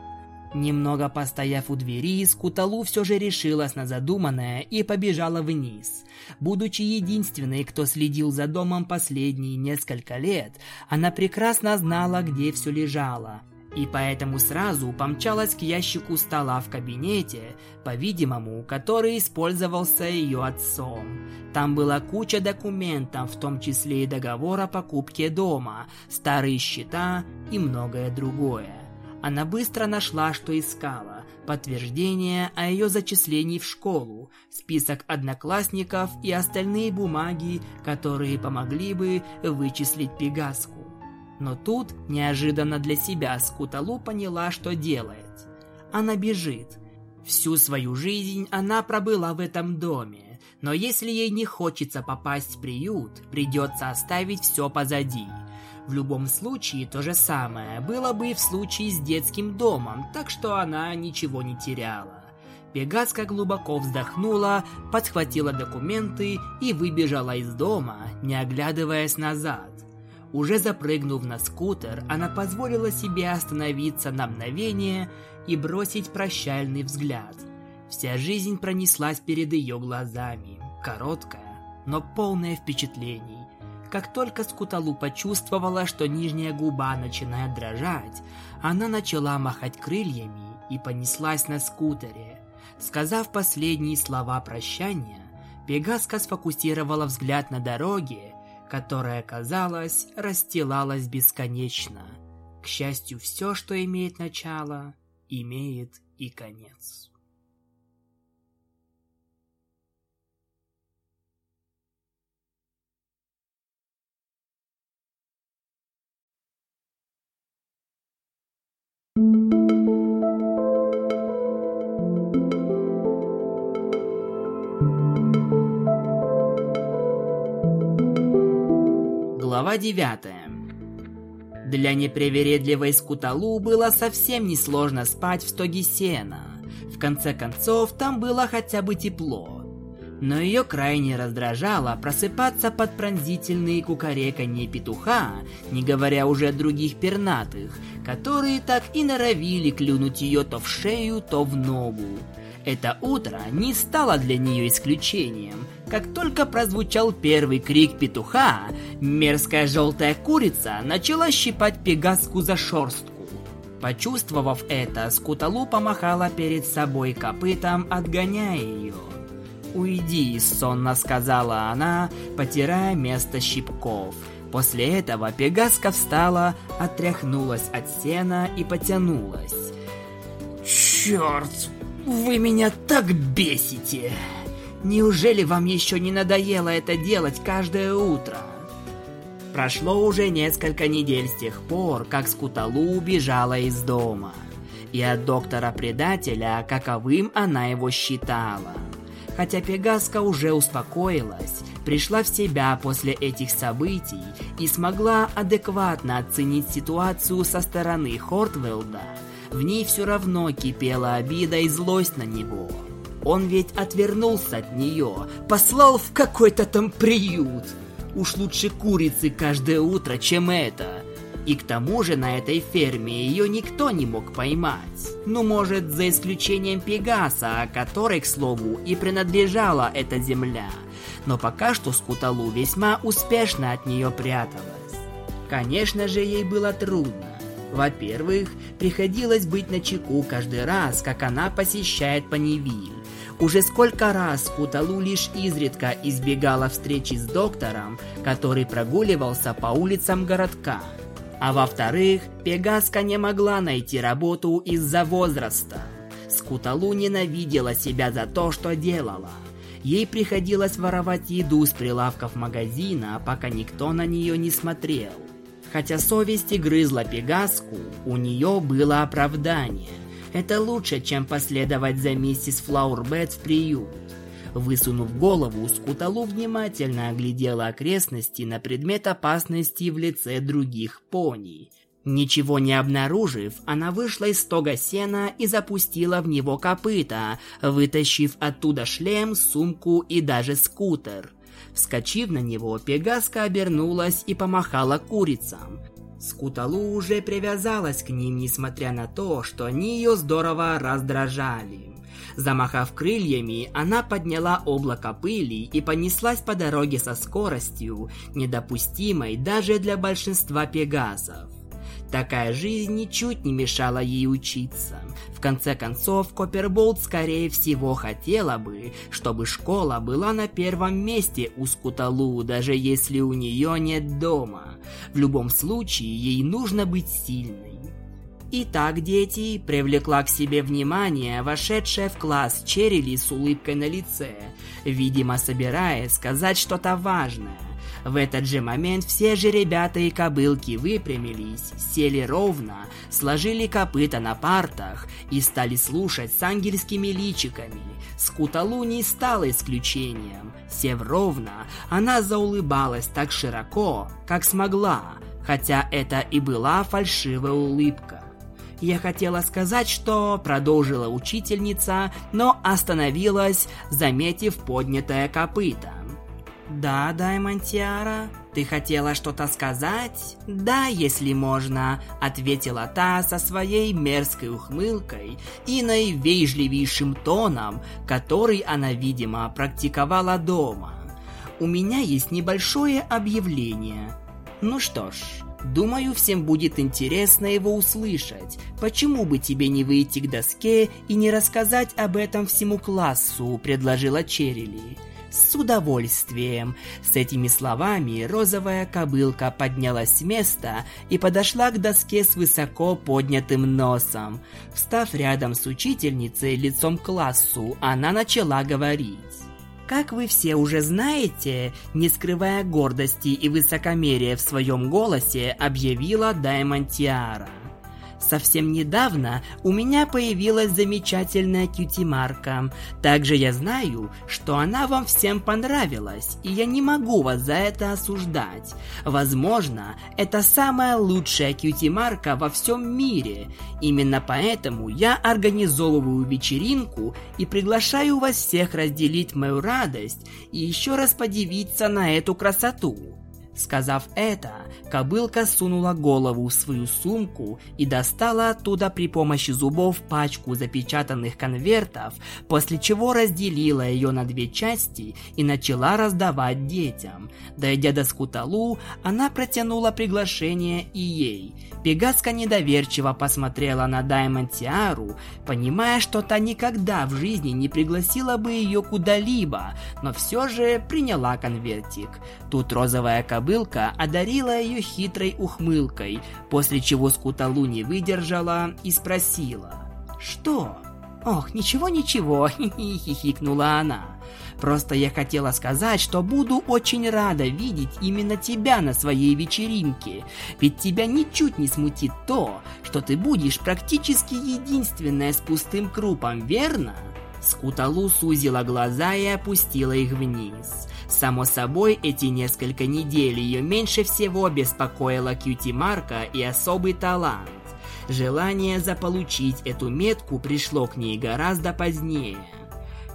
Немного постояв у двери, Скуталу все же решилась на задуманное и побежала вниз. Будучи единственной, кто следил за домом последние несколько лет, она прекрасно знала, где все лежало. И поэтому сразу помчалась к ящику стола в кабинете, по-видимому, который использовался ее отцом. Там была куча документов, в том числе и договор о покупке дома, старые счета и многое другое. Она быстро нашла, что искала. Подтверждение о ее зачислении в школу, список одноклассников и остальные бумаги, которые помогли бы вычислить Пегаску. Но тут, неожиданно для себя, Скуталу поняла, что делает. Она бежит. Всю свою жизнь она пробыла в этом доме, но если ей не хочется попасть в приют, придется оставить все позади – в любом случае, то же самое было бы и в случае с детским домом, так что она ничего не теряла. Пегаска глубоко вздохнула, подхватила документы и выбежала из дома, не оглядываясь назад. Уже запрыгнув на скутер, она позволила себе остановиться на мгновение и бросить прощальный взгляд. Вся жизнь пронеслась перед ее глазами, короткая, но полная впечатлений. Как только Скуталу почувствовала, что нижняя губа начинает дрожать, она начала махать крыльями и понеслась на скутере. Сказав последние слова прощания, Пегаска сфокусировала взгляд на дороге, которая, казалось, расстилалась бесконечно. К счастью, все, что имеет начало, имеет и конец. Глава 9 Для непривередливой скуталу было совсем несложно спать в стоге сена. В конце концов, там было хотя бы тепло. Но ее крайне раздражало просыпаться под пронзительные кукареканье петуха, не говоря уже о других пернатых, которые так и норовили клюнуть ее то в шею, то в ногу. Это утро не стало для нее исключением. Как только прозвучал первый крик петуха, мерзкая желтая курица начала щипать пегаску за шорстку. Почувствовав это, Скуталу помахала перед собой копытом, отгоняя ее. «Уйди», — сонно сказала она, потирая место щипков. После этого Пегаска встала, отряхнулась от сена и потянулась. «Черт!» Вы меня так бесите! Неужели вам еще не надоело это делать каждое утро? Прошло уже несколько недель с тех пор, как Скуталу убежала из дома. И от доктора-предателя, каковым она его считала. Хотя Пегаска уже успокоилась, пришла в себя после этих событий и смогла адекватно оценить ситуацию со стороны Хортвелда, в ней все равно кипела обида и злость на него. Он ведь отвернулся от нее, послал в какой-то там приют. Уж лучше курицы каждое утро, чем это. И к тому же на этой ферме ее никто не мог поймать. Ну, может, за исключением Пегаса, которой, к слову, и принадлежала эта земля. Но пока что Скуталу весьма успешно от нее пряталась. Конечно же, ей было трудно. Во-первых, приходилось быть на чеку каждый раз, как она посещает Панивиль. Уже сколько раз Куталу лишь изредка избегала встречи с доктором, который прогуливался по улицам городка. А во-вторых, Пегаска не могла найти работу из-за возраста. Скуталу ненавидела себя за то, что делала. Ей приходилось воровать еду с прилавков магазина, пока никто на нее не смотрел. Хотя совесть и грызла Пегаску, у нее было оправдание. Это лучше, чем последовать за миссис Флаурбет в приют. Высунув голову, Скуталу внимательно оглядела окрестности на предмет опасности в лице других пони. Ничего не обнаружив, она вышла из стога сена и запустила в него копыта, вытащив оттуда шлем, сумку и даже скутер – Вскочив на него, Пегаска обернулась и помахала курицам. Скуталу уже привязалась к ним, несмотря на то, что они ее здорово раздражали. Замахав крыльями, она подняла облако пыли и понеслась по дороге со скоростью, недопустимой даже для большинства пегасов. Такая жизнь ничуть не мешала ей учиться. В конце концов, Копперболт скорее всего хотела бы, чтобы школа была на первом месте у Скуталу, даже если у нее нет дома. В любом случае, ей нужно быть сильной. Итак, дети, привлекла к себе внимание вошедшая в класс Черили с улыбкой на лице, видимо, собираясь сказать что-то важное. В этот же момент все же ребята и кобылки выпрямились, сели ровно, сложили копыта на партах и стали слушать с ангельскими личиками. Скуталу не стала исключением. Сев ровно, она заулыбалась так широко, как смогла, хотя это и была фальшивая улыбка. Я хотела сказать, что продолжила учительница, но остановилась, заметив поднятое копыто. «Да, Даймонтиара, ты хотела что-то сказать?» «Да, если можно», — ответила та со своей мерзкой ухмылкой и наивежливейшим тоном, который она, видимо, практиковала дома. «У меня есть небольшое объявление. Ну что ж, думаю, всем будет интересно его услышать. Почему бы тебе не выйти к доске и не рассказать об этом всему классу?» – предложила Черили. «С удовольствием!» С этими словами розовая кобылка поднялась с места и подошла к доске с высоко поднятым носом. Встав рядом с учительницей лицом к классу, она начала говорить. Как вы все уже знаете, не скрывая гордости и высокомерия в своем голосе, объявила Даймонд Тиара. Совсем недавно у меня появилась замечательная кьюти-марка. Также я знаю, что она вам всем понравилась, и я не могу вас за это осуждать. Возможно, это самая лучшая кьюти-марка во всем мире. Именно поэтому я организовываю вечеринку и приглашаю вас всех разделить мою радость и еще раз подивиться на эту красоту. Сказав это, кобылка сунула голову в свою сумку и достала оттуда при помощи зубов пачку запечатанных конвертов, после чего разделила ее на две части и начала раздавать детям. Дойдя до Скуталу, она протянула приглашение и ей. Пегаска недоверчиво посмотрела на Даймонд Тиару, понимая, что та никогда в жизни не пригласила бы ее куда-либо, но все же приняла конвертик. Тут розовая кобылка одарила ее хитрой ухмылкой, после чего Скуталу не выдержала и спросила. «Что?» «Ох, ничего-ничего», — хихикнула она. Просто я хотела сказать, что буду очень рада видеть именно тебя на своей вечеринке. Ведь тебя ничуть не смутит то, что ты будешь практически единственная с пустым крупом, верно? Скуталу сузила глаза и опустила их вниз. Само собой, эти несколько недель ее меньше всего беспокоила кьюти-марка и особый талант. Желание заполучить эту метку пришло к ней гораздо позднее.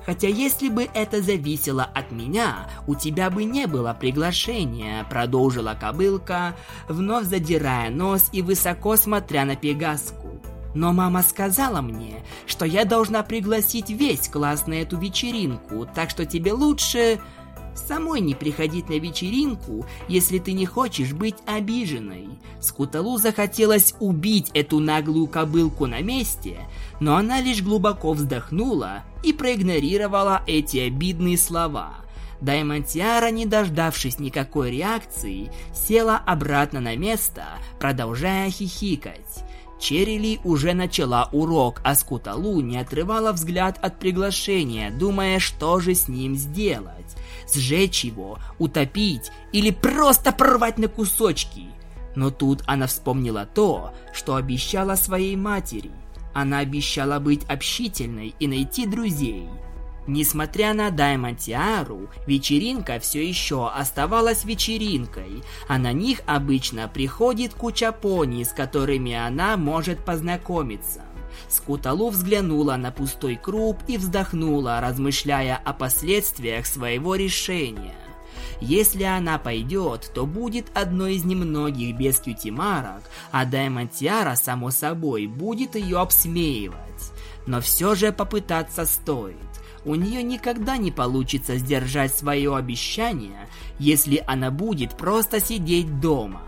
Хотя если бы это зависело от меня, у тебя бы не было приглашения, продолжила кобылка, вновь задирая нос и высоко смотря на Пегаску. Но мама сказала мне, что я должна пригласить весь класс на эту вечеринку, так что тебе лучше самой не приходить на вечеринку, если ты не хочешь быть обиженной. Скуталу захотелось убить эту наглую кобылку на месте, но она лишь глубоко вздохнула и проигнорировала эти обидные слова. Даймонтиара, не дождавшись никакой реакции, села обратно на место, продолжая хихикать. Черили уже начала урок, а Скуталу не отрывала взгляд от приглашения, думая, что же с ним сделать. Сжечь его, утопить или просто порвать на кусочки. Но тут она вспомнила то, что обещала своей матери. Она обещала быть общительной и найти друзей. Несмотря на Даймонд Тиару, вечеринка все еще оставалась вечеринкой, а на них обычно приходит куча пони, с которыми она может познакомиться. Скуталу взглянула на пустой круг и вздохнула, размышляя о последствиях своего решения. Если она пойдет, то будет одной из немногих без кьюти-марок, а Даймонд Тиара, само собой, будет ее обсмеивать. Но все же попытаться стоит. У нее никогда не получится сдержать свое обещание, если она будет просто сидеть дома.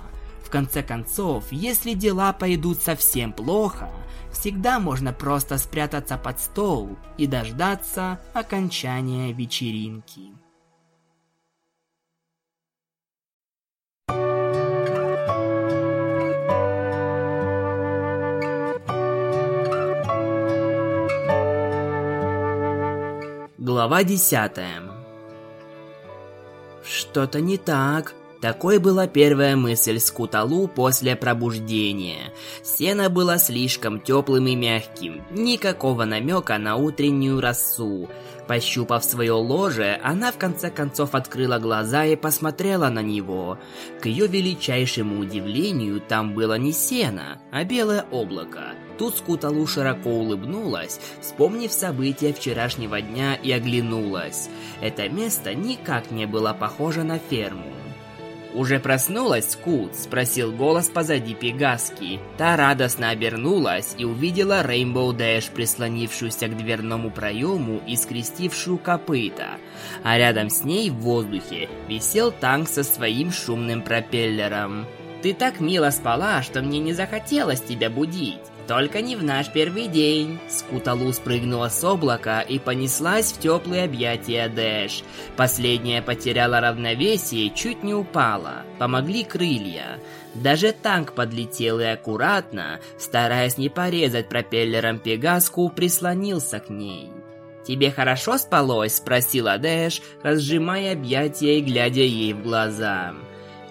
В конце концов, если дела пойдут совсем плохо, всегда можно просто спрятаться под стол и дождаться окончания вечеринки. Глава десятая. Что-то не так. Такой была первая мысль Скуталу после пробуждения. Сено было слишком теплым и мягким, никакого намека на утреннюю росу. Пощупав свое ложе, она в конце концов открыла глаза и посмотрела на него. К ее величайшему удивлению, там было не сено, а белое облако. Тут Скуталу широко улыбнулась, вспомнив события вчерашнего дня и оглянулась. Это место никак не было похоже на ферму. «Уже проснулась, Скут?» – спросил голос позади Пегаски. Та радостно обернулась и увидела Рейнбоу Дэш, прислонившуюся к дверному проему и скрестившую копыта. А рядом с ней в воздухе висел танк со своим шумным пропеллером. «Ты так мило спала, что мне не захотелось тебя будить. Только не в наш первый день. Скуталу спрыгнула с облака и понеслась в теплые объятия Дэш. Последняя потеряла равновесие чуть не упала. Помогли крылья. Даже танк подлетел и аккуратно, стараясь не порезать пропеллером Пегаску, прислонился к ней. «Тебе хорошо спалось?» – спросила Дэш, разжимая объятия и глядя ей в глаза.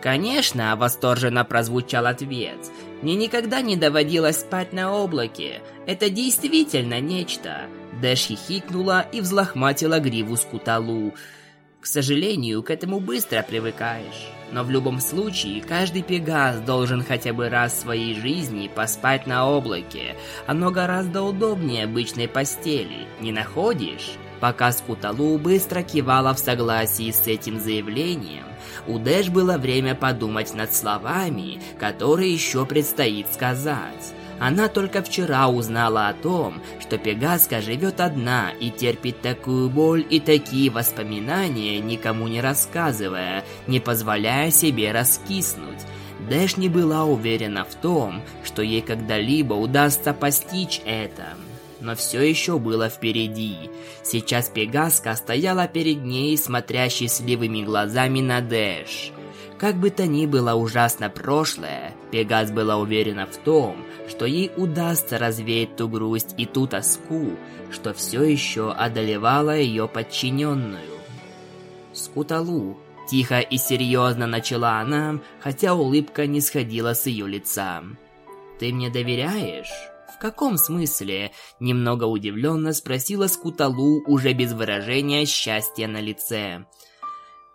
«Конечно!» – восторженно прозвучал ответ – мне никогда не доводилось спать на облаке. Это действительно нечто. Дэш хихикнула и взлохматила гриву скуталу. К сожалению, к этому быстро привыкаешь. Но в любом случае, каждый пегас должен хотя бы раз в своей жизни поспать на облаке. Оно гораздо удобнее обычной постели, не находишь? Пока Скуталу быстро кивала в согласии с этим заявлением, у Дэш было время подумать над словами, которые еще предстоит сказать. Она только вчера узнала о том, что Пегаска живет одна и терпит такую боль и такие воспоминания, никому не рассказывая, не позволяя себе раскиснуть. Дэш не была уверена в том, что ей когда-либо удастся постичь это но все еще было впереди. Сейчас Пегаска стояла перед ней, смотрящей сливыми глазами на Дэш. Как бы то ни было ужасно прошлое, Пегас была уверена в том, что ей удастся развеять ту грусть и ту тоску, что все еще одолевала ее подчиненную. Скуталу, тихо и серьезно начала она, хотя улыбка не сходила с ее лица. «Ты мне доверяешь?» «В каком смысле?» – немного удивленно спросила Скуталу уже без выражения счастья на лице.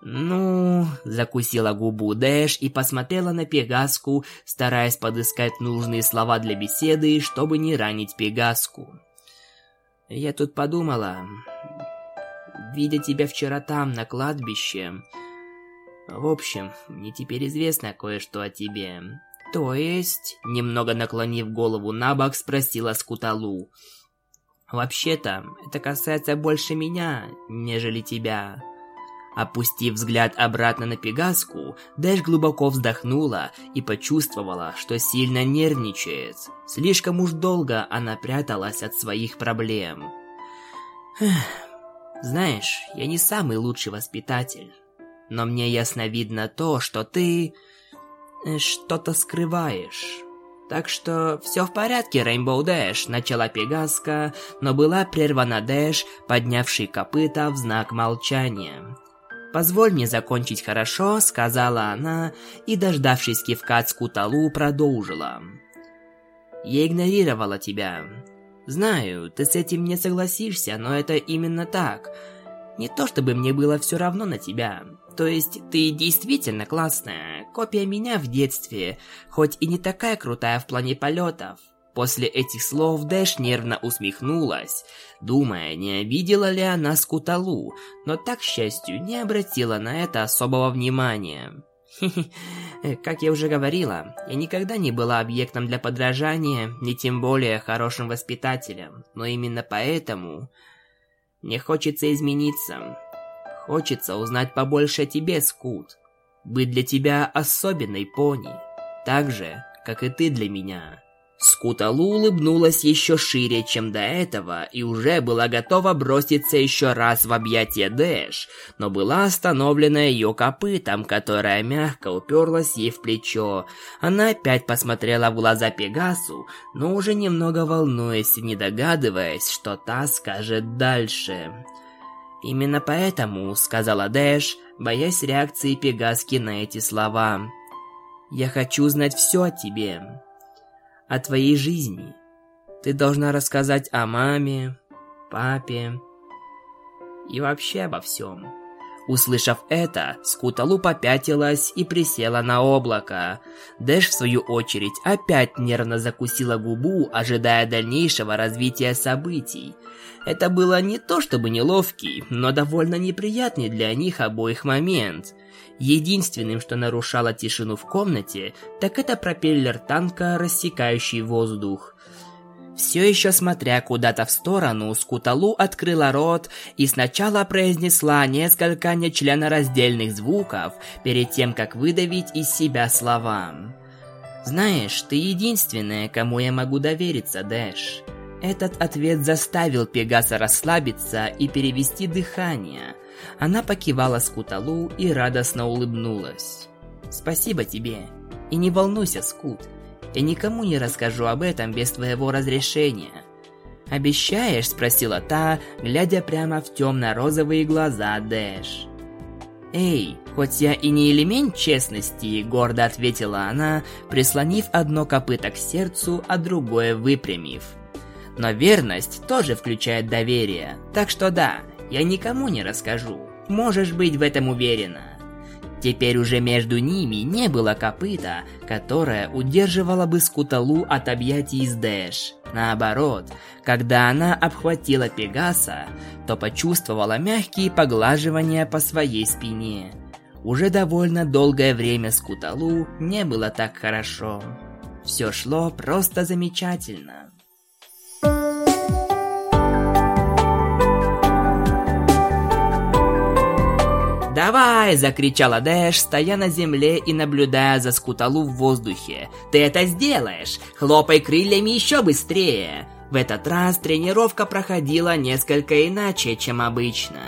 «Ну...» – закусила губу Дэш и посмотрела на Пегаску, стараясь подыскать нужные слова для беседы, чтобы не ранить Пегаску. «Я тут подумала, видя тебя вчера там, на кладбище. В общем, мне теперь известно кое-что о тебе. «То есть?» – немного наклонив голову на бок, спросила Скуталу. «Вообще-то, это касается больше меня, нежели тебя». Опустив взгляд обратно на Пегаску, Дэш глубоко вздохнула и почувствовала, что сильно нервничает. Слишком уж долго она пряталась от своих проблем. «Знаешь, я не самый лучший воспитатель, но мне ясно видно то, что ты...» Э, что-то скрываешь. Так что все в порядке, Рейнбоу Дэш, начала Пегаска, но была прервана Дэш, поднявший копыта в знак молчания. «Позволь мне закончить хорошо», — сказала она, и, дождавшись кивка от Скуталу, продолжила. «Я игнорировала тебя. Знаю, ты с этим не согласишься, но это именно так. Не то чтобы мне было все равно на тебя. То есть ты действительно классная, копия меня в детстве, хоть и не такая крутая в плане полетов. После этих слов Дэш нервно усмехнулась, думая, не обидела ли она Скуталу, но так, к счастью, не обратила на это особого внимания. Как я уже говорила, я никогда не была объектом для подражания, не тем более хорошим воспитателем, но именно поэтому мне хочется измениться. Хочется узнать побольше о тебе, Скут. Быть для тебя особенной пони, так же, как и ты для меня. Скуталу улыбнулась еще шире, чем до этого, и уже была готова броситься еще раз в объятия Дэш, но была остановлена ее копытом, которое мягко уперлось ей в плечо. Она опять посмотрела в глаза Пегасу, но уже немного волнуясь и не догадываясь, что та скажет дальше. «Именно поэтому», — сказала Дэш, боясь реакции Пегаски на эти слова, — «я хочу знать все о тебе» о твоей жизни. Ты должна рассказать о маме, папе и вообще обо всем. Услышав это, Скуталу попятилась и присела на облако. Дэш, в свою очередь, опять нервно закусила губу, ожидая дальнейшего развития событий. Это было не то чтобы неловкий, но довольно неприятный для них обоих момент. Единственным, что нарушало тишину в комнате, так это пропеллер танка, рассекающий воздух. Все еще смотря куда-то в сторону, Скуталу открыла рот и сначала произнесла несколько нечленораздельных звуков перед тем, как выдавить из себя слова. «Знаешь, ты единственная, кому я могу довериться, Дэш». Этот ответ заставил Пегаса расслабиться и перевести дыхание. Она покивала Скуталу и радостно улыбнулась. «Спасибо тебе. И не волнуйся, Скут. Я никому не расскажу об этом без твоего разрешения. «Обещаешь?» – спросила та, глядя прямо в темно-розовые глаза Дэш. «Эй, хоть я и не элемент честности», – гордо ответила она, прислонив одно копыто к сердцу, а другое выпрямив. «Но верность тоже включает доверие, так что да, я никому не расскажу. Можешь быть в этом уверена». Теперь уже между ними не было копыта, которое удерживало бы Скуталу от объятий из Дэш. Наоборот, когда она обхватила Пегаса, то почувствовала мягкие поглаживания по своей спине. Уже довольно долгое время Скуталу не было так хорошо. Все шло просто замечательно. «Давай!» – закричала Дэш, стоя на земле и наблюдая за Скуталу в воздухе. «Ты это сделаешь! Хлопай крыльями еще быстрее!» В этот раз тренировка проходила несколько иначе, чем обычно.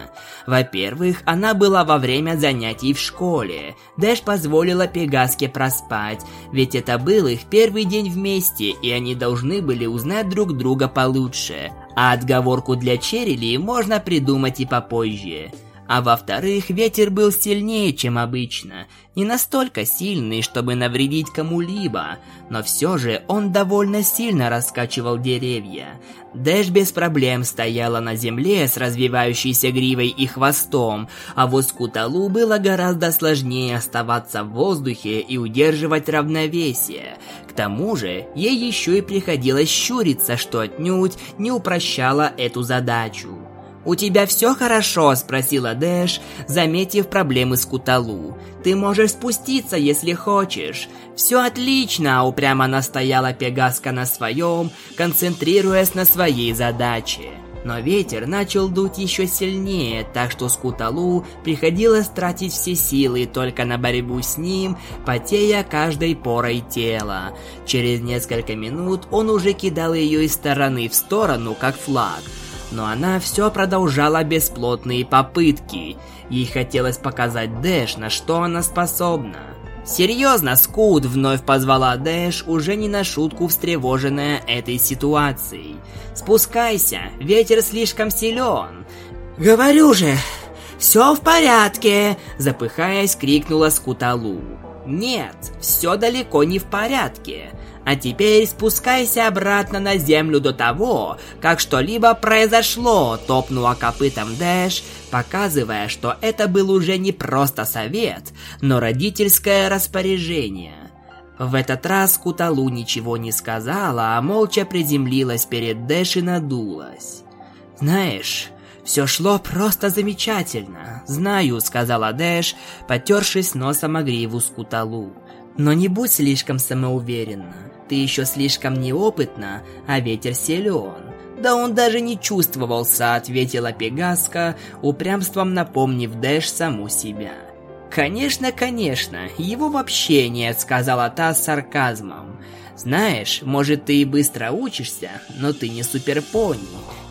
Во-первых, она была во время занятий в школе. Дэш позволила Пегаске проспать, ведь это был их первый день вместе, и они должны были узнать друг друга получше. А отговорку для Черили можно придумать и попозже. А во-вторых, ветер был сильнее, чем обычно. Не настолько сильный, чтобы навредить кому-либо, но все же он довольно сильно раскачивал деревья. Дэш без проблем стояла на земле с развивающейся гривой и хвостом, а вот Скуталу было гораздо сложнее оставаться в воздухе и удерживать равновесие. К тому же, ей еще и приходилось щуриться, что отнюдь не упрощало эту задачу. «У тебя все хорошо?» – спросила Дэш, заметив проблемы с Куталу. «Ты можешь спуститься, если хочешь». «Все отлично!» – упрямо настояла Пегаска на своем, концентрируясь на своей задаче. Но ветер начал дуть еще сильнее, так что Скуталу приходилось тратить все силы только на борьбу с ним, потея каждой порой тела. Через несколько минут он уже кидал ее из стороны в сторону, как флаг – но она все продолжала бесплотные попытки. Ей хотелось показать Дэш, на что она способна. «Серьезно, Скут!» – вновь позвала Дэш, уже не на шутку встревоженная этой ситуацией. «Спускайся, ветер слишком силен!» «Говорю же, все в порядке!» – запыхаясь, крикнула Скуталу. «Нет, все далеко не в порядке. А теперь спускайся обратно на землю до того, как что-либо произошло, топнула копытом Дэш, показывая, что это был уже не просто совет, но родительское распоряжение. В этот раз Куталу ничего не сказала, а молча приземлилась перед Дэш и надулась. «Знаешь, все шло просто замечательно. Знаю», — сказала Дэш, потершись носом о гриву Скуталу. «Но не будь слишком самоуверенна. Ты еще слишком неопытна, а ветер силен. «Да он даже не чувствовался», — ответила Пегаска, упрямством напомнив Дэш саму себя. «Конечно, конечно, его вообще нет», — сказала та с сарказмом. «Знаешь, может, ты и быстро учишься, но ты не суперпони.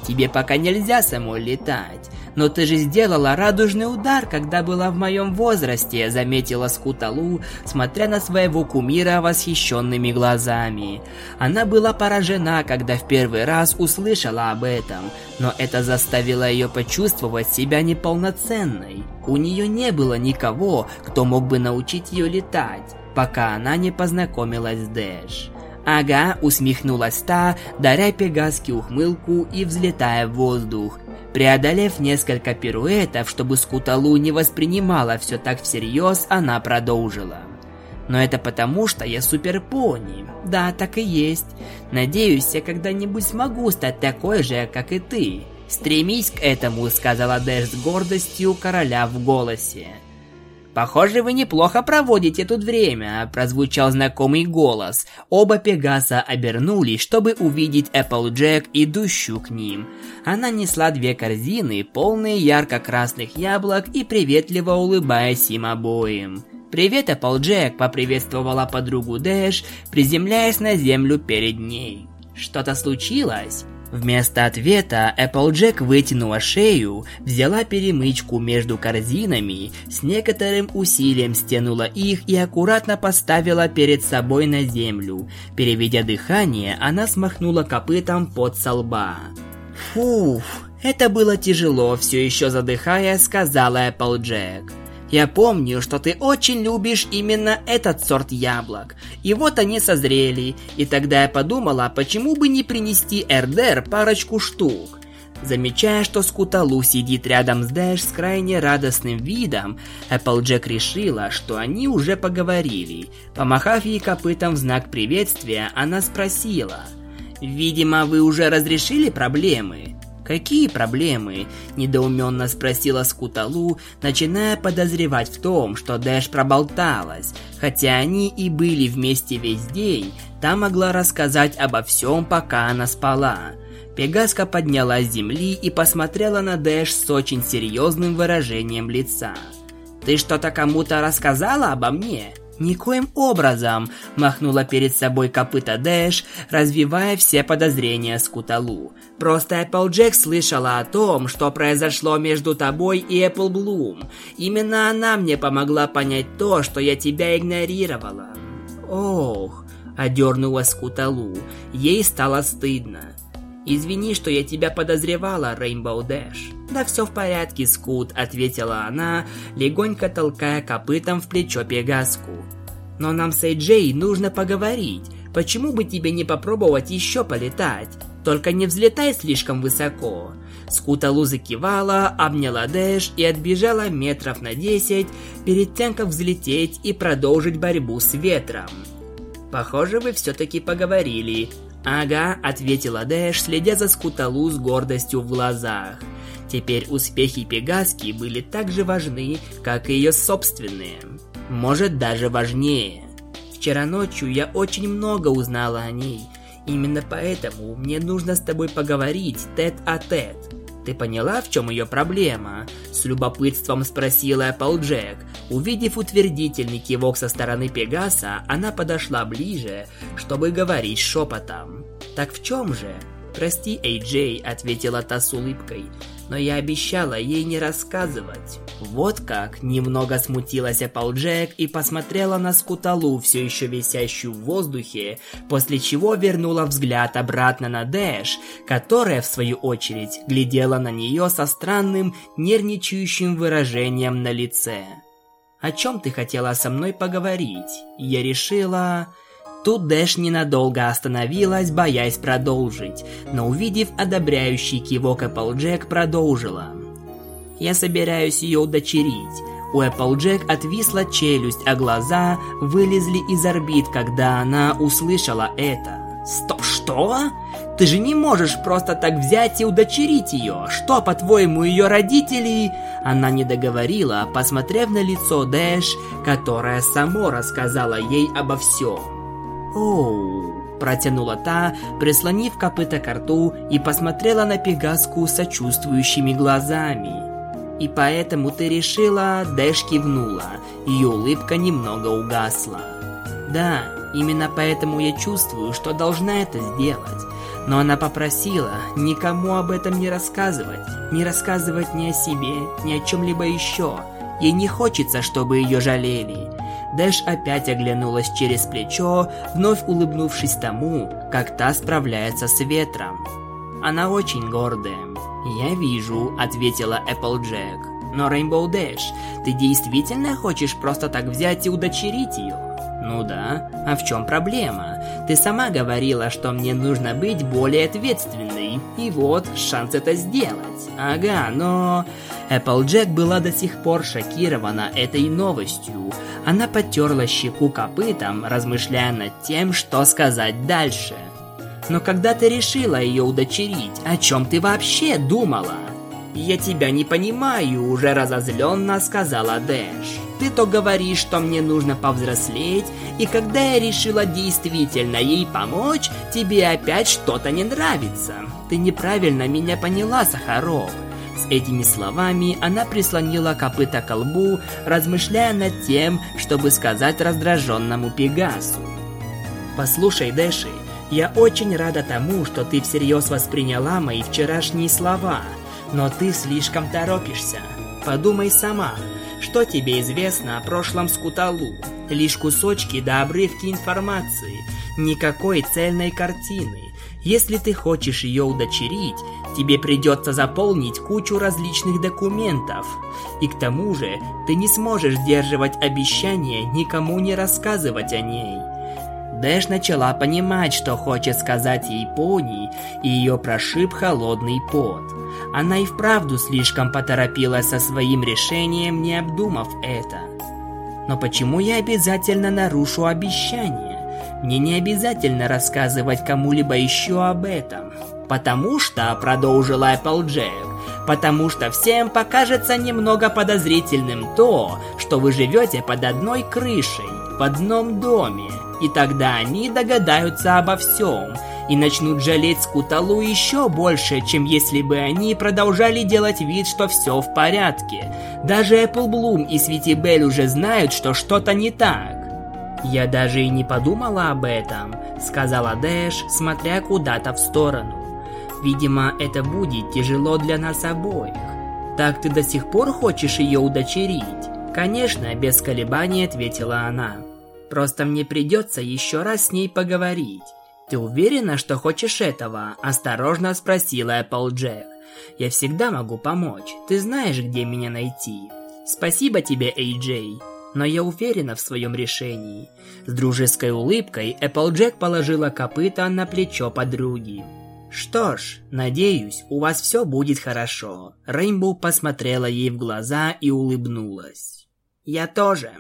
Тебе пока нельзя самой летать. Но ты же сделала радужный удар, когда была в моем возрасте, заметила Скуталу, смотря на своего кумира восхищенными глазами. Она была поражена, когда в первый раз услышала об этом, но это заставило ее почувствовать себя неполноценной. У нее не было никого, кто мог бы научить ее летать, пока она не познакомилась с Дэш. Ага, усмехнулась та, даря Пегаске ухмылку и взлетая в воздух. Преодолев несколько пируэтов, чтобы Скуталу не воспринимала все так всерьез, она продолжила. Но это потому, что я суперпони. Да, так и есть. Надеюсь, я когда-нибудь смогу стать такой же, как и ты. Стремись к этому, сказала Дэш с гордостью короля в голосе. «Похоже, вы неплохо проводите тут время», – прозвучал знакомый голос. Оба Пегаса обернулись, чтобы увидеть Эпплджек, идущую к ним. Она несла две корзины, полные ярко-красных яблок и приветливо улыбаясь им обоим. «Привет, Эпплджек!» – поприветствовала подругу Дэш, приземляясь на землю перед ней. «Что-то случилось?» Вместо ответа Эпплджек вытянула шею, взяла перемычку между корзинами, с некоторым усилием стянула их и аккуратно поставила перед собой на землю. Переведя дыхание, она смахнула копытом под со лба. «Фуф, это было тяжело», все еще задыхая, сказала Эпплджек. Я помню, что ты очень любишь именно этот сорт яблок. И вот они созрели. И тогда я подумала, почему бы не принести Эрдер парочку штук. Замечая, что Скуталу сидит рядом с Дэш с крайне радостным видом, Эпплджек решила, что они уже поговорили. Помахав ей копытом в знак приветствия, она спросила. «Видимо, вы уже разрешили проблемы?» «Какие проблемы?» – недоуменно спросила Скуталу, начиная подозревать в том, что Дэш проболталась. Хотя они и были вместе весь день, та могла рассказать обо всем, пока она спала. Пегаска поднялась с земли и посмотрела на Дэш с очень серьезным выражением лица. «Ты что-то кому-то рассказала обо мне?» «Никоим образом!» – махнула перед собой копыта Дэш, развивая все подозрения Скуталу. «Просто Эпплджек слышала о том, что произошло между тобой и Эпплблум. Именно она мне помогла понять то, что я тебя игнорировала». «Ох!» – одернула Скуталу. Ей стало стыдно. «Извини, что я тебя подозревала, Рейнбоу Дэш». «Да все в порядке, Скут», — ответила она, легонько толкая копытом в плечо Пегаску. «Но нам с Эйджей нужно поговорить. Почему бы тебе не попробовать еще полетать? Только не взлетай слишком высоко». Скуталу закивала, обняла Дэш и отбежала метров на десять перед тем, как взлететь и продолжить борьбу с ветром. «Похоже, вы все-таки поговорили», «Ага», — ответила Дэш, следя за Скуталу с гордостью в глазах. Теперь успехи Пегаски были так же важны, как и ее собственные. Может, даже важнее. Вчера ночью я очень много узнала о ней. Именно поэтому мне нужно с тобой поговорить тет-а-тет. -тет. Ты поняла, в чем ее проблема? С любопытством спросила Эпплджек. Увидев утвердительный кивок со стороны Пегаса, она подошла ближе, чтобы говорить шепотом. Так в чем же? «Прости, Эй-Джей», — ответила та с улыбкой, «но я обещала ей не рассказывать». Вот как, немного смутилась Эпплджек и посмотрела на Скуталу, все еще висящую в воздухе, после чего вернула взгляд обратно на Дэш, которая, в свою очередь, глядела на нее со странным, нервничающим выражением на лице. «О чем ты хотела со мной поговорить?» Я решила... Тут Дэш ненадолго остановилась, боясь продолжить, но увидев одобряющий кивок Эпплджек, продолжила. «Я собираюсь ее удочерить. У Эпплджек отвисла челюсть, а глаза вылезли из орбит, когда она услышала это. «Сто что? Ты же не можешь просто так взять и удочерить ее. Что, по-твоему, ее родители...» Она не договорила, посмотрев на лицо Дэш, которое само рассказала ей обо всем. «Оу...» Протянула та, прислонив копыта к рту и посмотрела на Пегаску сочувствующими глазами. «И поэтому ты решила...» Дэш кивнула, ее улыбка немного угасла. «Да, именно поэтому я чувствую, что должна это сделать. Но она попросила никому об этом не рассказывать, не рассказывать ни о себе, ни о чем-либо еще. Ей не хочется, чтобы ее жалели. Дэш опять оглянулась через плечо, вновь улыбнувшись тому, как та справляется с ветром. Она очень гордая. «Я вижу», — ответила Эпплджек. «Но, Рейнбоу Дэш, ты действительно хочешь просто так взять и удочерить ее?» «Ну да, а в чем проблема? Ты сама говорила, что мне нужно быть более ответственной, и вот шанс это сделать. Ага, но...» Эпплджек была до сих пор шокирована этой новостью. Она потерла щеку копытом, размышляя над тем, что сказать дальше. «Но когда ты решила ее удочерить, о чем ты вообще думала?» «Я тебя не понимаю», — уже разозленно сказала Дэш. «Ты то говоришь, что мне нужно повзрослеть, и когда я решила действительно ей помочь, тебе опять что-то не нравится. Ты неправильно меня поняла, Сахаров. С этими словами она прислонила копыта к лбу, размышляя над тем, чтобы сказать раздраженному Пегасу. «Послушай, Дэши, я очень рада тому, что ты всерьез восприняла мои вчерашние слова, но ты слишком торопишься. Подумай сама, что тебе известно о прошлом Скуталу? Лишь кусочки да обрывки информации, никакой цельной картины. Если ты хочешь ее удочерить, тебе придется заполнить кучу различных документов. И к тому же, ты не сможешь сдерживать обещание никому не рассказывать о ней. Дэш начала понимать, что хочет сказать ей пони, и ее прошиб холодный пот. Она и вправду слишком поторопилась со своим решением, не обдумав это. Но почему я обязательно нарушу обещание? Мне не обязательно рассказывать кому-либо еще об этом. Потому что, продолжила Эпплджек, потому что всем покажется немного подозрительным то, что вы живете под одной крышей, в одном доме. И тогда они догадаются обо всем и начнут жалеть Скуталу еще больше, чем если бы они продолжали делать вид, что все в порядке. Даже Эпплблум и Светибель уже знают, что что-то не так. «Я даже и не подумала об этом», — сказала Дэш, смотря куда-то в сторону. «Видимо, это будет тяжело для нас обоих. Так ты до сих пор хочешь ее удочерить?» «Конечно», — без колебаний ответила она. «Просто мне придется еще раз с ней поговорить». «Ты уверена, что хочешь этого?» – осторожно спросила Эпплджек. «Я всегда могу помочь. Ты знаешь, где меня найти». «Спасибо тебе, Эй-Джей но я уверена в своем решении. С дружеской улыбкой Эпплджек положила копыта на плечо подруги. «Что ж, надеюсь, у вас все будет хорошо». Рейнбоу посмотрела ей в глаза и улыбнулась. «Я тоже».